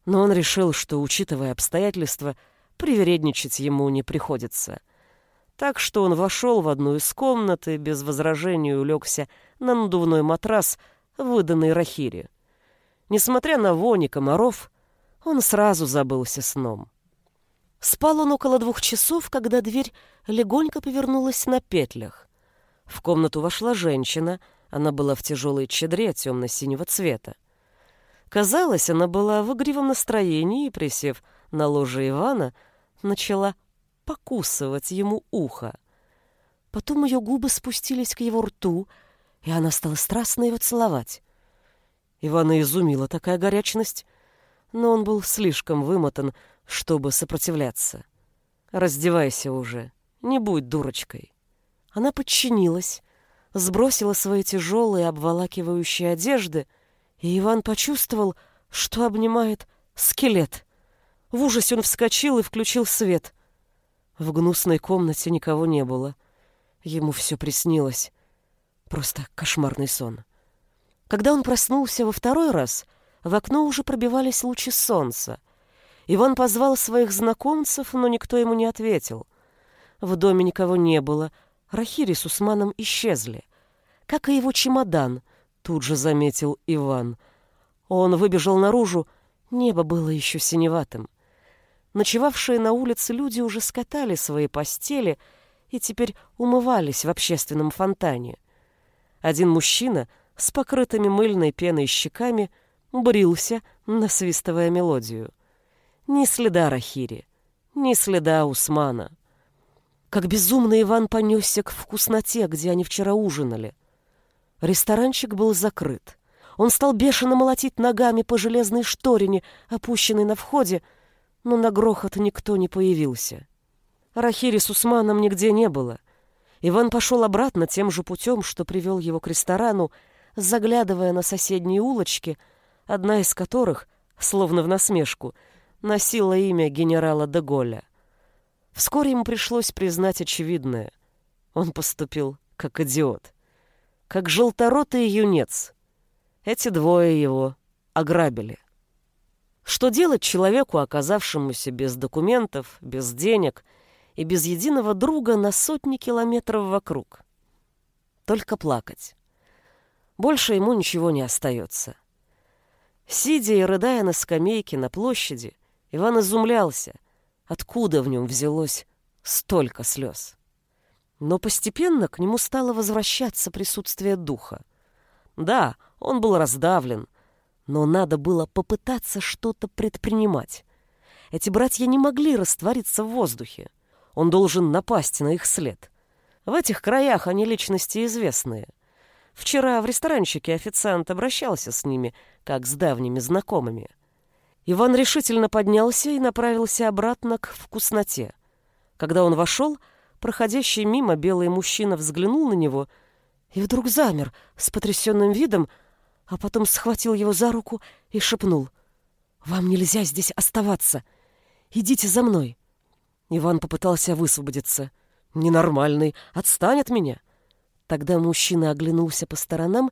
Но он решил, что, учитывая обстоятельства, привередничать ему не приходится — так что он вошел в одну из комнат и без возражений улегся на надувной матрас, выданный Рахире. Несмотря на вони комаров, он сразу забылся сном. Спал он около двух часов, когда дверь легонько повернулась на петлях. В комнату вошла женщина, она была в тяжелой чадре темно-синего цвета. Казалось, она была в игривом настроении и, присев на ложе Ивана, начала покусывать ему ухо. Потом ее губы спустились к его рту, и она стала страстно его целовать. Ивана изумила такая горячность, но он был слишком вымотан, чтобы сопротивляться. «Раздевайся уже, не будь дурочкой». Она подчинилась, сбросила свои тяжелые обволакивающие одежды, и Иван почувствовал, что обнимает скелет. В ужасе он вскочил и включил свет — в гнусной комнате никого не было. Ему все приснилось. Просто кошмарный сон. Когда он проснулся во второй раз, в окно уже пробивались лучи солнца. Иван позвал своих знакомцев, но никто ему не ответил. В доме никого не было. Рахири с Усманом исчезли. Как и его чемодан, тут же заметил Иван. Он выбежал наружу, небо было еще синеватым. Ночевавшие на улице люди уже скатали свои постели и теперь умывались в общественном фонтане. Один мужчина с покрытыми мыльной пеной щеками брился, насвистывая мелодию. Ни следа Рахири, ни следа Усмана. Как безумный Иван понесся к вкусноте, где они вчера ужинали. Ресторанчик был закрыт. Он стал бешено молотить ногами по железной шторине, опущенной на входе, но на грохот никто не появился. Рахири с Усманом нигде не было. Иван пошел обратно тем же путем, что привел его к ресторану, заглядывая на соседние улочки, одна из которых, словно в насмешку, носила имя генерала Деголя. Вскоре ему пришлось признать очевидное. Он поступил как идиот. Как желторотый юнец. Эти двое его ограбили. Что делать человеку, оказавшемуся без документов, без денег и без единого друга на сотни километров вокруг? Только плакать. Больше ему ничего не остается. Сидя и рыдая на скамейке на площади, Иван изумлялся, откуда в нем взялось столько слез. Но постепенно к нему стало возвращаться присутствие духа. Да, он был раздавлен, но надо было попытаться что-то предпринимать. Эти братья не могли раствориться в воздухе. Он должен напасть на их след. В этих краях они личности известные. Вчера в ресторанчике официант обращался с ними, как с давними знакомыми. Иван решительно поднялся и направился обратно к вкусноте. Когда он вошел, проходящий мимо белый мужчина взглянул на него и вдруг замер с потрясенным видом, а потом схватил его за руку и шепнул. «Вам нельзя здесь оставаться. Идите за мной». Иван попытался высвободиться. «Ненормальный, отстань от меня». Тогда мужчина оглянулся по сторонам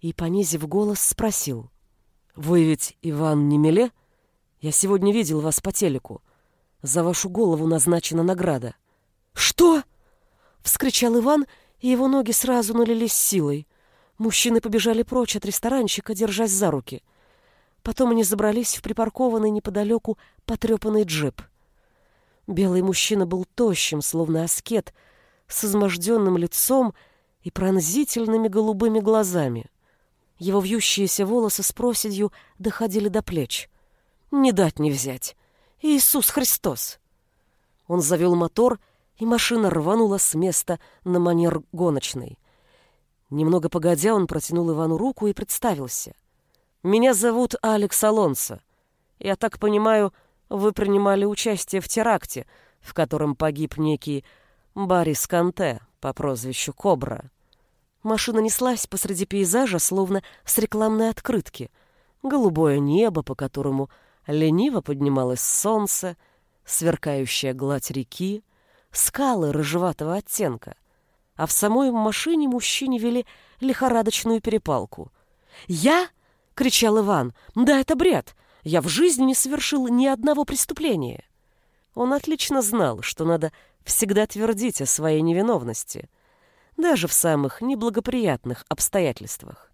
и, понизив голос, спросил. «Вы ведь Иван Немеле? Я сегодня видел вас по телеку. За вашу голову назначена награда». «Что?» — вскричал Иван, и его ноги сразу налились силой. Мужчины побежали прочь от ресторанчика, держась за руки. Потом они забрались в припаркованный неподалеку потрепанный джип. Белый мужчина был тощим, словно аскет, с изможденным лицом и пронзительными голубыми глазами. Его вьющиеся волосы с проседью доходили до плеч. Не дать не взять. Иисус Христос! Он завел мотор, и машина рванула с места на манер гоночной. Немного погодя, он протянул Ивану руку и представился. «Меня зовут Алекс Алонсо. Я так понимаю, вы принимали участие в теракте, в котором погиб некий Борис Канте по прозвищу Кобра». Машина неслась посреди пейзажа, словно с рекламной открытки. Голубое небо, по которому лениво поднималось солнце, сверкающая гладь реки, скалы рыжеватого оттенка — а в самой машине мужчине вели лихорадочную перепалку. «Я?» — кричал Иван. «Да это бред! Я в жизни не совершил ни одного преступления!» Он отлично знал, что надо всегда твердить о своей невиновности, даже в самых неблагоприятных обстоятельствах.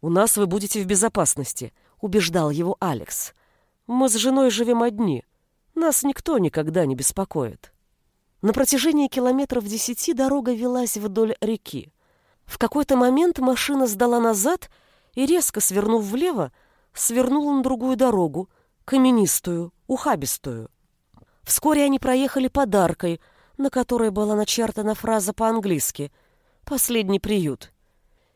«У нас вы будете в безопасности», — убеждал его Алекс. «Мы с женой живем одни. Нас никто никогда не беспокоит». На протяжении километров десяти дорога велась вдоль реки. В какой-то момент машина сдала назад и, резко свернув влево, свернула на другую дорогу, каменистую, ухабистую. Вскоре они проехали подаркой, на которой была начертана фраза по-английски «Последний приют».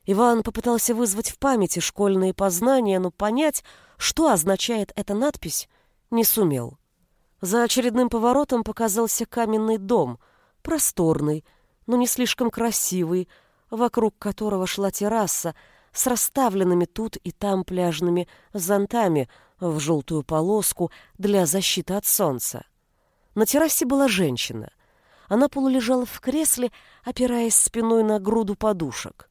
Иван попытался вызвать в памяти школьные познания, но понять, что означает эта надпись, не сумел. За очередным поворотом показался каменный дом, просторный, но не слишком красивый, вокруг которого шла терраса с расставленными тут и там пляжными зонтами в желтую полоску для защиты от солнца. На террасе была женщина. Она полулежала в кресле, опираясь спиной на груду подушек.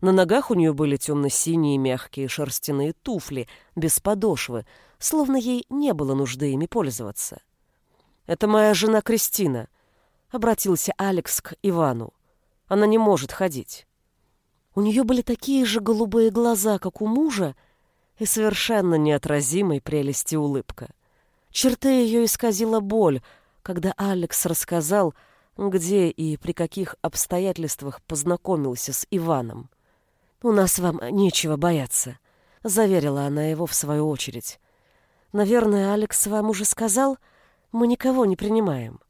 На ногах у нее были темно-синие мягкие шерстяные туфли, без подошвы, словно ей не было нужды ими пользоваться. «Это моя жена Кристина», — обратился Алекс к Ивану. «Она не может ходить». У нее были такие же голубые глаза, как у мужа, и совершенно неотразимой прелести улыбка. Черты ее исказила боль, когда Алекс рассказал, где и при каких обстоятельствах познакомился с Иваном. «У нас вам нечего бояться», — заверила она его в свою очередь. «Наверное, Алекс вам уже сказал, мы никого не принимаем».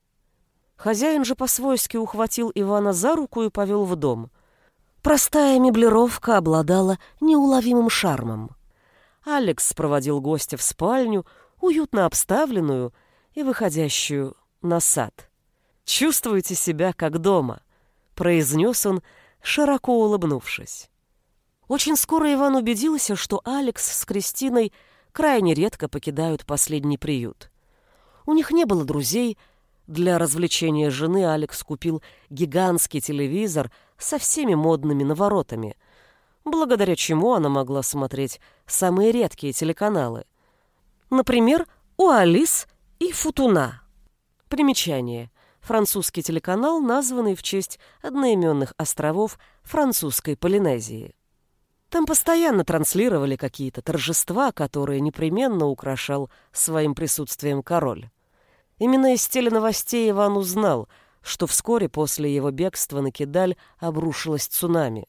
Хозяин же по-свойски ухватил Ивана за руку и повел в дом. Простая меблировка обладала неуловимым шармом. Алекс проводил гостя в спальню, уютно обставленную и выходящую на сад. «Чувствуете себя как дома», — произнес он, широко улыбнувшись. Очень скоро Иван убедился, что Алекс с Кристиной крайне редко покидают последний приют. У них не было друзей. Для развлечения жены Алекс купил гигантский телевизор со всеми модными наворотами, благодаря чему она могла смотреть самые редкие телеканалы. Например, у Алис и Футуна. Примечание. Французский телеканал, названный в честь одноименных островов французской Полинезии. Там постоянно транслировали какие-то торжества, которые непременно украшал своим присутствием король. Именно из теленовостей Иван узнал, что вскоре после его бегства на Кидаль обрушилось цунами.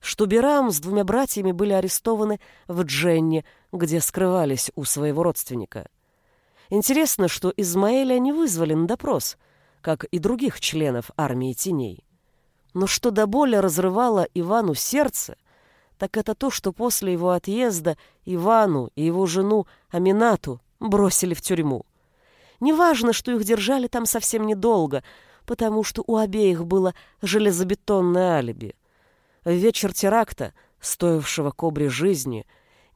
Что Бирам с двумя братьями были арестованы в Дженне, где скрывались у своего родственника. Интересно, что Измаэля не вызвали на допрос, как и других членов армии теней. Но что до боли разрывало Ивану сердце — так это то, что после его отъезда Ивану и его жену Аминату бросили в тюрьму. Неважно, что их держали там совсем недолго, потому что у обеих было железобетонное алиби. В вечер теракта, стоившего кобре жизни,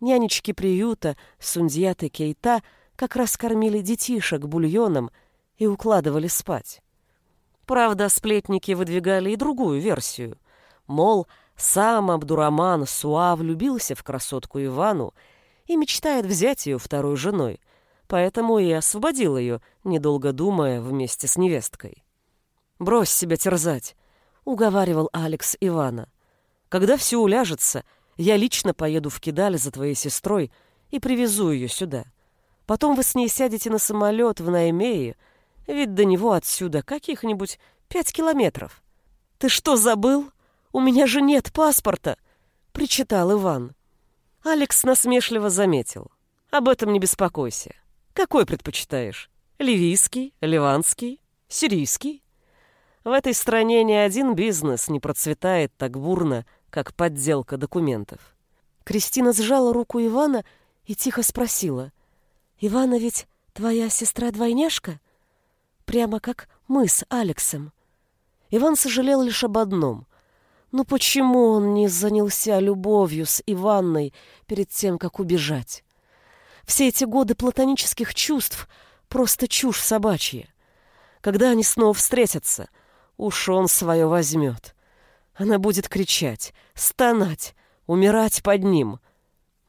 нянечки приюта Сундьят и Кейта как раз кормили детишек бульоном и укладывали спать. Правда, сплетники выдвигали и другую версию. Мол, сам Абдураман Суа влюбился в красотку Ивану и мечтает взять ее второй женой, поэтому и освободил ее, недолго думая, вместе с невесткой. «Брось себя терзать», — уговаривал Алекс Ивана. «Когда все уляжется, я лично поеду в Кидаль за твоей сестрой и привезу ее сюда. Потом вы с ней сядете на самолет в Наймее, ведь до него отсюда каких-нибудь пять километров. Ты что, забыл?» У меня же нет паспорта!» — причитал Иван. Алекс насмешливо заметил. «Об этом не беспокойся. Какой предпочитаешь? Ливийский, ливанский, сирийский?» В этой стране ни один бизнес не процветает так бурно, как подделка документов. Кристина сжала руку Ивана и тихо спросила. «Ивана ведь твоя сестра-двойняшка? Прямо как мы с Алексом». Иван сожалел лишь об одном. Но почему он не занялся любовью с Иванной перед тем, как убежать? Все эти годы платонических чувств — просто чушь собачья. Когда они снова встретятся, уж он свое возьмет. Она будет кричать, стонать, умирать под ним.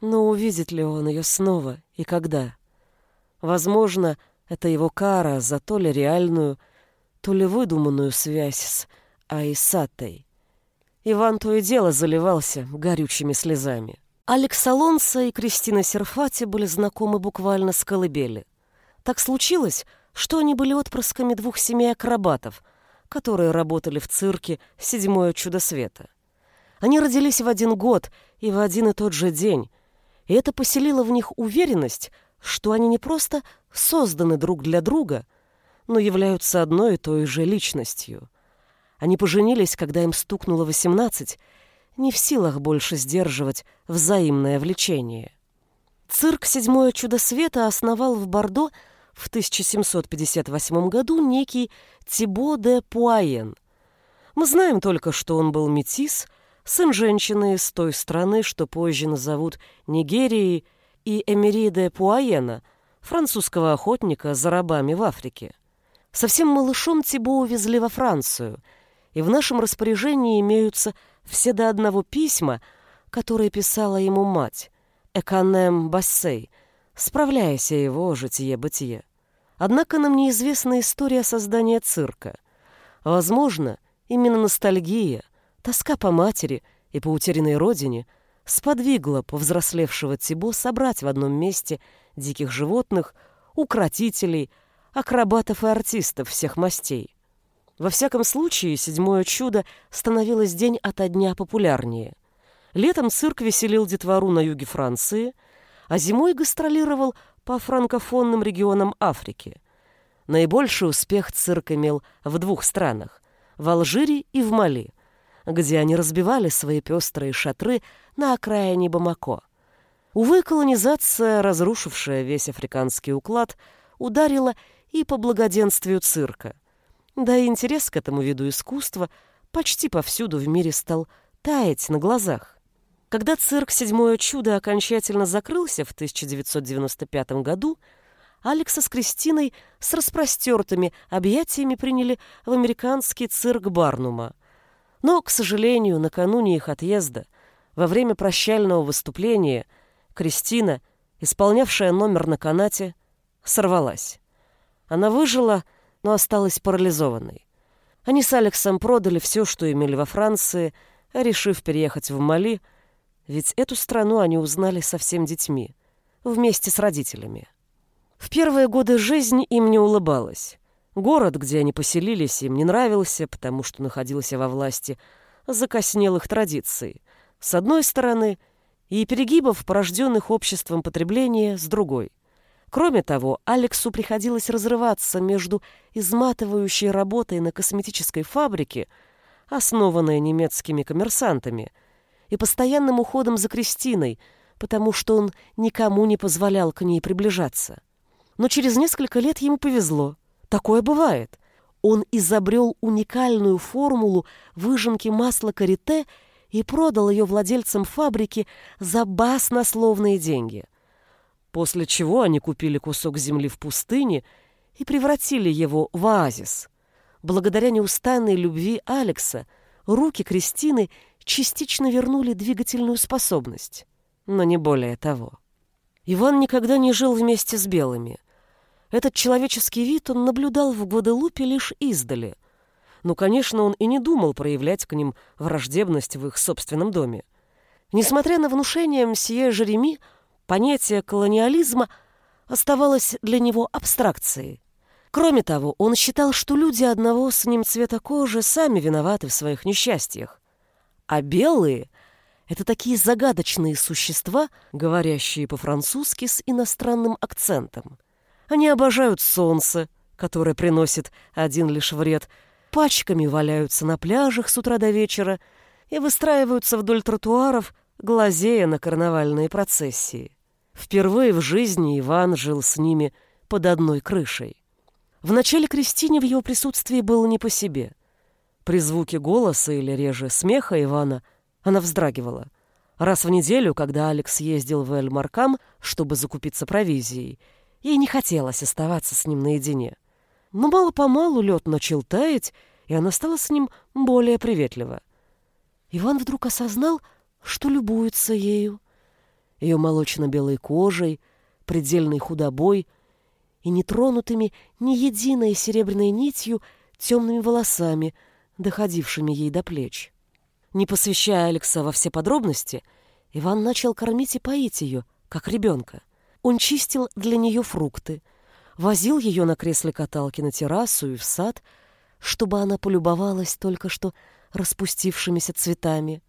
Но увидит ли он ее снова и когда? Возможно, это его кара за то ли реальную, то ли выдуманную связь с Аисатой. Иван то и дело заливался горючими слезами. Алекс Алонсо и Кристина Серфати были знакомы буквально с колыбели. Так случилось, что они были отпрысками двух семей акробатов, которые работали в цирке «Седьмое чудо света». Они родились в один год и в один и тот же день, и это поселило в них уверенность, что они не просто созданы друг для друга, но являются одной и той же личностью. Они поженились, когда им стукнуло восемнадцать, не в силах больше сдерживать взаимное влечение. Цирк «Седьмое чудо света» основал в Бордо в 1758 году некий Тибо де Пуаен. Мы знаем только, что он был метис, сын женщины из той страны, что позже назовут Нигерией, и Эмири де Пуаена, французского охотника за рабами в Африке. Совсем малышом Тибо увезли во Францию – и в нашем распоряжении имеются все до одного письма, которые писала ему мать, Эканем Бассей, справляясь о его житие-бытие. Однако нам неизвестна история создания цирка. Возможно, именно ностальгия, тоска по матери и по утерянной родине сподвигла повзрослевшего Тибо собрать в одном месте диких животных, укротителей, акробатов и артистов всех мастей. Во всяком случае, седьмое чудо становилось день ото дня популярнее. Летом цирк веселил детвору на юге Франции, а зимой гастролировал по франкофонным регионам Африки. Наибольший успех цирк имел в двух странах – в Алжире и в Мали, где они разбивали свои пестрые шатры на окраине Бамако. Увы, колонизация, разрушившая весь африканский уклад, ударила и по благоденствию цирка – да и интерес к этому виду искусства почти повсюду в мире стал таять на глазах. Когда цирк «Седьмое чудо» окончательно закрылся в 1995 году, Алекса с Кристиной с распростертыми объятиями приняли в американский цирк Барнума. Но, к сожалению, накануне их отъезда, во время прощального выступления, Кристина, исполнявшая номер на канате, сорвалась. Она выжила, но осталась парализованной. Они с Алексом продали все, что имели во Франции, решив переехать в Мали, ведь эту страну они узнали совсем детьми, вместе с родителями. В первые годы жизни им не улыбалось. Город, где они поселились, им не нравился, потому что находился во власти закоснелых традиций. С одной стороны, и перегибов, порожденных обществом потребления, с другой – Кроме того, Алексу приходилось разрываться между изматывающей работой на косметической фабрике, основанной немецкими коммерсантами, и постоянным уходом за Кристиной, потому что он никому не позволял к ней приближаться. Но через несколько лет ему повезло. Такое бывает. Он изобрел уникальную формулу выжимки масла карите и продал ее владельцам фабрики за баснословные деньги – после чего они купили кусок земли в пустыне и превратили его в оазис. Благодаря неустанной любви Алекса руки Кристины частично вернули двигательную способность, но не более того. Иван никогда не жил вместе с белыми. Этот человеческий вид он наблюдал в Гваделупе лишь издали. Но, конечно, он и не думал проявлять к ним враждебность в их собственном доме. Несмотря на внушение мсье Жереми, Понятие колониализма оставалось для него абстракцией. Кроме того, он считал, что люди одного с ним цвета кожи сами виноваты в своих несчастьях. А белые — это такие загадочные существа, говорящие по-французски с иностранным акцентом. Они обожают солнце, которое приносит один лишь вред, пачками валяются на пляжах с утра до вечера и выстраиваются вдоль тротуаров, глазея на карнавальные процессии. Впервые в жизни Иван жил с ними под одной крышей. Вначале Кристине в его присутствии было не по себе. При звуке голоса или реже смеха Ивана она вздрагивала. Раз в неделю, когда Алекс ездил в Эль-Маркам, чтобы закупиться провизией, ей не хотелось оставаться с ним наедине. Но мало-помалу лед начал таять, и она стала с ним более приветлива. Иван вдруг осознал, что любуется ею ее молочно-белой кожей, предельной худобой и нетронутыми ни единой серебряной нитью темными волосами, доходившими ей до плеч. Не посвящая Алекса во все подробности, Иван начал кормить и поить ее, как ребенка. Он чистил для нее фрукты, возил ее на кресле каталки на террасу и в сад, чтобы она полюбовалась только что распустившимися цветами.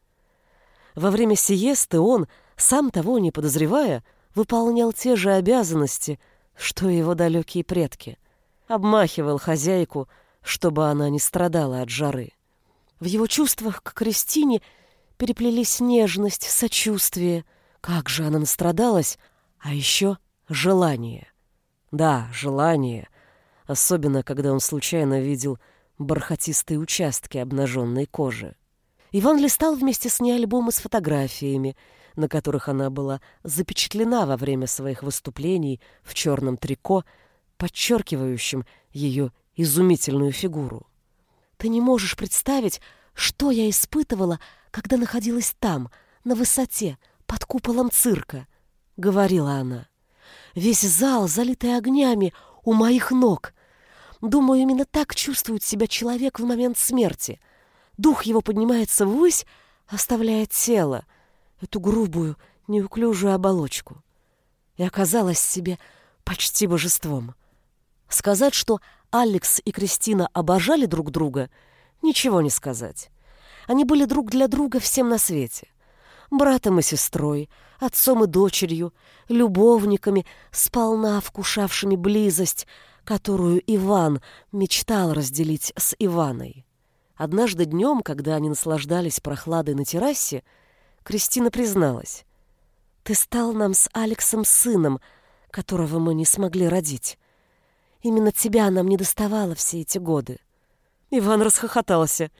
Во время сиесты он, сам того не подозревая, выполнял те же обязанности, что и его далекие предки. Обмахивал хозяйку, чтобы она не страдала от жары. В его чувствах к Кристине переплелись нежность, сочувствие. Как же она настрадалась, а еще желание. Да, желание, особенно когда он случайно видел бархатистые участки обнаженной кожи. Иван листал вместе с ней альбомы с фотографиями, на которых она была запечатлена во время своих выступлений в черном трико, подчеркивающем ее изумительную фигуру. Ты не можешь представить, Что я испытывала, когда находилась там, на высоте, под куполом цирка? Говорила она. Весь зал, залитый огнями, у моих ног. Думаю, именно так чувствует себя человек в момент смерти. Дух его поднимается ввысь, оставляя тело, эту грубую, неуклюжую оболочку. И оказалась себе почти божеством. Сказать, что Алекс и Кристина обожали друг друга, ничего не сказать. Они были друг для друга всем на свете. Братом и сестрой, отцом и дочерью, любовниками, сполна вкушавшими близость, которую Иван мечтал разделить с Иваной. Однажды днем, когда они наслаждались прохладой на террасе, Кристина призналась. «Ты стал нам с Алексом сыном, которого мы не смогли родить. Именно тебя нам не доставало все эти годы». Иван расхохотался.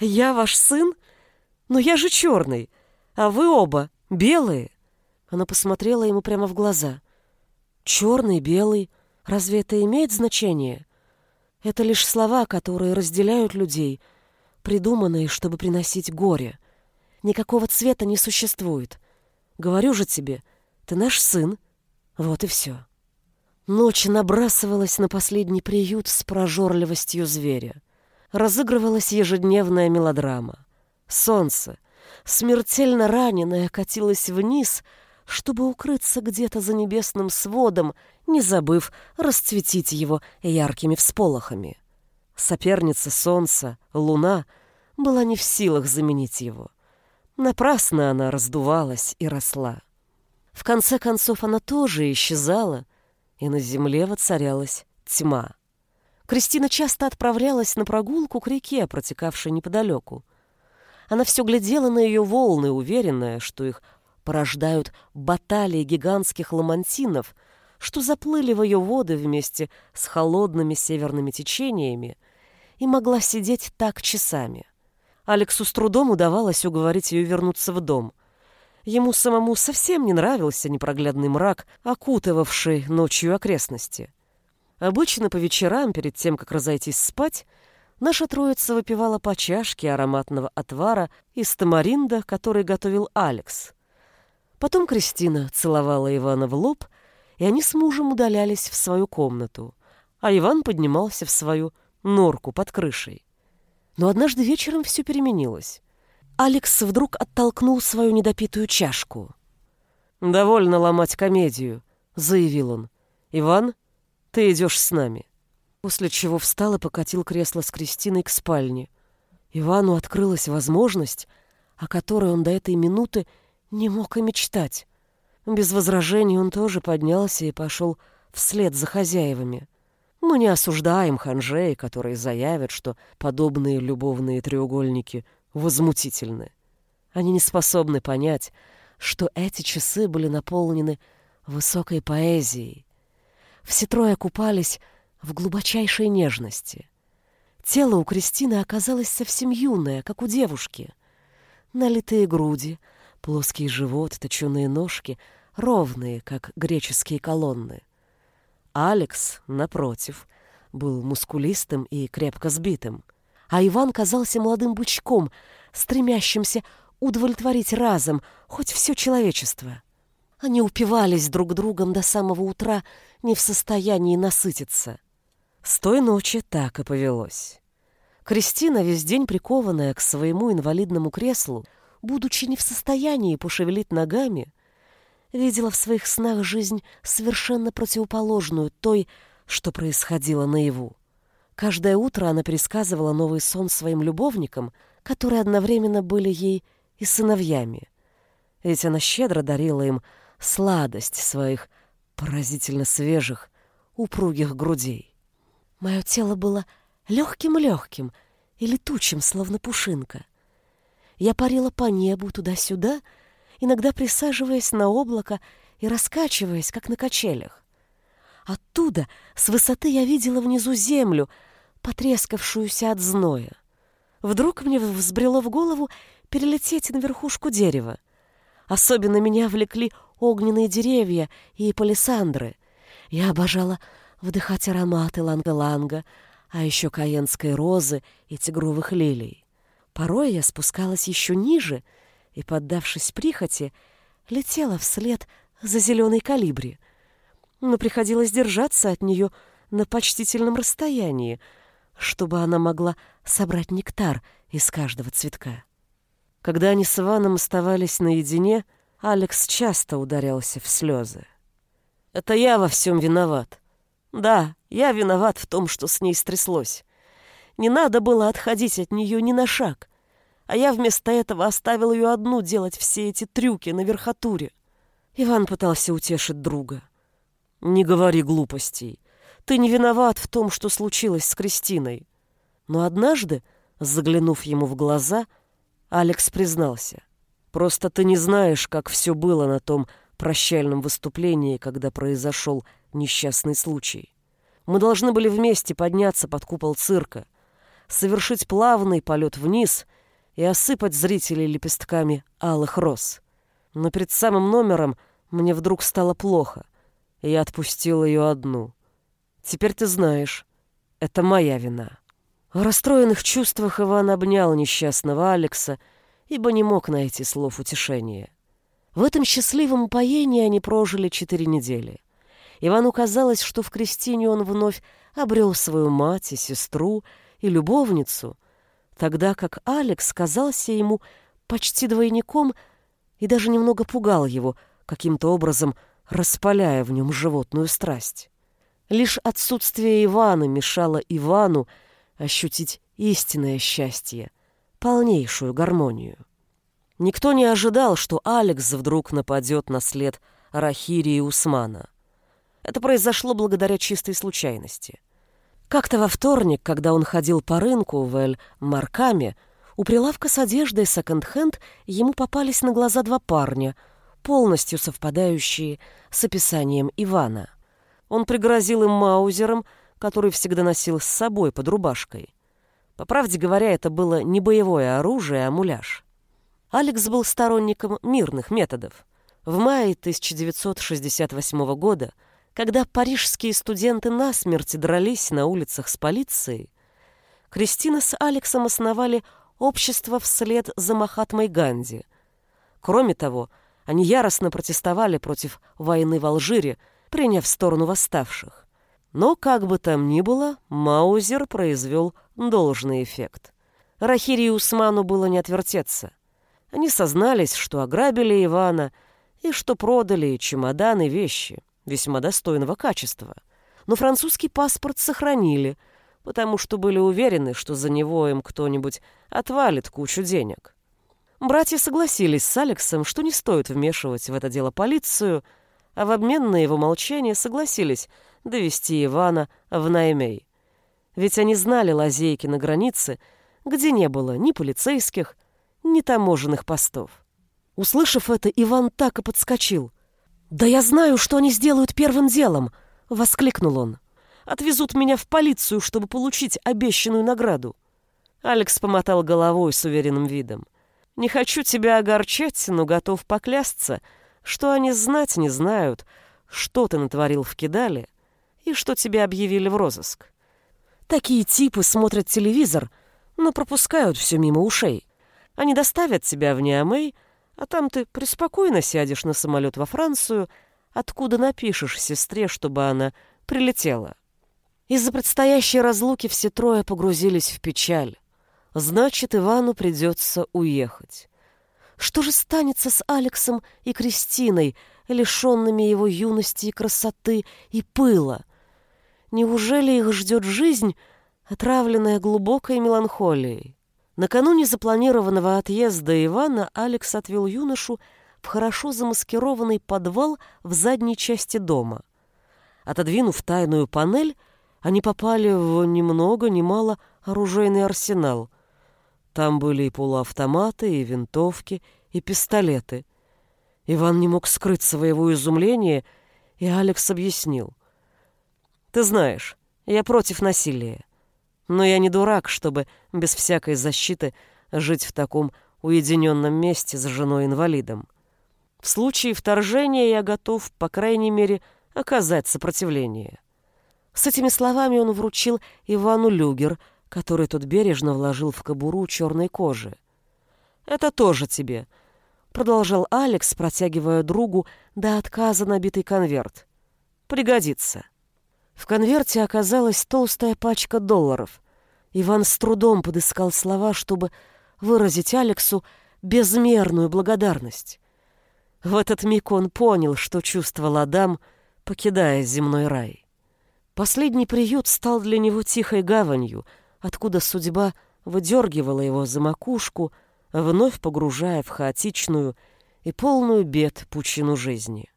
«Я ваш сын? Но я же черный, а вы оба белые». Она посмотрела ему прямо в глаза. «Черный, белый, разве это имеет значение?» Это лишь слова, которые разделяют людей, придуманные, чтобы приносить горе. Никакого цвета не существует. Говорю же тебе, ты наш сын. Вот и все. Ночь набрасывалась на последний приют с прожорливостью зверя. Разыгрывалась ежедневная мелодрама. Солнце, смертельно раненое, катилось вниз, чтобы укрыться где-то за небесным сводом, не забыв расцветить его яркими всполохами. Соперница солнца, луна, была не в силах заменить его. Напрасно она раздувалась и росла. В конце концов она тоже исчезала, и на земле воцарялась тьма. Кристина часто отправлялась на прогулку к реке, протекавшей неподалеку. Она все глядела на ее волны, уверенная, что их порождают баталии гигантских ламантинов, что заплыли в ее воды вместе с холодными северными течениями, и могла сидеть так часами. Алексу с трудом удавалось уговорить ее вернуться в дом. Ему самому совсем не нравился непроглядный мрак, окутывавший ночью окрестности. Обычно по вечерам, перед тем, как разойтись спать, наша троица выпивала по чашке ароматного отвара из тамаринда, который готовил Алекс. Потом Кристина целовала Ивана в лоб, и они с мужем удалялись в свою комнату, а Иван поднимался в свою норку под крышей. Но однажды вечером все переменилось. Алекс вдруг оттолкнул свою недопитую чашку. «Довольно ломать комедию», — заявил он. «Иван, ты идешь с нами». После чего встал и покатил кресло с Кристиной к спальне. Ивану открылась возможность, о которой он до этой минуты не мог и мечтать. Без возражений он тоже поднялся и пошел вслед за хозяевами. Мы не осуждаем ханжей, которые заявят, что подобные любовные треугольники возмутительны. Они не способны понять, что эти часы были наполнены высокой поэзией. Все трое купались в глубочайшей нежности. Тело у Кристины оказалось совсем юное, как у девушки. Налитые груди, плоский живот, точеные ножки, ровные, как греческие колонны — Алекс, напротив, был мускулистым и крепко сбитым, а Иван казался молодым бычком, стремящимся удовлетворить разом хоть все человечество. Они упивались друг другом до самого утра, не в состоянии насытиться. С той ночи так и повелось. Кристина, весь день прикованная к своему инвалидному креслу, будучи не в состоянии пошевелить ногами, видела в своих снах жизнь совершенно противоположную той, что происходило наяву. Каждое утро она пересказывала новый сон своим любовникам, которые одновременно были ей и сыновьями. Ведь она щедро дарила им сладость своих поразительно свежих, упругих грудей. Мое тело было легким-легким и летучим, словно пушинка. Я парила по небу туда-сюда, иногда присаживаясь на облако и раскачиваясь, как на качелях. Оттуда, с высоты, я видела внизу землю, потрескавшуюся от зноя. Вдруг мне взбрело в голову перелететь на верхушку дерева. Особенно меня влекли огненные деревья и палисандры. Я обожала вдыхать ароматы иланг-иланга, а еще кайенской розы и тигровых лилий. Порой я спускалась еще ниже и, поддавшись прихоти, летела вслед за зеленой колибри. Но приходилось держаться от нее на почтительном расстоянии, чтобы она могла собрать нектар из каждого цветка. Когда они с Иваном оставались наедине, Алекс часто ударялся в слезы. «Это я во всем виноват. Да, я виноват в том, что с ней стряслось. Не надо было отходить от нее ни на шаг, а я вместо этого оставил ее одну делать все эти трюки на верхотуре». Иван пытался утешить друга. «Не говори глупостей. Ты не виноват в том, что случилось с Кристиной». Но однажды, заглянув ему в глаза, Алекс признался. «Просто ты не знаешь, как все было на том прощальном выступлении, когда произошел несчастный случай. Мы должны были вместе подняться под купол цирка, совершить плавный полет вниз и осыпать зрителей лепестками алых роз. Но перед самым номером мне вдруг стало плохо, и я отпустил ее одну. Теперь ты знаешь, это моя вина». В расстроенных чувствах Иван обнял несчастного Алекса, ибо не мог найти слов утешения. В этом счастливом упоении они прожили четыре недели. Ивану казалось, что в Кристине он вновь обрел свою мать и сестру, и любовницу, тогда как Алекс казался ему почти двойником и даже немного пугал его, каким-то образом распаляя в нем животную страсть. Лишь отсутствие Ивана мешало Ивану ощутить истинное счастье, полнейшую гармонию. Никто не ожидал, что Алекс вдруг нападет на след Рахири и Усмана. Это произошло благодаря чистой случайности. Как-то во вторник, когда он ходил по рынку в Эль-Маркаме, у прилавка с одеждой секонд-хенд ему попались на глаза два парня, полностью совпадающие с описанием Ивана. Он пригрозил им маузером, который всегда носил с собой под рубашкой. По правде говоря, это было не боевое оружие, а муляж. Алекс был сторонником мирных методов. В мае 1968 года, когда парижские студенты насмерть дрались на улицах с полицией, Кристина с Алексом основали общество вслед за Махатмой Ганди. Кроме того, они яростно протестовали против войны в Алжире, приняв сторону восставших. Но, как бы там ни было, Маузер произвел должный эффект. Рахири и Усману было не отвертеться. Они сознались, что ограбили Ивана и что продали чемоданы вещи весьма достойного качества. Но французский паспорт сохранили, потому что были уверены, что за него им кто-нибудь отвалит кучу денег. Братья согласились с Алексом, что не стоит вмешивать в это дело полицию, а в обмен на его молчание согласились довести Ивана в Наймей. Ведь они знали лазейки на границе, где не было ни полицейских, ни таможенных постов. Услышав это, Иван так и подскочил. «Да я знаю, что они сделают первым делом!» — воскликнул он. «Отвезут меня в полицию, чтобы получить обещанную награду». Алекс помотал головой с уверенным видом. «Не хочу тебя огорчать, но готов поклясться, что они знать не знают, что ты натворил в Кидале и что тебя объявили в розыск. Такие типы смотрят телевизор, но пропускают все мимо ушей. Они доставят тебя в Ниамей, а там ты преспокойно сядешь на самолет во Францию, откуда напишешь сестре, чтобы она прилетела. Из-за предстоящей разлуки все трое погрузились в печаль. Значит, Ивану придется уехать. Что же станется с Алексом и Кристиной, лишенными его юности и красоты и пыла? Неужели их ждет жизнь, отравленная глубокой меланхолией? Накануне запланированного отъезда Ивана Алекс отвел юношу в хорошо замаскированный подвал в задней части дома. Отодвинув тайную панель, они попали в ни много мало оружейный арсенал. Там были и полуавтоматы, и винтовки, и пистолеты. Иван не мог скрыть своего изумления, и Алекс объяснил. Ты знаешь, я против насилия. Но я не дурак, чтобы без всякой защиты жить в таком уединенном месте с женой-инвалидом. В случае вторжения я готов, по крайней мере, оказать сопротивление. С этими словами он вручил Ивану люгер, который тот бережно вложил в кобуру черной кожи. «Это тоже тебе», — продолжал Алекс, протягивая другу до отказа набитый конверт. «Пригодится». В конверте оказалась толстая пачка долларов. Иван с трудом подыскал слова, чтобы выразить Алексу безмерную благодарность. В этот миг он понял, что чувствовал Адам, покидая земной рай. Последний приют стал для него тихой гаванью, откуда судьба выдергивала его за макушку, вновь погружая в хаотичную и полную бед пучину жизни.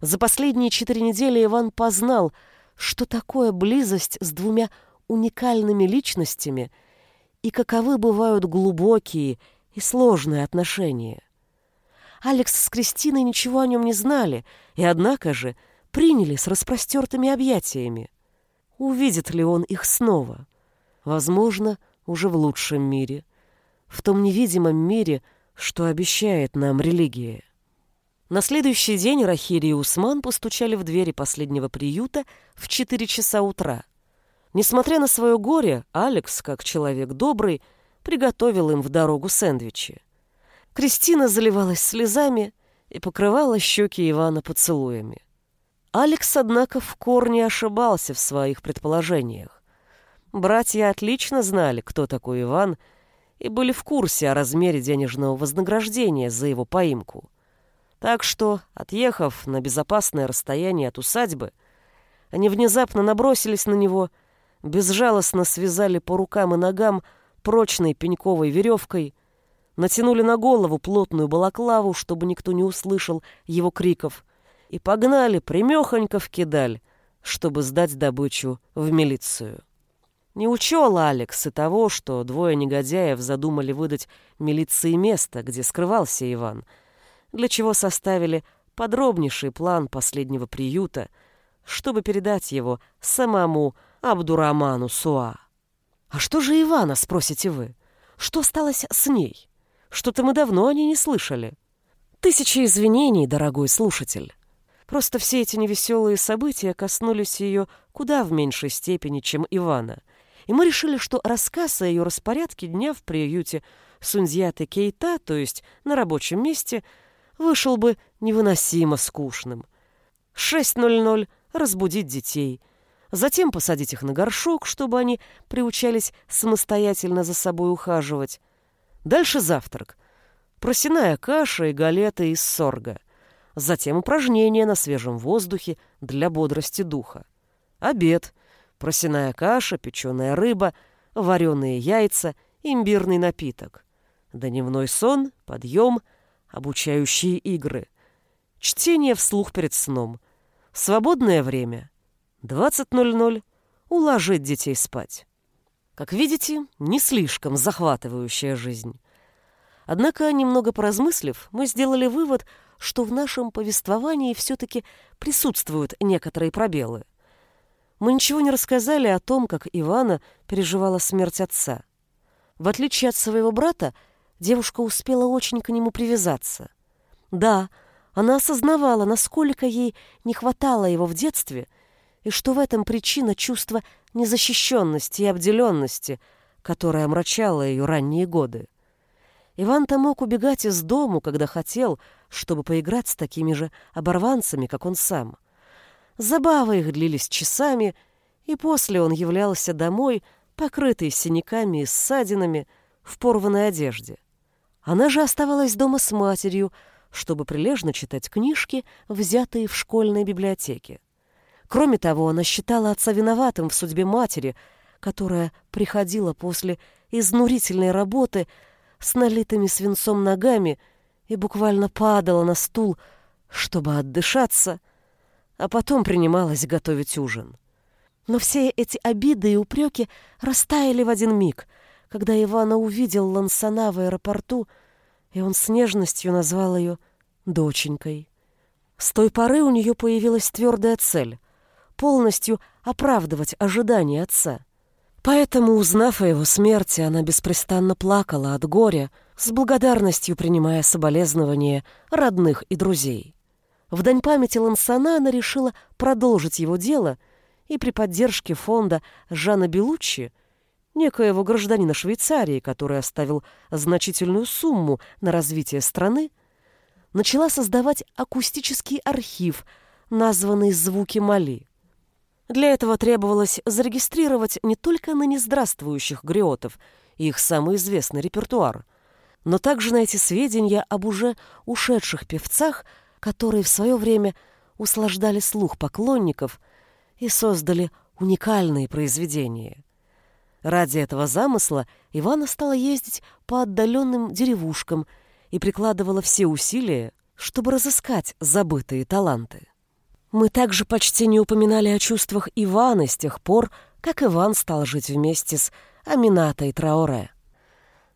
За последние четыре недели Иван познал, что такое близость с двумя уникальными личностями и каковы бывают глубокие и сложные отношения. Алекс с Кристиной ничего о нем не знали, и однако же приняли с распростертыми объятиями. Увидит ли он их снова? Возможно, уже в лучшем мире, в том невидимом мире, что обещает нам религия. На следующий день Рахири и Усман постучали в двери последнего приюта в 4 часа утра. Несмотря на свое горе, Алекс, как человек добрый, приготовил им в дорогу сэндвичи. Кристина заливалась слезами и покрывала щеки Ивана поцелуями. Алекс, однако, в корне ошибался в своих предположениях. Братья отлично знали, кто такой Иван, и были в курсе о размере денежного вознаграждения за его поимку. Так что, отъехав на безопасное расстояние от усадьбы, они внезапно набросились на него, безжалостно связали по рукам и ногам прочной пеньковой веревкой натянули на голову плотную балаклаву, чтобы никто не услышал его криков, и погнали примехонько в кидаль, чтобы сдать добычу в милицию. Не учел Алекс и того, что двое негодяев задумали выдать милиции место, где скрывался Иван, для чего составили подробнейший план последнего приюта, чтобы передать его самому Абдураману Суа. «А что же Ивана?» — спросите вы. «Что сталось с ней?» Что-то мы давно о ней не слышали. Тысячи извинений, дорогой слушатель. Просто все эти невеселые события коснулись ее куда в меньшей степени, чем Ивана. И мы решили, что рассказ о ее распорядке дня в приюте Сунзьяты Кейта, то есть на рабочем месте, вышел бы невыносимо скучным. 6.00 разбудить детей, затем посадить их на горшок, чтобы они приучались самостоятельно за собой ухаживать, Дальше завтрак. Просяная каша и галеты из сорга. Затем упражнения на свежем воздухе для бодрости духа. Обед. Просяная каша, печеная рыба, вареные яйца, имбирный напиток. Дневной сон, подъем, обучающие игры. Чтение вслух перед сном. Свободное время. 20.00. Уложить детей спать. Как видите, не слишком захватывающая жизнь. Однако, немного поразмыслив, мы сделали вывод, что в нашем повествовании все-таки присутствуют некоторые пробелы. Мы ничего не рассказали о том, как Ивана переживала смерть отца. В отличие от своего брата, девушка успела очень к нему привязаться. Да, она осознавала, насколько ей не хватало его в детстве, и что в этом причина чувства незащищенности и обделенности, которая омрачала ее ранние годы. Иван-то мог убегать из дому, когда хотел, чтобы поиграть с такими же оборванцами, как он сам. Забавы их длились часами, и после он являлся домой, покрытый синяками и ссадинами, в порванной одежде. Она же оставалась дома с матерью, чтобы прилежно читать книжки, взятые в школьной библиотеке. Кроме того, она считала отца виноватым в судьбе матери, которая приходила после изнурительной работы с налитыми свинцом ногами и буквально падала на стул, чтобы отдышаться, а потом принималась готовить ужин. Но все эти обиды и упреки растаяли в один миг, когда Ивана увидел Лансана в аэропорту, и он с нежностью назвал ее «доченькой». С той поры у нее появилась твердая цель полностью оправдывать ожидания отца. Поэтому, узнав о его смерти, она беспрестанно плакала от горя, с благодарностью принимая соболезнования родных и друзей. В дань памяти Лансана она решила продолжить его дело и при поддержке фонда Жана Белуччи, некоего гражданина Швейцарии, который оставил значительную сумму на развитие страны, начала создавать акустический архив, названный «Звуки Мали». Для этого требовалось зарегистрировать не только ныне здравствующих гриотов и их самый известный репертуар, но также найти сведения об уже ушедших певцах, которые в свое время услаждали слух поклонников и создали уникальные произведения. Ради этого замысла Ивана стала ездить по отдаленным деревушкам и прикладывала все усилия, чтобы разыскать забытые таланты. Мы также почти не упоминали о чувствах Ивана с тех пор, как Иван стал жить вместе с Аминатой Траоре.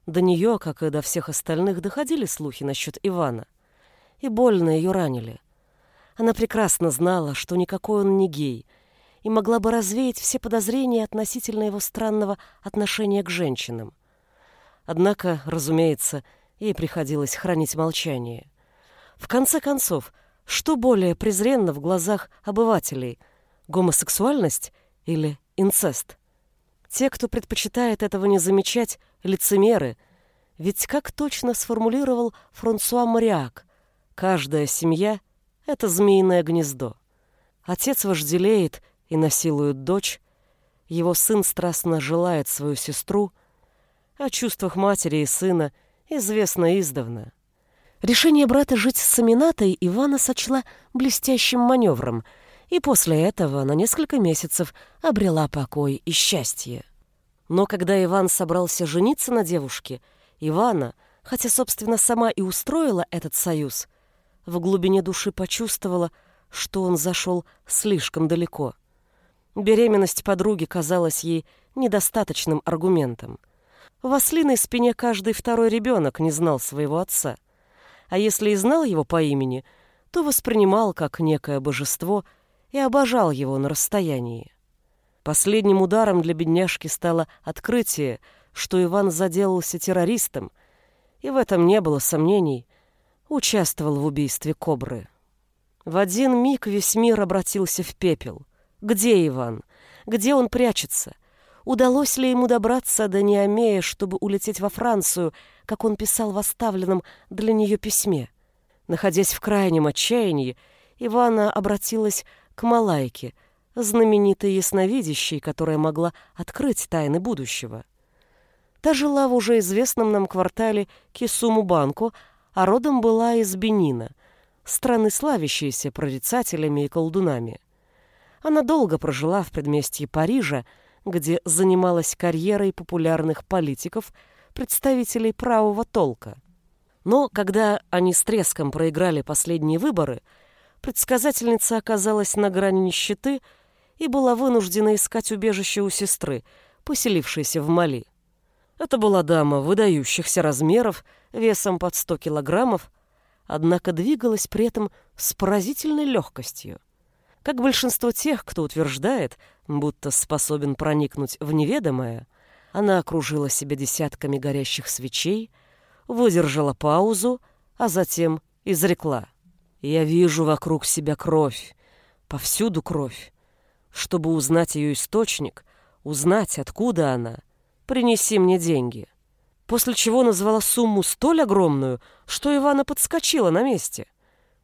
До нее, как и до всех остальных, доходили слухи насчет Ивана. И больно ее ранили. Она прекрасно знала, что никакой он не гей, и могла бы развеять все подозрения относительно его странного отношения к женщинам. Однако, разумеется, ей приходилось хранить молчание. В конце концов, что более презренно в глазах обывателей – гомосексуальность или инцест? Те, кто предпочитает этого не замечать, лицемеры. Ведь как точно сформулировал Франсуа Мариак, каждая семья – это змеиное гнездо. Отец вожделеет и насилует дочь, его сын страстно желает свою сестру, о чувствах матери и сына известно издавна – Решение брата жить с Аминатой Ивана сочла блестящим маневром, и после этого на несколько месяцев обрела покой и счастье. Но когда Иван собрался жениться на девушке, Ивана, хотя, собственно, сама и устроила этот союз, в глубине души почувствовала, что он зашел слишком далеко. Беременность подруги казалась ей недостаточным аргументом. В ослиной спине каждый второй ребенок не знал своего отца — а если и знал его по имени, то воспринимал как некое божество и обожал его на расстоянии. Последним ударом для бедняжки стало открытие, что Иван заделался террористом, и в этом не было сомнений, участвовал в убийстве Кобры. В один миг весь мир обратился в пепел. Где Иван? Где он прячется? Удалось ли ему добраться до Неомея, чтобы улететь во Францию как он писал в оставленном для нее письме. Находясь в крайнем отчаянии, Ивана обратилась к Малайке, знаменитой ясновидящей, которая могла открыть тайны будущего. Та жила в уже известном нам квартале Кисуму-Банку, а родом была из Бенина, страны славящейся прорицателями и колдунами. Она долго прожила в предместье Парижа, где занималась карьерой популярных политиков – представителей правого толка. Но когда они с треском проиграли последние выборы, предсказательница оказалась на грани нищеты и была вынуждена искать убежище у сестры, поселившейся в Мали. Это была дама выдающихся размеров, весом под 100 килограммов, однако двигалась при этом с поразительной легкостью. Как большинство тех, кто утверждает, будто способен проникнуть в неведомое, она окружила себя десятками горящих свечей, выдержала паузу, а затем изрекла. «Я вижу вокруг себя кровь, повсюду кровь. Чтобы узнать ее источник, узнать, откуда она, принеси мне деньги». После чего назвала сумму столь огромную, что Ивана подскочила на месте.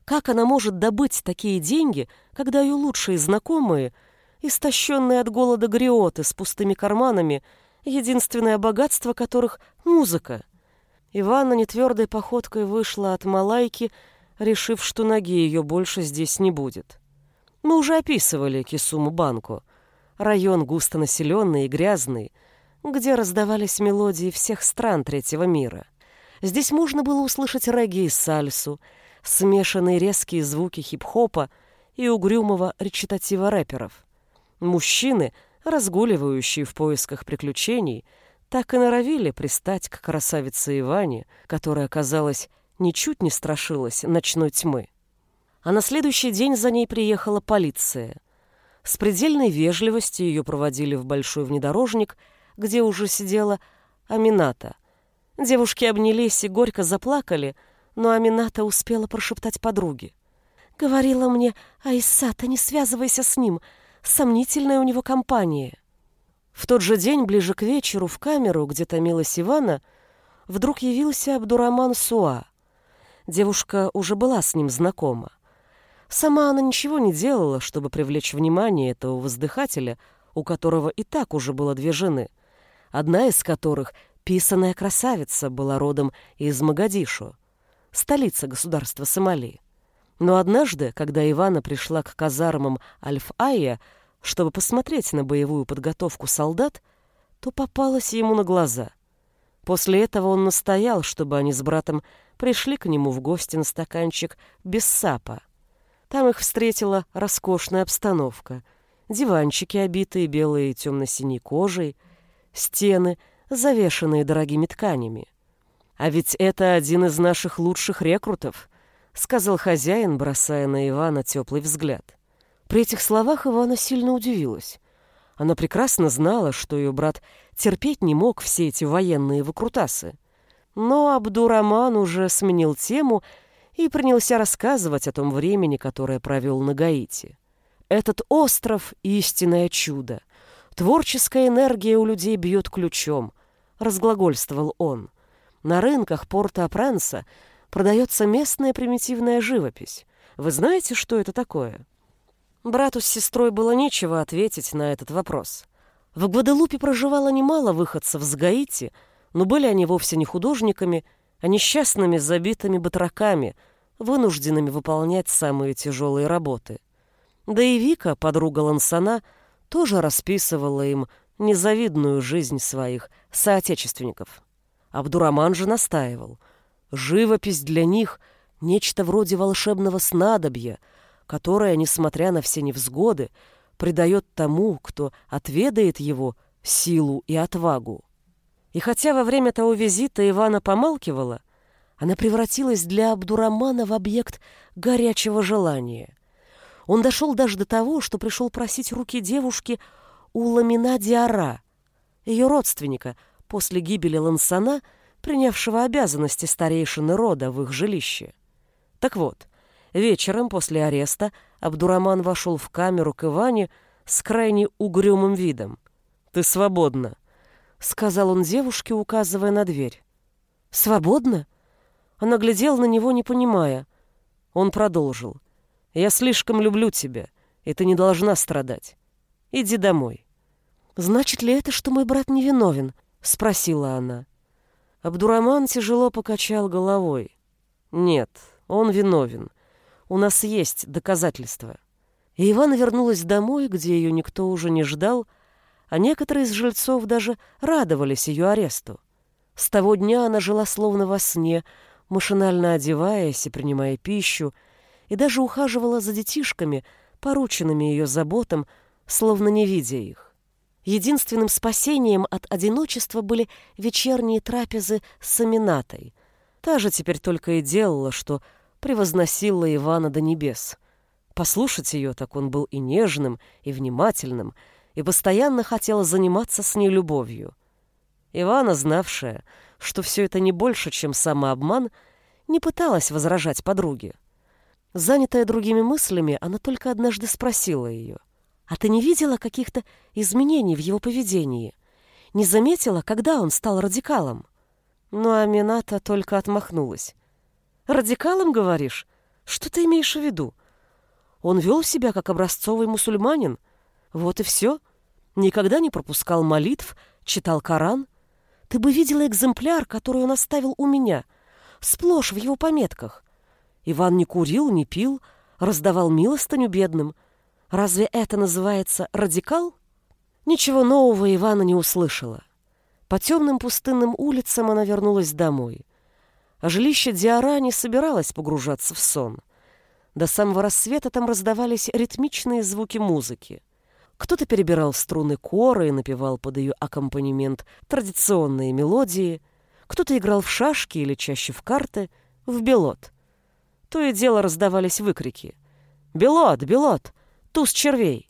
Как она может добыть такие деньги, когда ее лучшие знакомые, истощенные от голода гриоты с пустыми карманами, единственное богатство которых — музыка. Ивана нетвердой походкой вышла от Малайки, решив, что ноги ее больше здесь не будет. Мы уже описывали Кисуму-банку. Район густонаселенный и грязный, где раздавались мелодии всех стран третьего мира. Здесь можно было услышать регги и сальсу, смешанные резкие звуки хип-хопа и угрюмого речитатива рэперов. Мужчины — разгуливающие в поисках приключений, так и норовили пристать к красавице Иване, которая, казалось, ничуть не страшилась ночной тьмы. А на следующий день за ней приехала полиция. С предельной вежливостью ее проводили в большой внедорожник, где уже сидела Амината. Девушки обнялись и горько заплакали, но Амината успела прошептать подруге. «Говорила мне, Айсата, не связывайся с ним, Сомнительная у него компания. В тот же день, ближе к вечеру, в камеру, где томилась Ивана, вдруг явился Абдураман Суа. Девушка уже была с ним знакома. Сама она ничего не делала, чтобы привлечь внимание этого воздыхателя, у которого и так уже было две жены, одна из которых, писаная красавица, была родом из Магадишу, столица государства Сомали. Но однажды, когда Ивана пришла к казармам Альф-Айя, чтобы посмотреть на боевую подготовку солдат, то попалась ему на глаза. После этого он настоял, чтобы они с братом пришли к нему в гости на стаканчик без сапа. Там их встретила роскошная обстановка. Диванчики, обитые белой и темно-синей кожей, стены, завешенные дорогими тканями. «А ведь это один из наших лучших рекрутов», — сказал хозяин, бросая на Ивана теплый взгляд. При этих словах Ивана сильно удивилась. Она прекрасно знала, что ее брат терпеть не мог все эти военные выкрутасы. Но Абдураман уже сменил тему и принялся рассказывать о том времени, которое провел на Гаити. Этот остров — истинное чудо. Творческая энергия у людей бьет ключом, — разглагольствовал он. На рынках Порто-Пранса продается местная примитивная живопись. Вы знаете, что это такое? Брату с сестрой было нечего ответить на этот вопрос. В Гваделупе проживало немало выходцев с Гаити, но были они вовсе не художниками, а несчастными забитыми батраками, вынужденными выполнять самые тяжелые работы. Да и Вика, подруга Лансана, тоже расписывала им незавидную жизнь своих соотечественников. Абдураман же настаивал. Живопись для них — нечто вроде волшебного снадобья, которое, несмотря на все невзгоды, придает тому, кто отведает его, силу и отвагу. И хотя во время того визита Ивана помалкивала, она превратилась для Абдурамана в объект горячего желания. Он дошел даже до того, что пришел просить руки девушки у Ламина Диара, ее родственника, после гибели Лансана, принявшего обязанности старейшины рода в их жилище. Так вот, вечером после ареста Абдураман вошел в камеру к Иване с крайне угрюмым видом. «Ты свободна», — сказал он девушке, указывая на дверь. «Свободна?» Она глядела на него, не понимая. Он продолжил. «Я слишком люблю тебя, и ты не должна страдать. Иди домой». «Значит ли это, что мой брат невиновен?» — спросила она. Абдураман тяжело покачал головой. «Нет, он виновен. У нас есть доказательства». И Ивана вернулась домой, где ее никто уже не ждал, а некоторые из жильцов даже радовались ее аресту. С того дня она жила словно во сне, машинально одеваясь и принимая пищу, и даже ухаживала за детишками, порученными ее заботам, словно не видя их. Единственным спасением от одиночества были вечерние трапезы с Аминатой. Та же теперь только и делала, что превозносила Ивана до небес. Послушать ее, так он был и нежным, и внимательным, и постоянно хотела заниматься с ней любовью. Ивана, знавшая, что все это не больше, чем самообман, не пыталась возражать подруге. Занятая другими мыслями, она только однажды спросила ее, «А ты не видела каких-то изменений в его поведении? Не заметила, когда он стал радикалом?» Но Амината только отмахнулась. «Радикалом, говоришь? Что ты имеешь в виду? Он вел себя как образцовый мусульманин. Вот и все. Никогда не пропускал молитв, читал Коран. Ты бы видела экземпляр, который он оставил у меня, сплошь в его пометках. Иван не курил, не пил, раздавал милостыню бедным. Разве это называется радикал? Ничего нового Ивана не услышала. По темным пустынным улицам она вернулась домой. А жилище Диара не собиралось погружаться в сон. До самого рассвета там раздавались ритмичные звуки музыки. Кто-то перебирал струны коры и напевал под ее аккомпанемент традиционные мелодии, кто-то играл в шашки или чаще в карты, в белот. То и дело раздавались выкрики. «Белот! Белот! Туз червей!»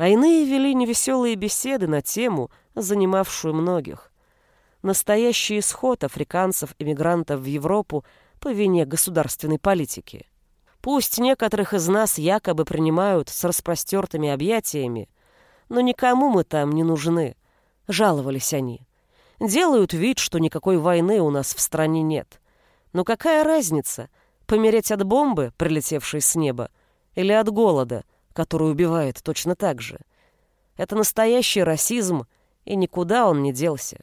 А иные вели невеселые беседы на тему, занимавшую многих. Настоящий исход африканцев-иммигрантов в Европу по вине государственной политики. Пусть некоторых из нас якобы принимают с распростертыми объятиями, но никому мы там не нужны. жаловались они. Делают вид, что никакой войны у нас в стране нет. Но какая разница, помереть от бомбы, прилетевшей с неба, или от голода, который убивает точно так же? Это настоящий расизм, и никуда он не делся.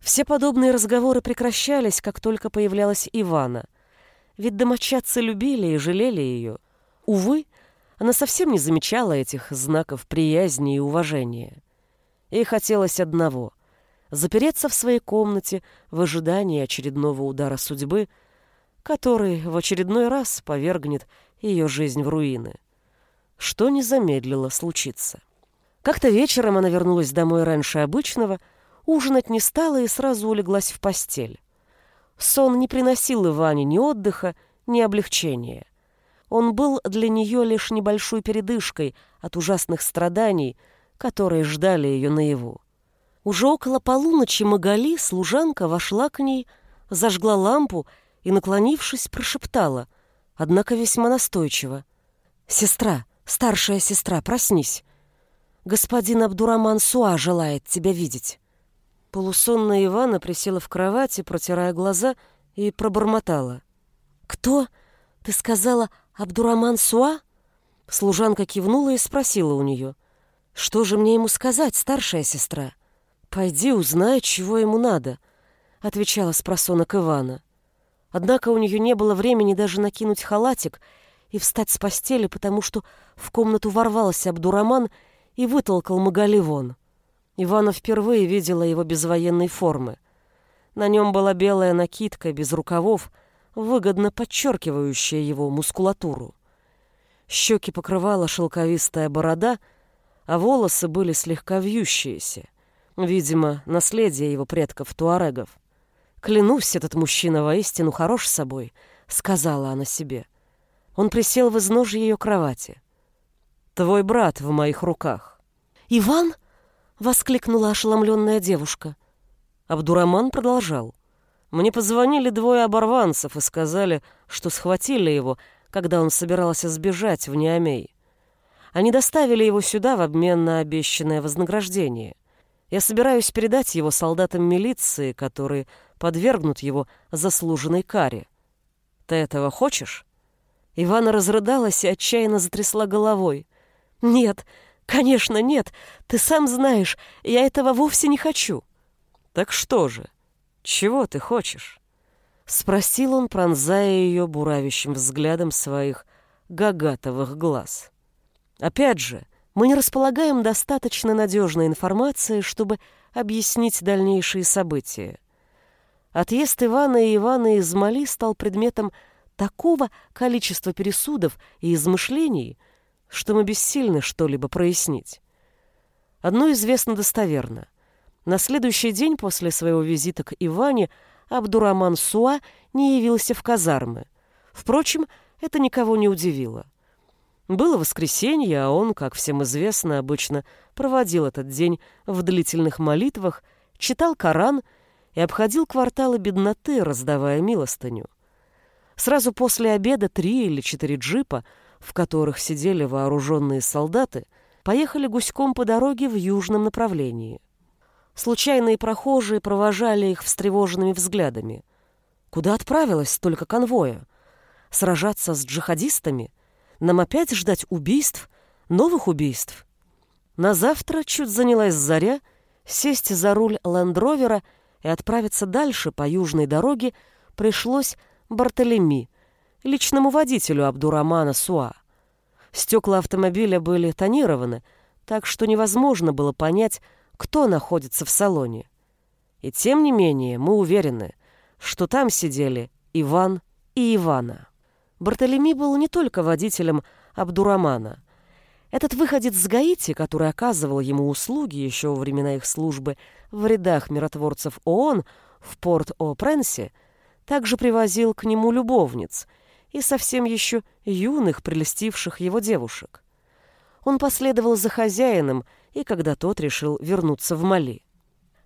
Все подобные разговоры прекращались, как только появлялась Ивана. Ведь домочадцы любили и жалели ее. Увы, она совсем не замечала этих знаков приязни и уважения. Ей хотелось одного — запереться в своей комнате в ожидании очередного удара судьбы, который в очередной раз повергнет ее жизнь в руины. Что не замедлило случиться. Как-то вечером она вернулась домой раньше обычного, ужинать не стала и сразу улеглась в постель. Сон не приносил Иване ни отдыха, ни облегчения. Он был для нее лишь небольшой передышкой от ужасных страданий, которые ждали ее наяву. Уже около полуночи Магали, служанка, вошла к ней, зажгла лампу и, наклонившись, прошептала, однако весьма настойчиво. «Сестра, старшая сестра, проснись. Господин Абдураман Суа желает тебя видеть». Полусонная Ивана присела в кровати, протирая глаза, и пробормотала. «Кто? Ты сказала Абдураман Суа?» Служанка кивнула и спросила у нее. «Что же мне ему сказать, старшая сестра?» «Пойди узнай, чего ему надо», — отвечала спросонок Ивана. Однако у нее не было времени даже накинуть халатик и встать с постели, потому что в комнату ворвался Абдураман и вытолкал Магали вон. Ивана впервые видела его без военной формы. На нем была белая накидка без рукавов, выгодно подчеркивающая его мускулатуру. Щеки покрывала шелковистая борода, а волосы были слегка вьющиеся. Видимо, наследие его предков-туарегов. «Клянусь, этот мужчина воистину хорош собой», — сказала она себе. Он присел в изножье ее кровати. «Твой брат в моих руках». «Иван?» — воскликнула ошеломленная девушка. Абдураман продолжал. «Мне позвонили двое оборванцев и сказали, что схватили его, когда он собирался сбежать в Неомей. Они доставили его сюда в обмен на обещанное вознаграждение. Я собираюсь передать его солдатам милиции, которые подвергнут его заслуженной каре. Ты этого хочешь?» Ивана разрыдалась и отчаянно затрясла головой. «Нет, «Конечно, нет. Ты сам знаешь, я этого вовсе не хочу». «Так что же? Чего ты хочешь?» Спросил он, пронзая ее буравящим взглядом своих гагатовых глаз. «Опять же, мы не располагаем достаточно надежной информации, чтобы объяснить дальнейшие события. Отъезд Ивана и Ивана из Мали стал предметом такого количества пересудов и измышлений, что мы бессильны что-либо прояснить. Одно известно достоверно. На следующий день после своего визита к Иване Абдураман Суа не явился в казармы. Впрочем, это никого не удивило. Было воскресенье, а он, как всем известно, обычно проводил этот день в длительных молитвах, читал Коран и обходил кварталы бедноты, раздавая милостыню. Сразу после обеда три или четыре джипа – в которых сидели вооруженные солдаты, поехали гуськом по дороге в южном направлении. Случайные прохожие провожали их встревоженными взглядами. Куда отправилась столько конвоя? Сражаться с джихадистами? Нам опять ждать убийств? Новых убийств? На завтра чуть занялась заря, сесть за руль лендровера и отправиться дальше по южной дороге пришлось Бартолеми, личному водителю Абдурамана Суа. Стекла автомобиля были тонированы, так что невозможно было понять, кто находится в салоне. И тем не менее мы уверены, что там сидели Иван и Ивана. Бартолеми был не только водителем Абдурамана. Этот выходец с Гаити, который оказывал ему услуги еще во времена их службы в рядах миротворцев ООН в Порт-О-Пренсе, также привозил к нему любовниц – и совсем еще юных, прелестивших его девушек. Он последовал за хозяином, и когда тот решил вернуться в Мали.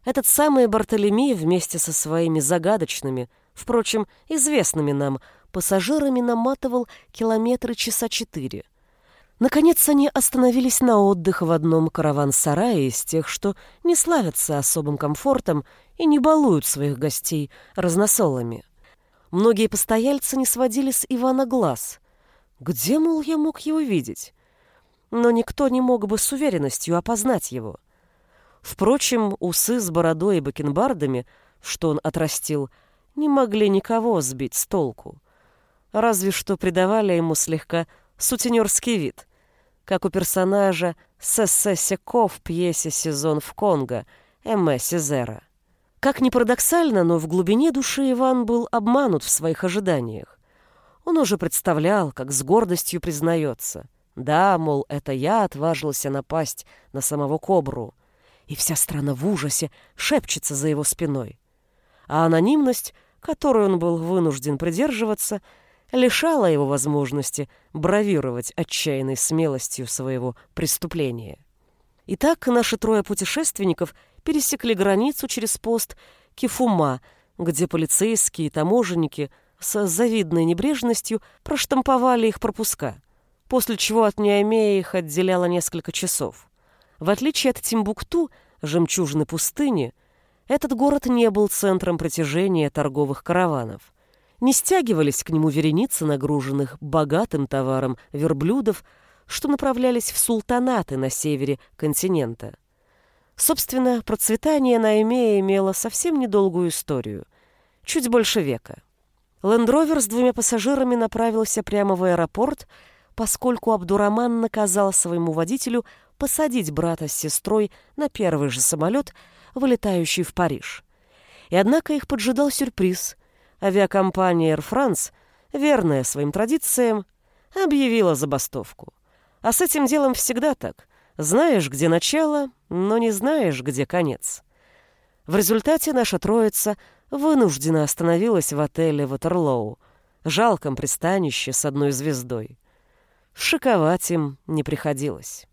Этот самый Бартолемей вместе со своими загадочными, впрочем, известными нам, пассажирами наматывал километры часа четыре. Наконец они остановились на отдых в одном караван-сарае из тех, что не славятся особым комфортом и не балуют своих гостей разносолами. Многие постояльцы не сводили с Ивана глаз. Где, мол, я мог его видеть? Но никто не мог бы с уверенностью опознать его. Впрочем, усы с бородой и бакенбардами, что он отрастил, не могли никого сбить с толку. Разве что придавали ему слегка сутенерский вид — как у персонажа Сессе Секо в пьесе «Сезон в Конго» Эмме Сезера. Как ни парадоксально, но в глубине души Иван был обманут в своих ожиданиях. Он уже представлял, как с гордостью признается. Да, мол, это я отважился напасть на самого Кобру. И вся страна в ужасе шепчется за его спиной. А анонимность, которую он был вынужден придерживаться — лишала его возможности бравировать отчаянной смелостью своего преступления. Итак, наши трое путешественников пересекли границу через пост Кифума, где полицейские и таможенники с завидной небрежностью проштамповали их пропуска, после чего от Неомея их отделяло несколько часов. В отличие от Тимбукту, жемчужной пустыни, этот город не был центром притяжения торговых караванов не стягивались к нему вереницы нагруженных богатым товаром верблюдов, что направлялись в султанаты на севере континента. Собственно, процветание Наэмея имело совсем недолгую историю, чуть больше века. Лендровер с двумя пассажирами направился прямо в аэропорт, поскольку Абдураман наказал своему водителю посадить брата с сестрой на первый же самолет, вылетающий в Париж. И однако их поджидал сюрприз авиакомпания Air France, верная своим традициям, объявила забастовку. А с этим делом всегда так. Знаешь, где начало, но не знаешь, где конец. В результате наша троица вынуждена остановилась в отеле Ватерлоу, жалком пристанище с одной звездой. Шиковать им не приходилось.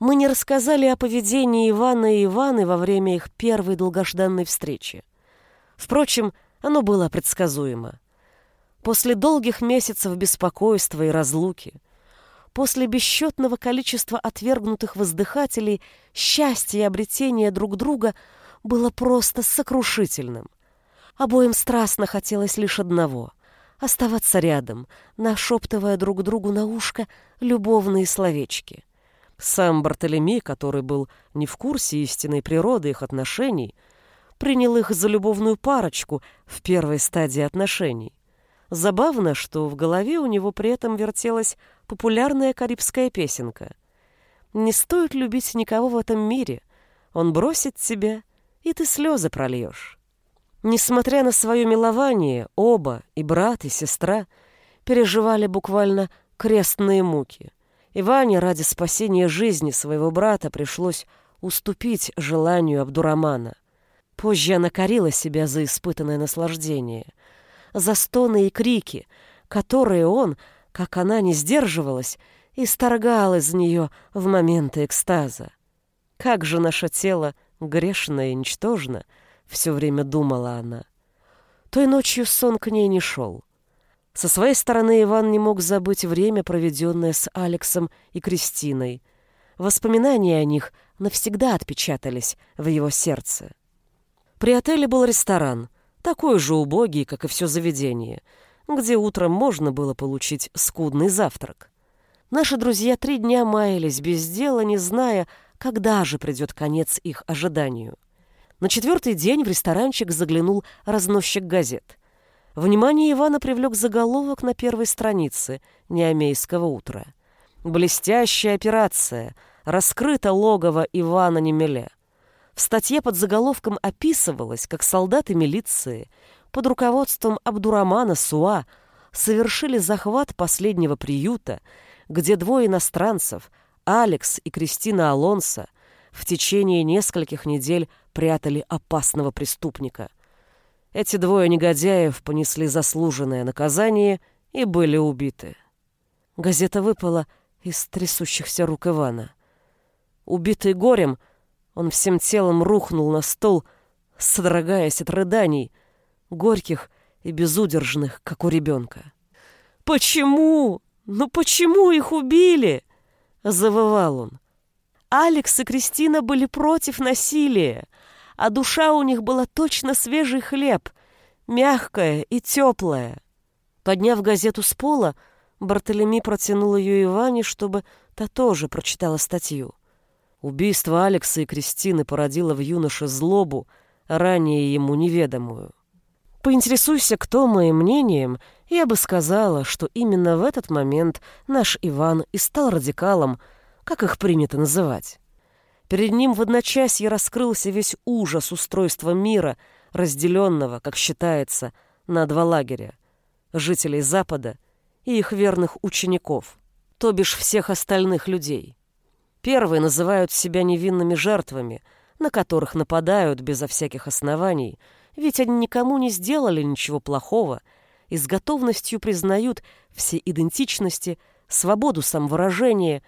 Мы не рассказали о поведении Ивана и Иваны во время их первой долгожданной встречи. Впрочем, оно было предсказуемо. После долгих месяцев беспокойства и разлуки, после бесчетного количества отвергнутых воздыхателей, счастье и обретение друг друга было просто сокрушительным. Обоим страстно хотелось лишь одного — оставаться рядом, нашептывая друг другу на ушко любовные словечки. Сам Бартолеми, который был не в курсе истинной природы их отношений, принял их за любовную парочку в первой стадии отношений. Забавно, что в голове у него при этом вертелась популярная карибская песенка. «Не стоит любить никого в этом мире. Он бросит тебя, и ты слезы прольешь». Несмотря на свое милование, оба, и брат, и сестра, переживали буквально крестные муки. И ради спасения жизни своего брата пришлось уступить желанию Абдурамана. Позже она корила себя за испытанное наслаждение, за стоны и крики, которые он, как она не сдерживалась, исторгал из нее в моменты экстаза. Как же наше тело грешно и ничтожно, все время думала она. Той ночью сон к ней не шел. Со своей стороны Иван не мог забыть время, проведенное с Алексом и Кристиной. Воспоминания о них навсегда отпечатались в его сердце. При отеле был ресторан, такой же убогий, как и все заведение, где утром можно было получить скудный завтрак. Наши друзья три дня маялись без дела, не зная, когда же придет конец их ожиданию. На четвертый день в ресторанчик заглянул разносчик газет. Внимание Ивана привлек заголовок на первой странице «Неомейского утра». «Блестящая операция. Раскрыто логово Ивана Немеля». В статье под заголовком описывалось, как солдаты милиции под руководством Абдурамана Суа совершили захват последнего приюта, где двое иностранцев, Алекс и Кристина Алонсо, в течение нескольких недель прятали опасного преступника. Эти двое негодяев понесли заслуженное наказание и были убиты. Газета выпала из трясущихся рук Ивана. Убитый горем — он всем телом рухнул на стол, содрогаясь от рыданий, горьких и безудержных, как у ребенка. «Почему? Ну почему их убили?» Завывал он. Алекс и Кристина были против насилия, а душа у них была точно свежий хлеб, мягкая и теплая. Подняв газету с пола, Бартолеми протянул ее Иване, чтобы та тоже прочитала статью. Убийство Алекса и Кристины породило в юноше злобу, ранее ему неведомую. Поинтересуйся, кто моим мнением, я бы сказала, что именно в этот момент наш Иван и стал радикалом, как их принято называть. Перед ним в одночасье раскрылся весь ужас устройства мира, разделенного, как считается, на два лагеря — жителей Запада и их верных учеников, то бишь всех остальных людей. Первые называют себя невинными жертвами, на которых нападают безо всяких оснований, ведь они никому не сделали ничего плохого и с готовностью признают все идентичности, свободу самовыражения,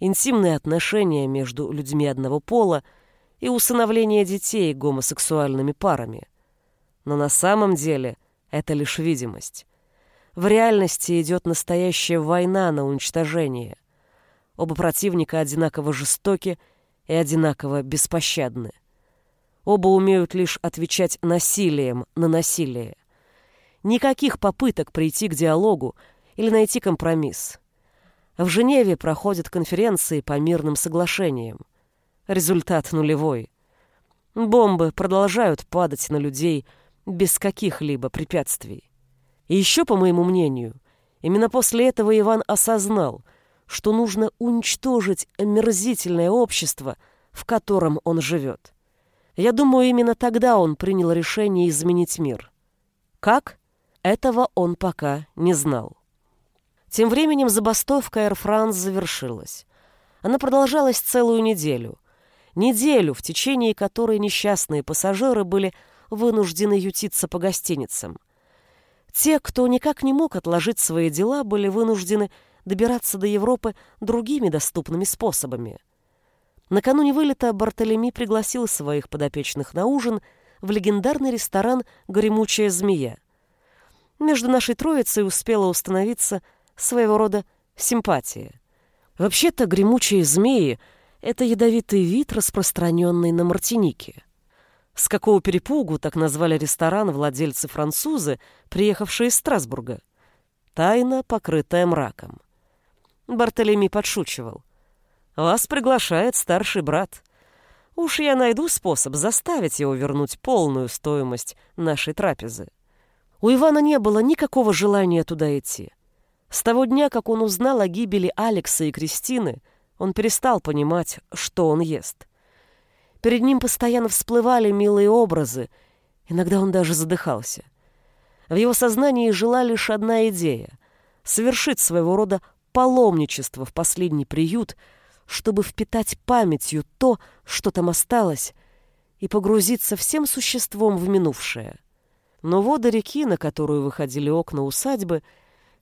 интимные отношения между людьми одного пола и усыновление детей гомосексуальными парами. Но на самом деле это лишь видимость. В реальности идет настоящая война на уничтожение. Оба противника одинаково жестоки и одинаково беспощадны. Оба умеют лишь отвечать насилием на насилие. Никаких попыток прийти к диалогу или найти компромисс. В Женеве проходят конференции по мирным соглашениям. Результат нулевой. Бомбы продолжают падать на людей без каких-либо препятствий. И еще, по моему мнению, именно после этого Иван осознал, что нужно уничтожить омерзительное общество, в котором он живет. Я думаю, именно тогда он принял решение изменить мир. Как? Этого он пока не знал. Тем временем забастовка Air France завершилась. Она продолжалась целую неделю. Неделю, в течение которой несчастные пассажиры были вынуждены ютиться по гостиницам – те, кто никак не мог отложить свои дела, были вынуждены добираться до Европы другими доступными способами. Накануне вылета Бартолеми пригласил своих подопечных на ужин в легендарный ресторан «Гремучая змея». Между нашей троицей успела установиться своего рода симпатия. Вообще-то гремучие змеи — это ядовитый вид, распространенный на Мартинике. С какого перепугу так назвали ресторан владельцы-французы, приехавшие из Страсбурга? Тайна, покрытая мраком. Бартолеми подшучивал. «Вас приглашает старший брат. Уж я найду способ заставить его вернуть полную стоимость нашей трапезы». У Ивана не было никакого желания туда идти. С того дня, как он узнал о гибели Алекса и Кристины, он перестал понимать, что он ест. Перед ним постоянно всплывали милые образы, иногда он даже задыхался. В его сознании жила лишь одна идея — совершить своего рода паломничество в последний приют, чтобы впитать памятью то, что там осталось, и погрузиться всем существом в минувшее. Но воды реки, на которую выходили окна усадьбы,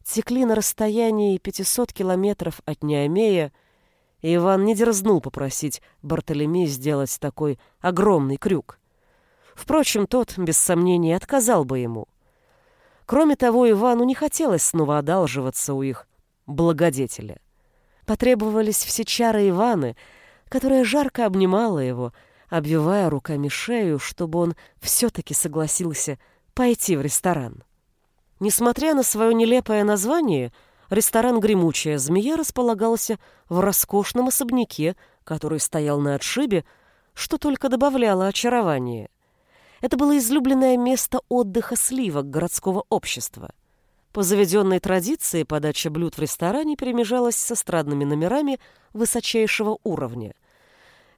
текли на расстоянии 500 километров от Неомея, и Иван не дерзнул попросить Бартолемей сделать такой огромный крюк. Впрочем, тот, без сомнения, отказал бы ему. Кроме того, Ивану не хотелось снова одалживаться у их благодетеля. Потребовались все чары Иваны, которая жарко обнимала его, обвивая руками шею, чтобы он все-таки согласился пойти в ресторан. Несмотря на свое нелепое название — Ресторан «Гремучая змея» располагался в роскошном особняке, который стоял на отшибе, что только добавляло очарование. Это было излюбленное место отдыха сливок городского общества. По заведенной традиции подача блюд в ресторане перемежалась с эстрадными номерами высочайшего уровня.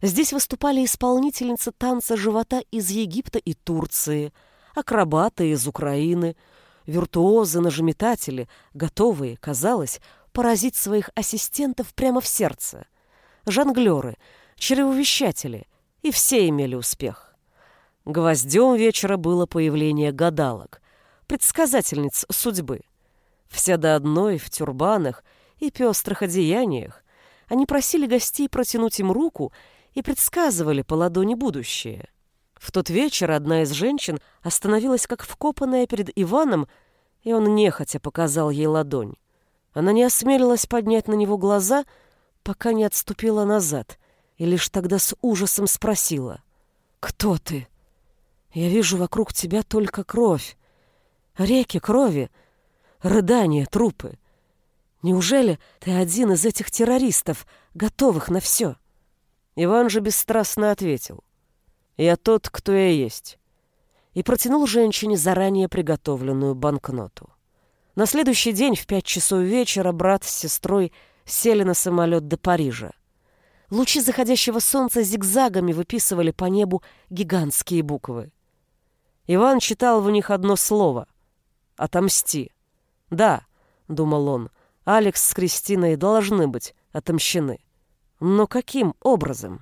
Здесь выступали исполнительницы танца живота из Египта и Турции, акробаты из Украины – виртуозы-нажиметатели, готовые, казалось, поразить своих ассистентов прямо в сердце. Жонглеры, чревовещатели, и все имели успех. Гвоздем вечера было появление гадалок, предсказательниц судьбы. Все до одной в тюрбанах и пестрых одеяниях. Они просили гостей протянуть им руку и предсказывали по ладони будущее. В тот вечер одна из женщин остановилась как вкопанная перед Иваном, и он нехотя показал ей ладонь. Она не осмелилась поднять на него глаза, пока не отступила назад, и лишь тогда с ужасом спросила. «Кто ты? Я вижу вокруг тебя только кровь. Реки крови, рыдания, трупы. Неужели ты один из этих террористов, готовых на все?» Иван же бесстрастно ответил. «Я тот, кто я есть». И протянул женщине заранее приготовленную банкноту. На следующий день в пять часов вечера брат с сестрой сели на самолет до Парижа. Лучи заходящего солнца зигзагами выписывали по небу гигантские буквы. Иван читал в них одно слово — «Отомсти». «Да», — думал он, — «Алекс с Кристиной должны быть отомщены». Но каким образом?